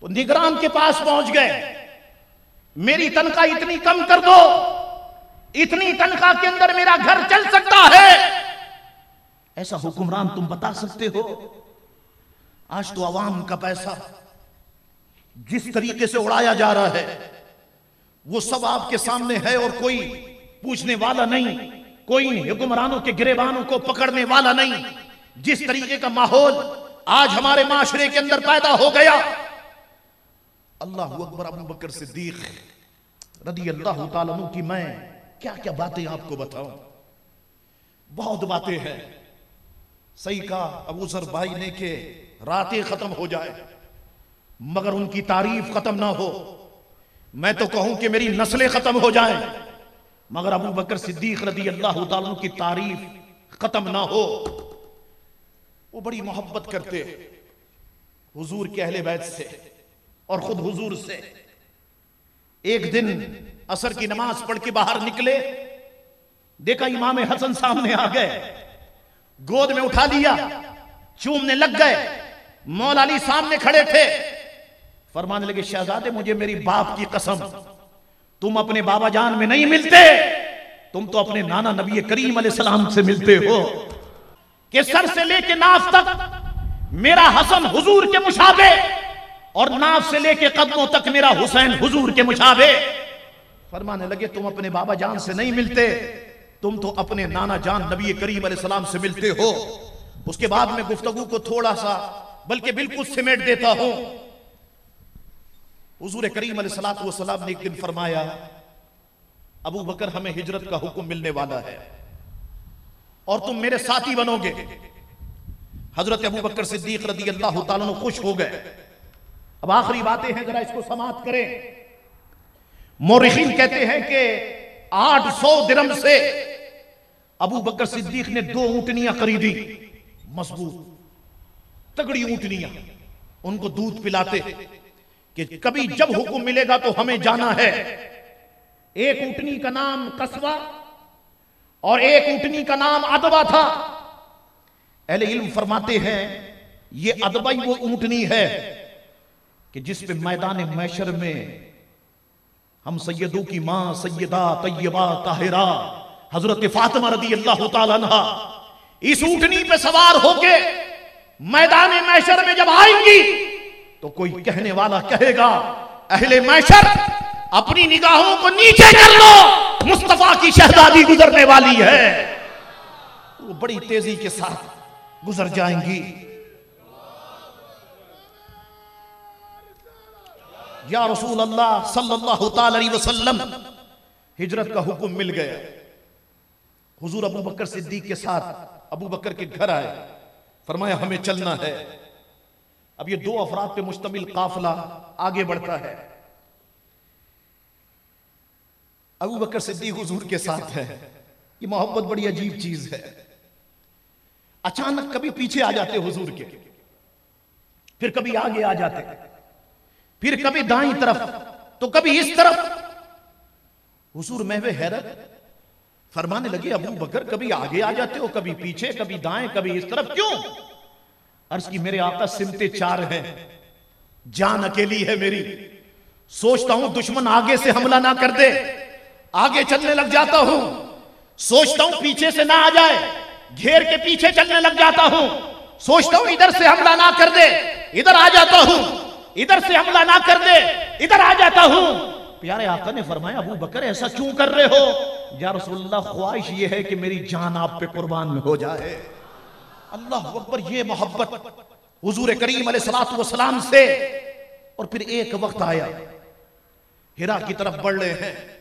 S1: تو نگران کے پاس پہنچ گئے۔ میری تنخواہ اتنی کم کر دو۔ اتنی تنخواہ کے اندر میرا گھر چل سکتا ہے۔ ایسا حکمران تم بتا سکتے ہو۔ آج تو عوام کا پیسہ جس طریقے سے اڑایا جا رہا ہے، وہ سب آپ کے سامنے ہے اور کوئی پوچھنے والا نہیں۔ کوئی حکمرانوں کے گریبانوں کو پکڑنے والا نہیں۔ جس طریقے کا ماحول آج ہمارے معاشرے کے اندر پیدا ہو گیا اللہ اکبر ابو بکر صدیق رضی اللہ تعالیٰ کی میں کیا کیا باتیں آپ کو بتاؤں؟ بہت باتیں ہیں۔ صحیح کہا ابو ذر بھائی نے کہ راتیں ختم ہو جائے مگر ان کی تعریف ختم نہ ہو۔ میں تو کہوں کہ میری نسلیں ختم ہو جائیں، مگر ابو بکر صدیق رضی اللہ تعالیٰ کی تعریف ختم نہ ہو۔ وہ بڑی محبت کرتے حضور کے اہل بیت سے۔ اور خود حضور سے۔ ایک دن اثر کی نماز پڑھ کے باہر نکلے۔ دیکھا امام حسن سامنے آ گئے۔ گود میں اٹھا لیا۔ چومنے لگ گئے۔ مولا علی سامنے کھڑے تھے۔ فرمانے لگے، شہزادے، مجھے میری باپ کی قسم۔ تم اپنے بابا جان میں نہیں ملتے۔ تم تو اپنے نانا نبی کریم علیہ السلام سے ملتے ہو۔ کہ سر سے لے کے ناف تک میرا حسن حضور کے مشابہ اور ناف سے لے کے قدموں تک میرا حسین حضور کے مشابہ۔ فرمانے لگے، تم اپنے بابا جان سے نہیں ملتے۔ تم تو اپنے نانا جان نبی کریم علیہ السلام سے ملتے ہو۔ اس کے بعد میں گفتگو کو تھوڑا سا، بلکہ بالکل سمیٹ دیتا ہوں۔ حضور کریم علیہ السلام والسلام نے ایک دن فرمایا، ابو بکر ہمیں ہجرت کا حکم ملنے والا ہے۔ اور تم میرے ساتھی بنو گے۔ حضرت ابو بکر صدیق رضی اللہ تعالیٰ خوش ہو گئے۔ اب آخری باتیں ہیں، ذرا اس کو سماعت کریں۔ مورخین کہتے ہیں کہ آٹھ سو درم سے ابو بکر صدیق نے دو اونٹنیاں خریدی مضبوط۔ تگڑی اونٹنیاں۔ ان کو دودھ پلاتے کہ کبھی جب حکم ملے گا تو ہمیں جانا ہے۔ ایک اونٹنی کا نام قصبہ اور ایک اونٹنی کا نام ادبا تھا۔ اہل علم فرماتے ہیں، یہ ادبائی وہ اونٹنی ہے کہ جس پہ میدان میشر میں ہم سیدوں کی ماں سیدہ طیبہ طاہرہ حضرت فاطمہ رضی اللہ تعالیٰ عنہ اس اونٹنی پہ سوار ہو کے میدان میشر میں جب آئیں گی تو کوئی کہنے والا کہے گا اہل میشر اپنی نگاہوں کو نیچے کر لو مصطفیٰ کی شہدادی گزرنے والی ہے۔ وہ بڑی تیزی کے ساتھ گزر جائیں گی۔ یا رسول اللہ صلی اللہ تعالی وسلم، ہجرت کا حکم مل گیا۔ حضور ابو بکر صدیق کے ساتھ ابو بکر کے گھر آئے۔ فرمایا، ہمیں چلنا ہے۔ اب یہ دو افراد پہ مشتمل قافلہ آگے بڑھتا ہے۔ ابو بکر صدیق حضور کے ساتھ ہے یہ محبت بڑی عجیب چیز ہے۔ اچانک کبھی پیچھے آ جاتے حضور کے۔ پھر کبھی آگے آ جاتے۔ پھر کبھی دائیں طرف، تو کبھی اس طرف۔ حضور محو حیرت فرمانے لگے، ابو بکر، کبھی آگے آ جاتے ہو، کبھی پیچھے، کبھی دائیں، کبھی اس طرف، کیوں؟ عرض کی، میرے آقا سمتے چار ہیں۔ جان اکیلی ہے میری۔ سوچتا ہوں دشمن آگے سے حملہ نہ کر دے۔ آگے چلنے لگ جاتا ہوں۔ سوچتا ہوں پیچھے سے نہ آ جائے۔ گھیر کے پیچھے چلنے لگ جاتا ہوں۔ سوچتا ہوں ادھر سے حملہ نہ کر دے۔ ادھر آ جاتا ہوں۔ ادھر سے حملہ نہ کر دے، ادھر آ جاتا ہوں۔ پیارے آقا نے فرمایا، ابو بکر ایسا کیوں کر رہے ہو؟ یا رسول اللہ، خواہش یہ ہے کہ میری جان آپ پہ قربان ہو جائے۔ اللہ اکبر، یہ محبت حضور کریم علیہ السلام سے۔ اور پھر ایک وقت آیا، ہرا کی طرف بڑھ رہے ہیں۔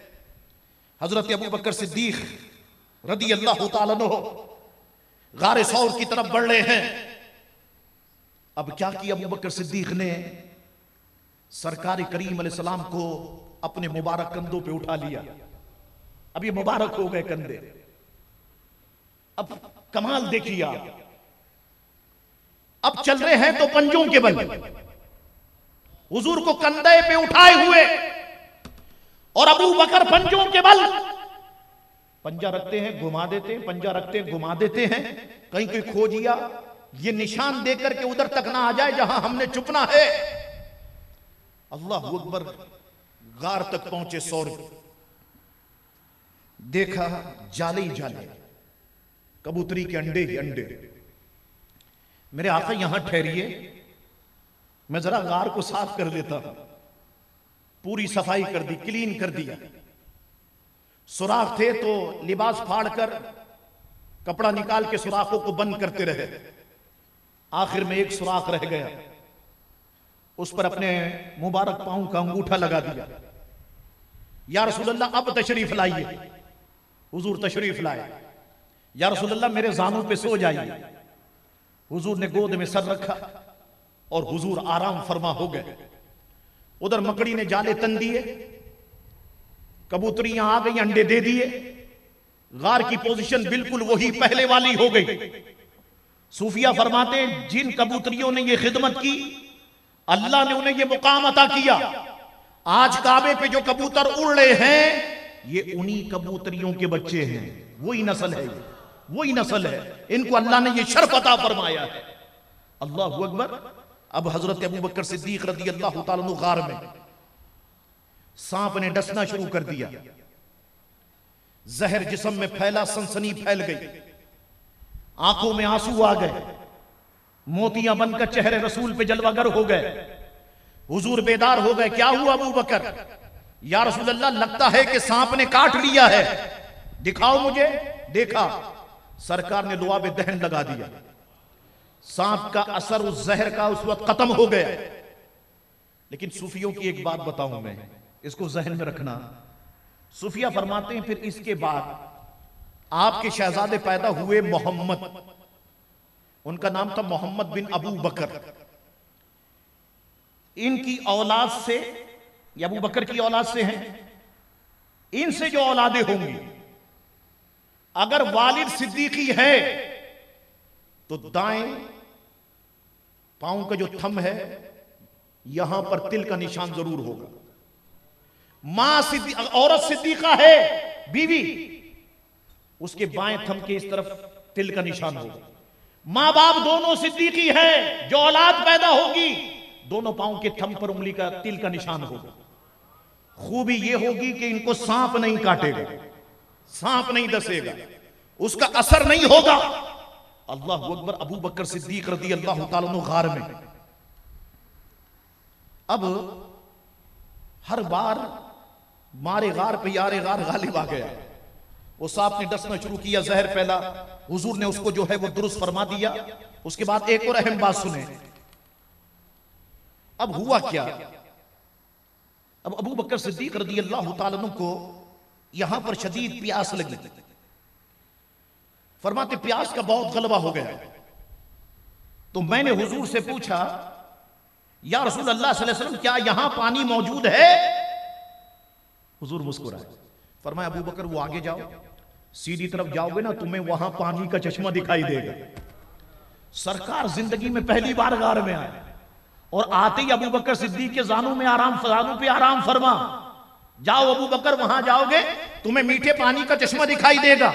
S1: حضرت ابو بکر صدیق رضی اللہ تعالیٰ عنہ غار سور کی طرف بڑھ رہے ہیں۔ اب کیا کی ابو بکر صدیق نے؟ سرکار کریم علیہ السلام کو اپنے مبارک کندھوں پہ اٹھا لیا۔ اب یہ مبارک ہو گئے کندھے۔ اب کمال دیکھیا اب چل رہے ہیں تو پنجوں کے بل۔ حضور کو کندھے پہ اٹھائے ہوئے۔ اور ابو بکر پنجوں کے بل۔ پنجا رکھتے ہیں، گھما دیتے ہیں پنجا رکھتے ہیں، گھما دیتے ہیں۔ کہیں کوئی کھوجیا یہ نشان دے کر کے ادھر تک نہ آ جائے جہاں ہم نے چپنا ہے۔ اللہ اکبر غار تک پہنچے سور دیکھا جالے ہی جالے کبوتری کے انڈے ہی انڈے۔ میرے آقا یہاں ٹھہریے۔ میں ذرا غار کو صاف کر دیتا ہوں۔ پوری صفائی کر دی، کلین کر دیا۔ سوراخ تھے تو لباس پھاڑ کر کپڑا نکال کے سوراخوں کو بند کرتے رہے۔ آخر میں ایک سوراخ رہ گیا۔ اس پر اپنے مبارک پاؤں کا انگوٹھا لگا دیا۔ یا رسول اللہ، اب تشریف لائیے۔ حضور تشریف لائے۔ یا رسول اللہ، میرے زانوں پہ سو جائیے۔ حضور نے گود میں سر رکھا اور حضور آرام فرما ہو گئے۔ ادھر مکڑی نے جالے تن دیے، کبوتریاں آ گئی انڈے دے دیے۔ غار کی پوزیشن بالکل وہی پہلے والی ہو گئی۔ صوفیہ فرماتے ہیں، جن کبوتریوں نے یہ خدمت کی اللہ نے انہیں یہ مقام عطا کیا۔ آج کعبے پہ جو کبوتر اڑ رہے ہیں، یہ انہی کبوتریوں کے بچے ہیں۔ وہی نسل ہے وہی نسل ہے۔ ان کو اللہ نے یہ شرف عطا فرمایا ہے۔ اللہ اکبر۔ اب حضرت ابو بکر صدیق رضی اللہ تعالیٰ غار میں۔ سانپ نے ڈسنا شروع کر دیا۔ زہر جسم میں پھیلا سنسنی پھیل گئی۔ آنکھوں میں آنسو آ گئے۔ موتیاں بن کر چہرے رسول پہ جلوہ گر ہو گئے۔ حضور بیدار ہو گئے۔ کیا ہوا ابو بکر؟ یا رسول اللہ، لگتا ہے کہ سانپ نے کاٹ لیا ہے۔ دکھاؤ مجھے۔ دیکھا، سرکار نے لعاب دہن لگا دیا۔ سانپ کا اثر اس زہر کا اس وقت ختم ہو گیا۔ لیکن صوفیوں کی ایک بات بتاؤں میں، اس کو ذہن میں رکھنا۔ صوفیہ فرماتے ہیں، پھر اس کے بعد آپ کے شہزادے پیدا ہوئے محمد۔ ان کا نام تھا محمد بن ابو بکر۔ ان کی اولاد سے یا ابو بکر کی اولاد سے ہیں۔ ان سے جو اولادیں ہوں گی۔ اگر والد صدیقی ہے، تو دائیں پاؤں کا جو تھم ہے، یہاں پر تل کا نشان ضرور ہوگا۔ ماں عورت صدیقہ ہے، بیوی، اس کے بائیں تھم کے اس طرف تل کا نشان ہوگا۔ ماں باپ دونوں صدیقی ہیں، جو اولاد پیدا ہوگی، دونوں پاؤں کے تھم پر انگلی کا تل کا نشان ہوگا۔ خوبی یہ ہوگی کہ ان کو سانپ نہیں کاٹے گا، سانپ نہیں دسے گا، اس کا اثر نہیں ہوگا۔ اللہ اکبر ابو بکر صدیق رضی اللہ تعالیٰ غار میں۔ اب ہر بار مارے غار پہ یارے غار غالب آ گیا۔ وہ سانپ نے ڈسنا شروع کیا، زہر پھیلا حضور نے اس کو جو ہے وہ درست فرما دیا۔ اس کے بعد ایک اور اہم بات سنیں۔ اب ہوا کیا؟ اب ابو بکر صدیق رضی اللہ تعالیٰ کو یہاں پر شدید پیاس لگی۔ فرماتے، پیاس کا بہت غلبہ ہو گیا۔ تو میں نے حضور سے پوچھا، یا رسول اللہ صلی اللہ علیہ وسلم، کیا یہاں پانی موجود ہے؟ حضور مسکرائے۔ فرمایا، ابو بکر، وہ آگے جاؤ۔ سیدھی طرف جاؤ گے نا، تمہیں وہاں پانی کا چشمہ دکھائی دے گا۔ سرکار زندگی میں پہلی بار غار میں آئے۔ اور آتے ہی ابو بکر صدیق کے زانوں میں آرام زانوں پہ آرام فرما۔ جاؤ ابو بکر، وہاں جاؤ گے تمہیں میٹھے پانی کا چشمہ دکھائی دے گا۔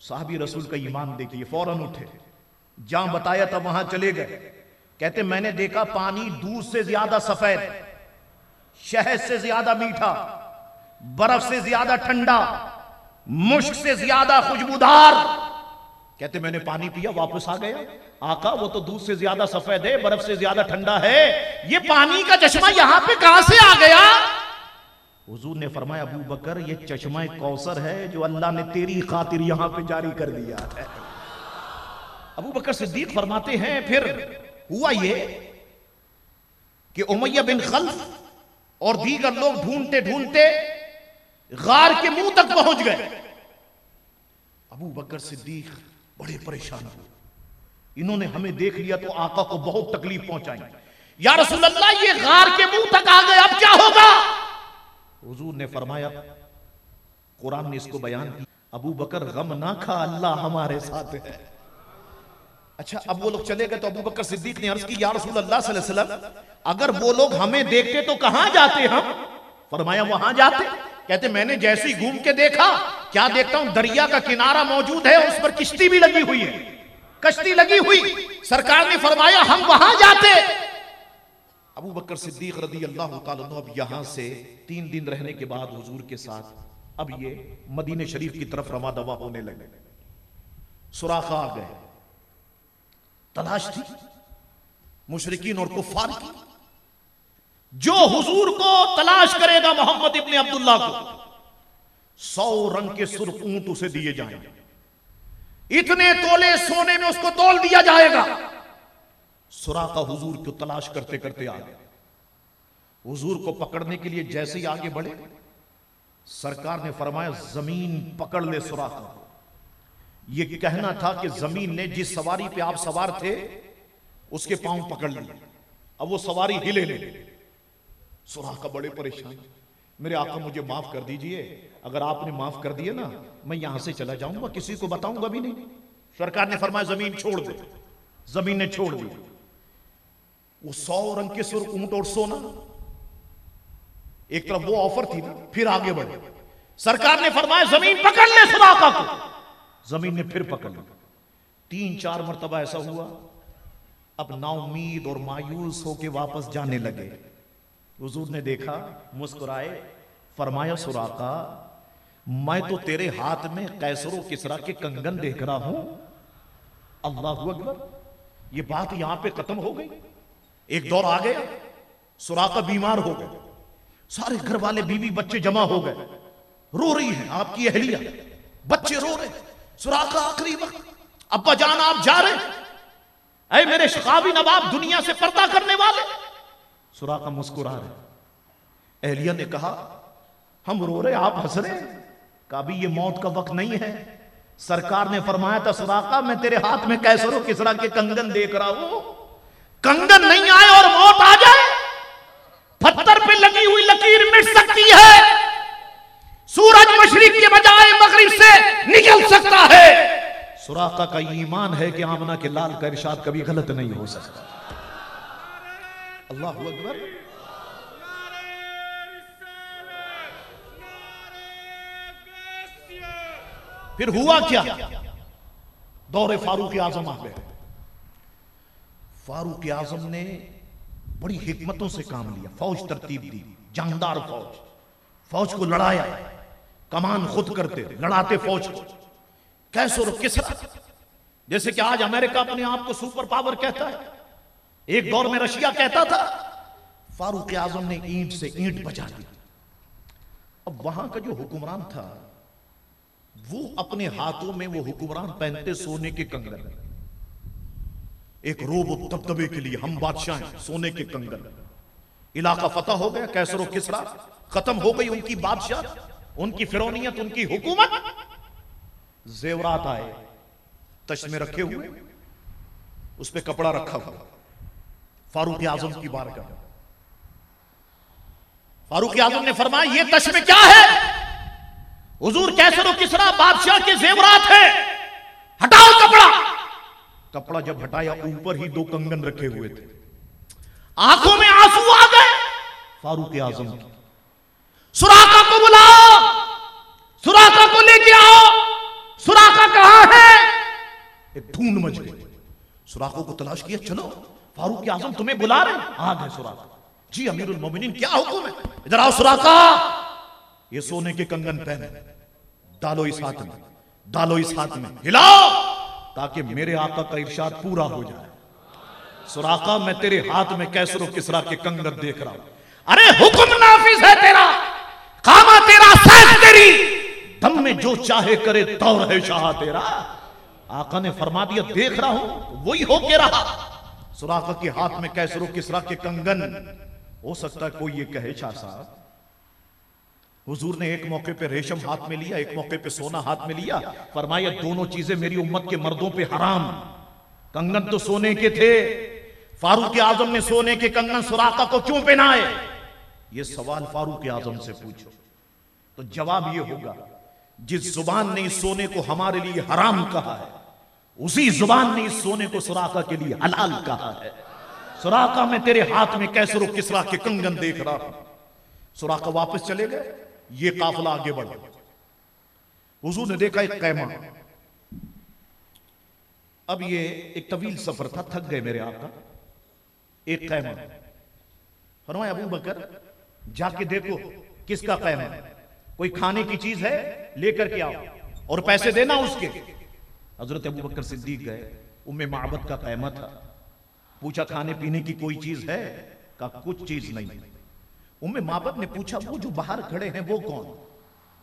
S1: صحابی رسول کا ایمان دیکھیے، فوراً اٹھے۔ جہاں بتایا تھا، وہاں چلے گئے۔ کہتے، میں نے دیکھا، پانی دودھ سے زیادہ سفید شہد سے زیادہ میٹھا۔ برف سے زیادہ ٹھنڈا، مشک سے زیادہ خوشبودار۔ کہتے میں نے پانی پیا، واپس آ گیا۔ آقا، وہ تو دودھ سے زیادہ سفید ہے، برف سے زیادہ ٹھنڈا ہے۔ یہ پانی کا چشمہ یہاں پہ کہاں سے آ گیا؟ حضور نے فرمایا، ابو بکر، یہ چشمہ کوثر ہے جو اللہ نے تیری خاطر یہاں پہ جاری کر دیا ہے۔ ابو بکر صدیق فرماتے ہیں، پھر ہوا یہ کہ امیہ بن خلف اور دیگر لوگ ڈھونڈتے ڈھونڈتے غار کے منہ تک پہنچ گئے۔ ابو بکر صدیق بڑے پریشان ہوئے۔ انہوں نے ہمیں دیکھ لیا تو آقا کو بہت تکلیف پہنچائی۔ یا رسول اللہ، یہ غار کے منہ تک آ گئے، اب کیا ہوگا؟ حضور نے فرمایا، قرآن نے اس کو بیان کی ابو بکر غم نہ کھا، اللہ ہمارے ساتھ ہے۔ اچھا اب وہ لوگ چلے گئے تو ابو بکر صدیق نے عرض کی، یا رسول اللہ صلی اللہ علیہ وسلم، اگر وہ لوگ ہمیں دیکھتے تو کہاں جاتے ہم؟ فرمایا، وہاں جاتے۔ کہتے میں نے جیسی گھوم کے دیکھا، کیا دیکھتا ہوں؟ دریا کا کنارہ موجود ہے، اس پر کشتی بھی لگی ہوئی ہے۔ کشتی لگی ہوئی۔ سرکار نے فرمایا، ہم وہاں جاتے۔ ابو بکر صدیق رضی اللہ تعالیٰ عنہ اب یہاں سے تین دن رہنے کے بعد حضور کے ساتھ اب یہ مدینہ شریف کی طرف روا دوا ہونے لگے۔ سوراخا آ گئے۔ تلاش تھی۔ مشرقین اور کفار کی۔ جو حضور کو تلاش کرے گا محمد ابن عبداللہ کو، سو رنگ کے سرخ اونٹ اسے دیے جائیں۔ گے اتنے تولے سونے میں اس کو تول دیا جائے گا۔ سراقہ حضور کو تلاش کرتے کرتے آ گئے حضور کو پکڑنے کے لیے جیسے ہی آگے بڑھے، سرکار نے فرمایا، زمین پکڑ لے سراقہ۔ یہ کہنا تھا کہ زمین نے جس سواری پہ آپ سوار تھے، اس کے پاؤں پکڑ لیے۔ اب وہ سواری ہلے لے۔ سراقہ بڑے پریشان۔ میرے آقا مجھے معاف کر دیجیے۔ اگر آپ نے معاف کر دیے نا، میں یہاں سے چلا جاؤں گا، کسی کو بتاؤں گا بھی نہیں۔ سرکار نے فرمایا، زمین چھوڑ دے زمین نے چھوڑ دی۔ وہ سو رنگ کے سر اونٹ اور سونا۔ ایک طرف وہ آفر تھی نا، پھر آگے بڑھے۔ سرکار نے فرمایا، زمین پکڑ لے سراقہ کو زمین نے پھر پکڑ لی۔ تین چار مرتبہ ایسا ہوا۔ اب نا امید اور مایوس ہو کے واپس جانے لگے۔ حضور نے دیکھا، مسکرائے، فرمایا، سراقہ، میں تو تیرے ہاتھ میں قیصر و کسرا کے کنگن دیکھ رہا ہوں۔ اللہ اکبر، یہ بات یہاں پہ ختم ہو گئی۔ ایک دور آ گیا، سراقہ بیمار ہو گئے۔ سارے گھر والے بیوی بچے جمع ہو گئے۔ رو رہی ہیں، آپ کی اہلیہ۔ بچے رو رہے۔ سراقہ، آخری وقت۔ ابا جان، آپ جا رہے۔ اے میرے شقابی نواب، دنیا سے پردہ کرنے والے۔ سراقہ مسکرا رہے اہلیہ نے کہا، ہم رو رہے آپ ہنس رہے کہا بھی یہ موت کا وقت نہیں ہے۔ سرکار نے فرمایا تھا سراقہ میں تیرے ہاتھ میں کیسر و کسرا کے کنگن دیکھ رہا ہوں۔ کنگن نہیں آئے اور موت آ جائے۔ پتھر پہ لگی ہوئی لکیر مٹ سکتی ہے۔ سورج مشرق کے بجائے مغرب سے نکل سکتا ہے۔ سراقہ کا ایمان ہے کہ آمنہ کے لال کا ارشاد کبھی غلط نہیں ہو سکتا۔ اللہ اکبر۔ پھر ہوا کیا؟ دور فاروق اعظم آ گئے۔ فاروق اعظم نے بڑی حکمتوں سے کام لیا، فوج ترتیب دی، جاندار فوج۔ فوج کو لڑایا، کمان خود کرتے، لڑاتے فوج کو۔ کیسے اور کس جیسے کہ آج امریکہ اپنے آپ کو سپر پاور کہتا ہے۔ ایک دور میں رشیا کہتا تھا، فاروق اعظم نے اینٹ سے اینٹ بچا دی اب وہاں کا جو حکمران تھا، وہ اپنے ہاتھوں میں وہ حکمران پہنتے سونے کے کنگن ایک روب دبدبے کے لیے ہم بادشاہ ہیں، سونے کے کنگن علاقہ فتح ہو گیا، کیسر و کسرا ختم ہو گئی ان کی بادشاہ، ان کی فرونیت، ان کی حکومت۔ زیورات آئے تشت میں رکھے ہوئے، اس پہ کپڑا رکھا ہوا۔ فاروق اعظم کی بارگاہ۔ فاروق اعظم نے فرمایا یہ تشت میں کیا ہے؟ حضور کیسر و کسرا بادشاہ کے زیورات ہیں۔ ہٹاؤ کپڑا۔ کپڑا جب ہٹایا اوپر ہی دو کنگن رکھے ہوئے تھے۔ آنکھوں میں آنسو آ گئے فاروق اعظم کی۔ سراقہ کو بلاؤ سراقہ کو لے کے آؤ۔ سراقہ کہاں ہے؟ ایک ڈھونڈ مچ گئی۔ کو تلاش کیا چلو۔ فاروق اعظم تمہیں بلا رہے ہیں۔ آ گئے سراقہ جی امیر المومنین کیا حکم ہے؟ ادھر آؤ سراقہ یہ سونے کے کنگن پہنے ڈالو اس ہاتھ میں۔ ڈالو اس ہاتھ میں۔ ہلاؤ! تاکہ میرے آقا کا ارشاد پورا ہو جائے۔ سراقہ میں تیرے ہاتھ میں کیسر و کسرا کے کنگن دیکھ رہا ہوں۔ ارے، حکم نافذ ہے تیرا۔ کاما تیرا سیف تیری۔ دم میں جو چاہے کرے دور ہے شاہ تیرا۔ آقا نے فرما دیا، دیکھ رہا ہوں۔ وہی ہو کے رہا۔ سراقہ کے ہاتھ میں کیسر و کسرا کے کنگن۔ ہو سکتا ہے کوئی یہ کہے شاہ صاحب۔ حضور نے ایک موقع پہ ریشم ہاتھ میں لیا، ایک موقع پہ سونا ہاتھ میں لیا۔ فرمایا، دونوں چیزیں میری امت کے مردوں پہ حرام۔ کنگن تو سونے کے تھے۔ فاروق اعظم نے سونے کے کنگن سراقہ کو کیوں پہنائے؟ یہ سوال فاروق اعظم سے پوچھو۔ تو جواب یہ ہوگا، جس زبان نے اس سونے کو ہمارے لیے حرام کہا ہے اسی زبان نے اس سونے کو سراقہ کے لیے حلال کہا ہے۔ سراقہ میں تیرے ہاتھ میں کیسر و کسرا کے کنگن دیکھ رہا ہوں۔ سراقہ واپس چلے گئے، یہ قافلہ آگے بڑھا۔ حضور نے دیکھا ایک قیمہ۔ اب یہ ایک طویل سفر تھا، تھک گئے میرے آقا۔ ایک قیمہ۔ فرمایا، ابو بکر، جا کے دیکھو کس کا قیمہ۔ کوئی کھانے کی چیز ہے؟ لے کر کے آؤ اور پیسے دینا اس کے۔ حضرت ابو بکر صدیق گئے، ام معبد کا قیمہ تھا۔ پوچھا، کھانے پینے کی کوئی چیز ہے؟ کہا، کچھ چیز نہیں۔ ام معبد نے پوچھا، وہ جو باہر کھڑے ہیں، وہ کون؟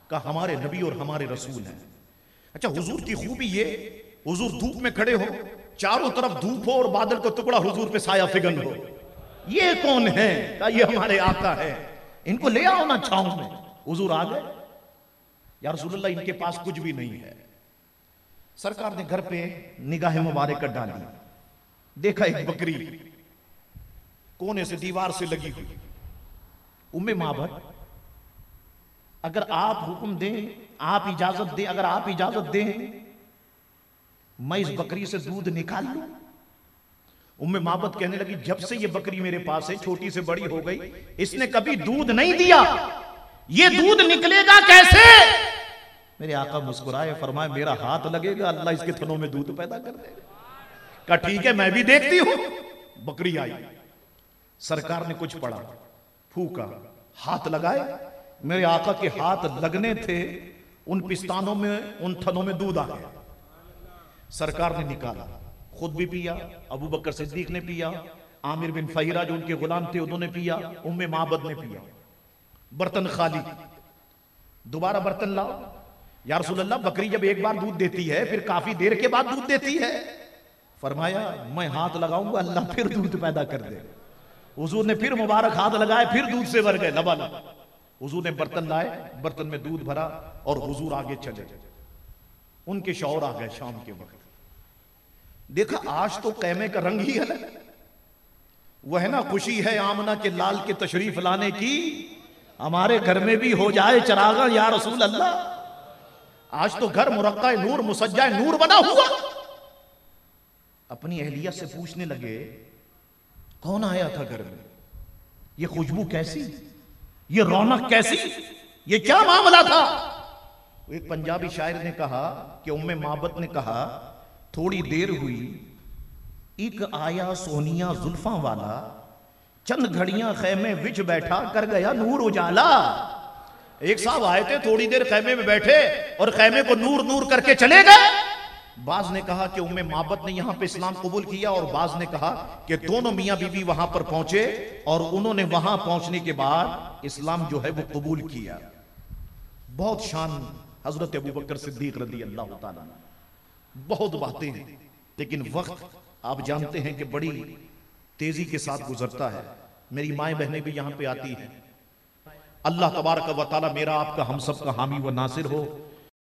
S1: کہا، ہمارے نبی اور ہمارے رسول ہیں۔ اچھا حضور کی خوبی یہ، حضور دھوپ میں کھڑے ہو، چاروں طرف دھوپ ہو اور بادل کو ٹکڑا حضور پہ سایہ فگن ہو۔ یہ کون ہے کہا، یہ ہمارے آقا ہے ان کو لے آؤ نا چھاؤں میں۔ حضور آ گئے۔ یا رسول اللہ، ان کے پاس کچھ بھی نہیں ہے۔ سرکار نے گھر پہ نگاہ مبارک کر ڈالی دیکھا ایک بکری کونے سے دیوار سے لگی ہوئی۔ ام مابت اگر آپ حکم دیں، آپ اجازت دیں، اگر آپ اجازت دیں، میں اس بکری سے دودھ نکال لوں۔ ام مابت کہنے لگی، جب سے یہ بکری میرے پاس ہے، چھوٹی سے بڑی ہو گئی، اس نے کبھی دودھ نہیں دیا۔ یہ دودھ نکلے گا کیسے؟ میرے آقا مسکرائے، فرمائے، میرا ہاتھ لگے گا، اللہ اس کے تھنوں میں دودھ پیدا کر دے گا۔ کہا، ٹھیک ہے، میں بھی دیکھتی ہوں۔ بکری آئی۔ سرکار نے کچھ پڑھا، پھوکا، ہاتھ لگائے۔ میرے آقا کے ہاتھ لگنے تھے، ان پستانوں میں، ان تھنوں میں دودھ آ گیا۔ سرکار نے نکالا، خود بھی پیا، ابو بکر صدیق نے پیا، عامر بن فہیرہ جو ان کے غلام تھے، انہوں نے پیا، ام معبد نے پیا۔ برتن خالی۔ دوبارہ برتن لاؤ۔ یا رسول اللہ، بکری جب ایک بار دودھ دیتی ہے، پھر کافی دیر کے بعد دودھ دیتی ہے۔ فرمایا، میں ہاتھ لگاؤں گا، اللہ پھر دودھ پیدا کر دے۔ حضور نے پھر مبارک ہاتھ لگائے، پھر دودھ سے بھر گئے، لبا لبا۔ حضور نے برتن لائے، برتن میں دودھ بھرا اور حضور آگے چلے۔ ان کے شوہر آ گئے شام کے وقت۔ دیکھا، آج تو قیمے کا رنگ ہی الگ۔ وہ ہے نا، خوشی ہے آمنہ کے لال کے تشریف لانے کی۔ ہمارے گھر میں بھی ہو جائے چراغا یا رسول اللہ۔ آج تو گھر مرقع نور مسجہ نور بنا ہوا۔ اپنی اہلیہ سے پوچھنے لگے، کون آیا تھا گھر میں؟ یہ خوشبو کیسی؟ یہ رونق کیسی؟ یہ کیا معاملہ تھا؟ ایک پنجابی شاعر نے کہا کہ ام مابت نے کہا، تھوڑی دیر ہوئی، ایک آیا سونیا زلفاں والا، چند گھڑیاں خیمے وچ بیٹھا، کر گیا نور اجالا۔ ایک صاحب آئے تھے تھوڑی دیر خیمے میں بیٹھے اور خیمے کو نور نور کر کے چلے گئے۔ بعض نے کہا کہ ام مابت نے یہاں پہ اسلام قبول کیا اور بعض نے کہا کہ دونوں میاں بی بی وہاں پر پہنچے اور انہوں نے وہاں پہنچنے کے بعد اسلام جو ہے وہ قبول کیا۔ بہت شان حضرت ابو بکر صدیق رضی اللہ تعالیٰ بہت باتیں ہیں۔ لیکن وقت آپ جانتے ہیں کہ بڑی تیزی کے ساتھ گزرتا ہے۔ میری مائیں بہنیں بھی یہاں پہ آتی ہیں۔ اللہ تبارک و تعالی میرا آپ کا ہم سب کا حامی و ناصر ہو۔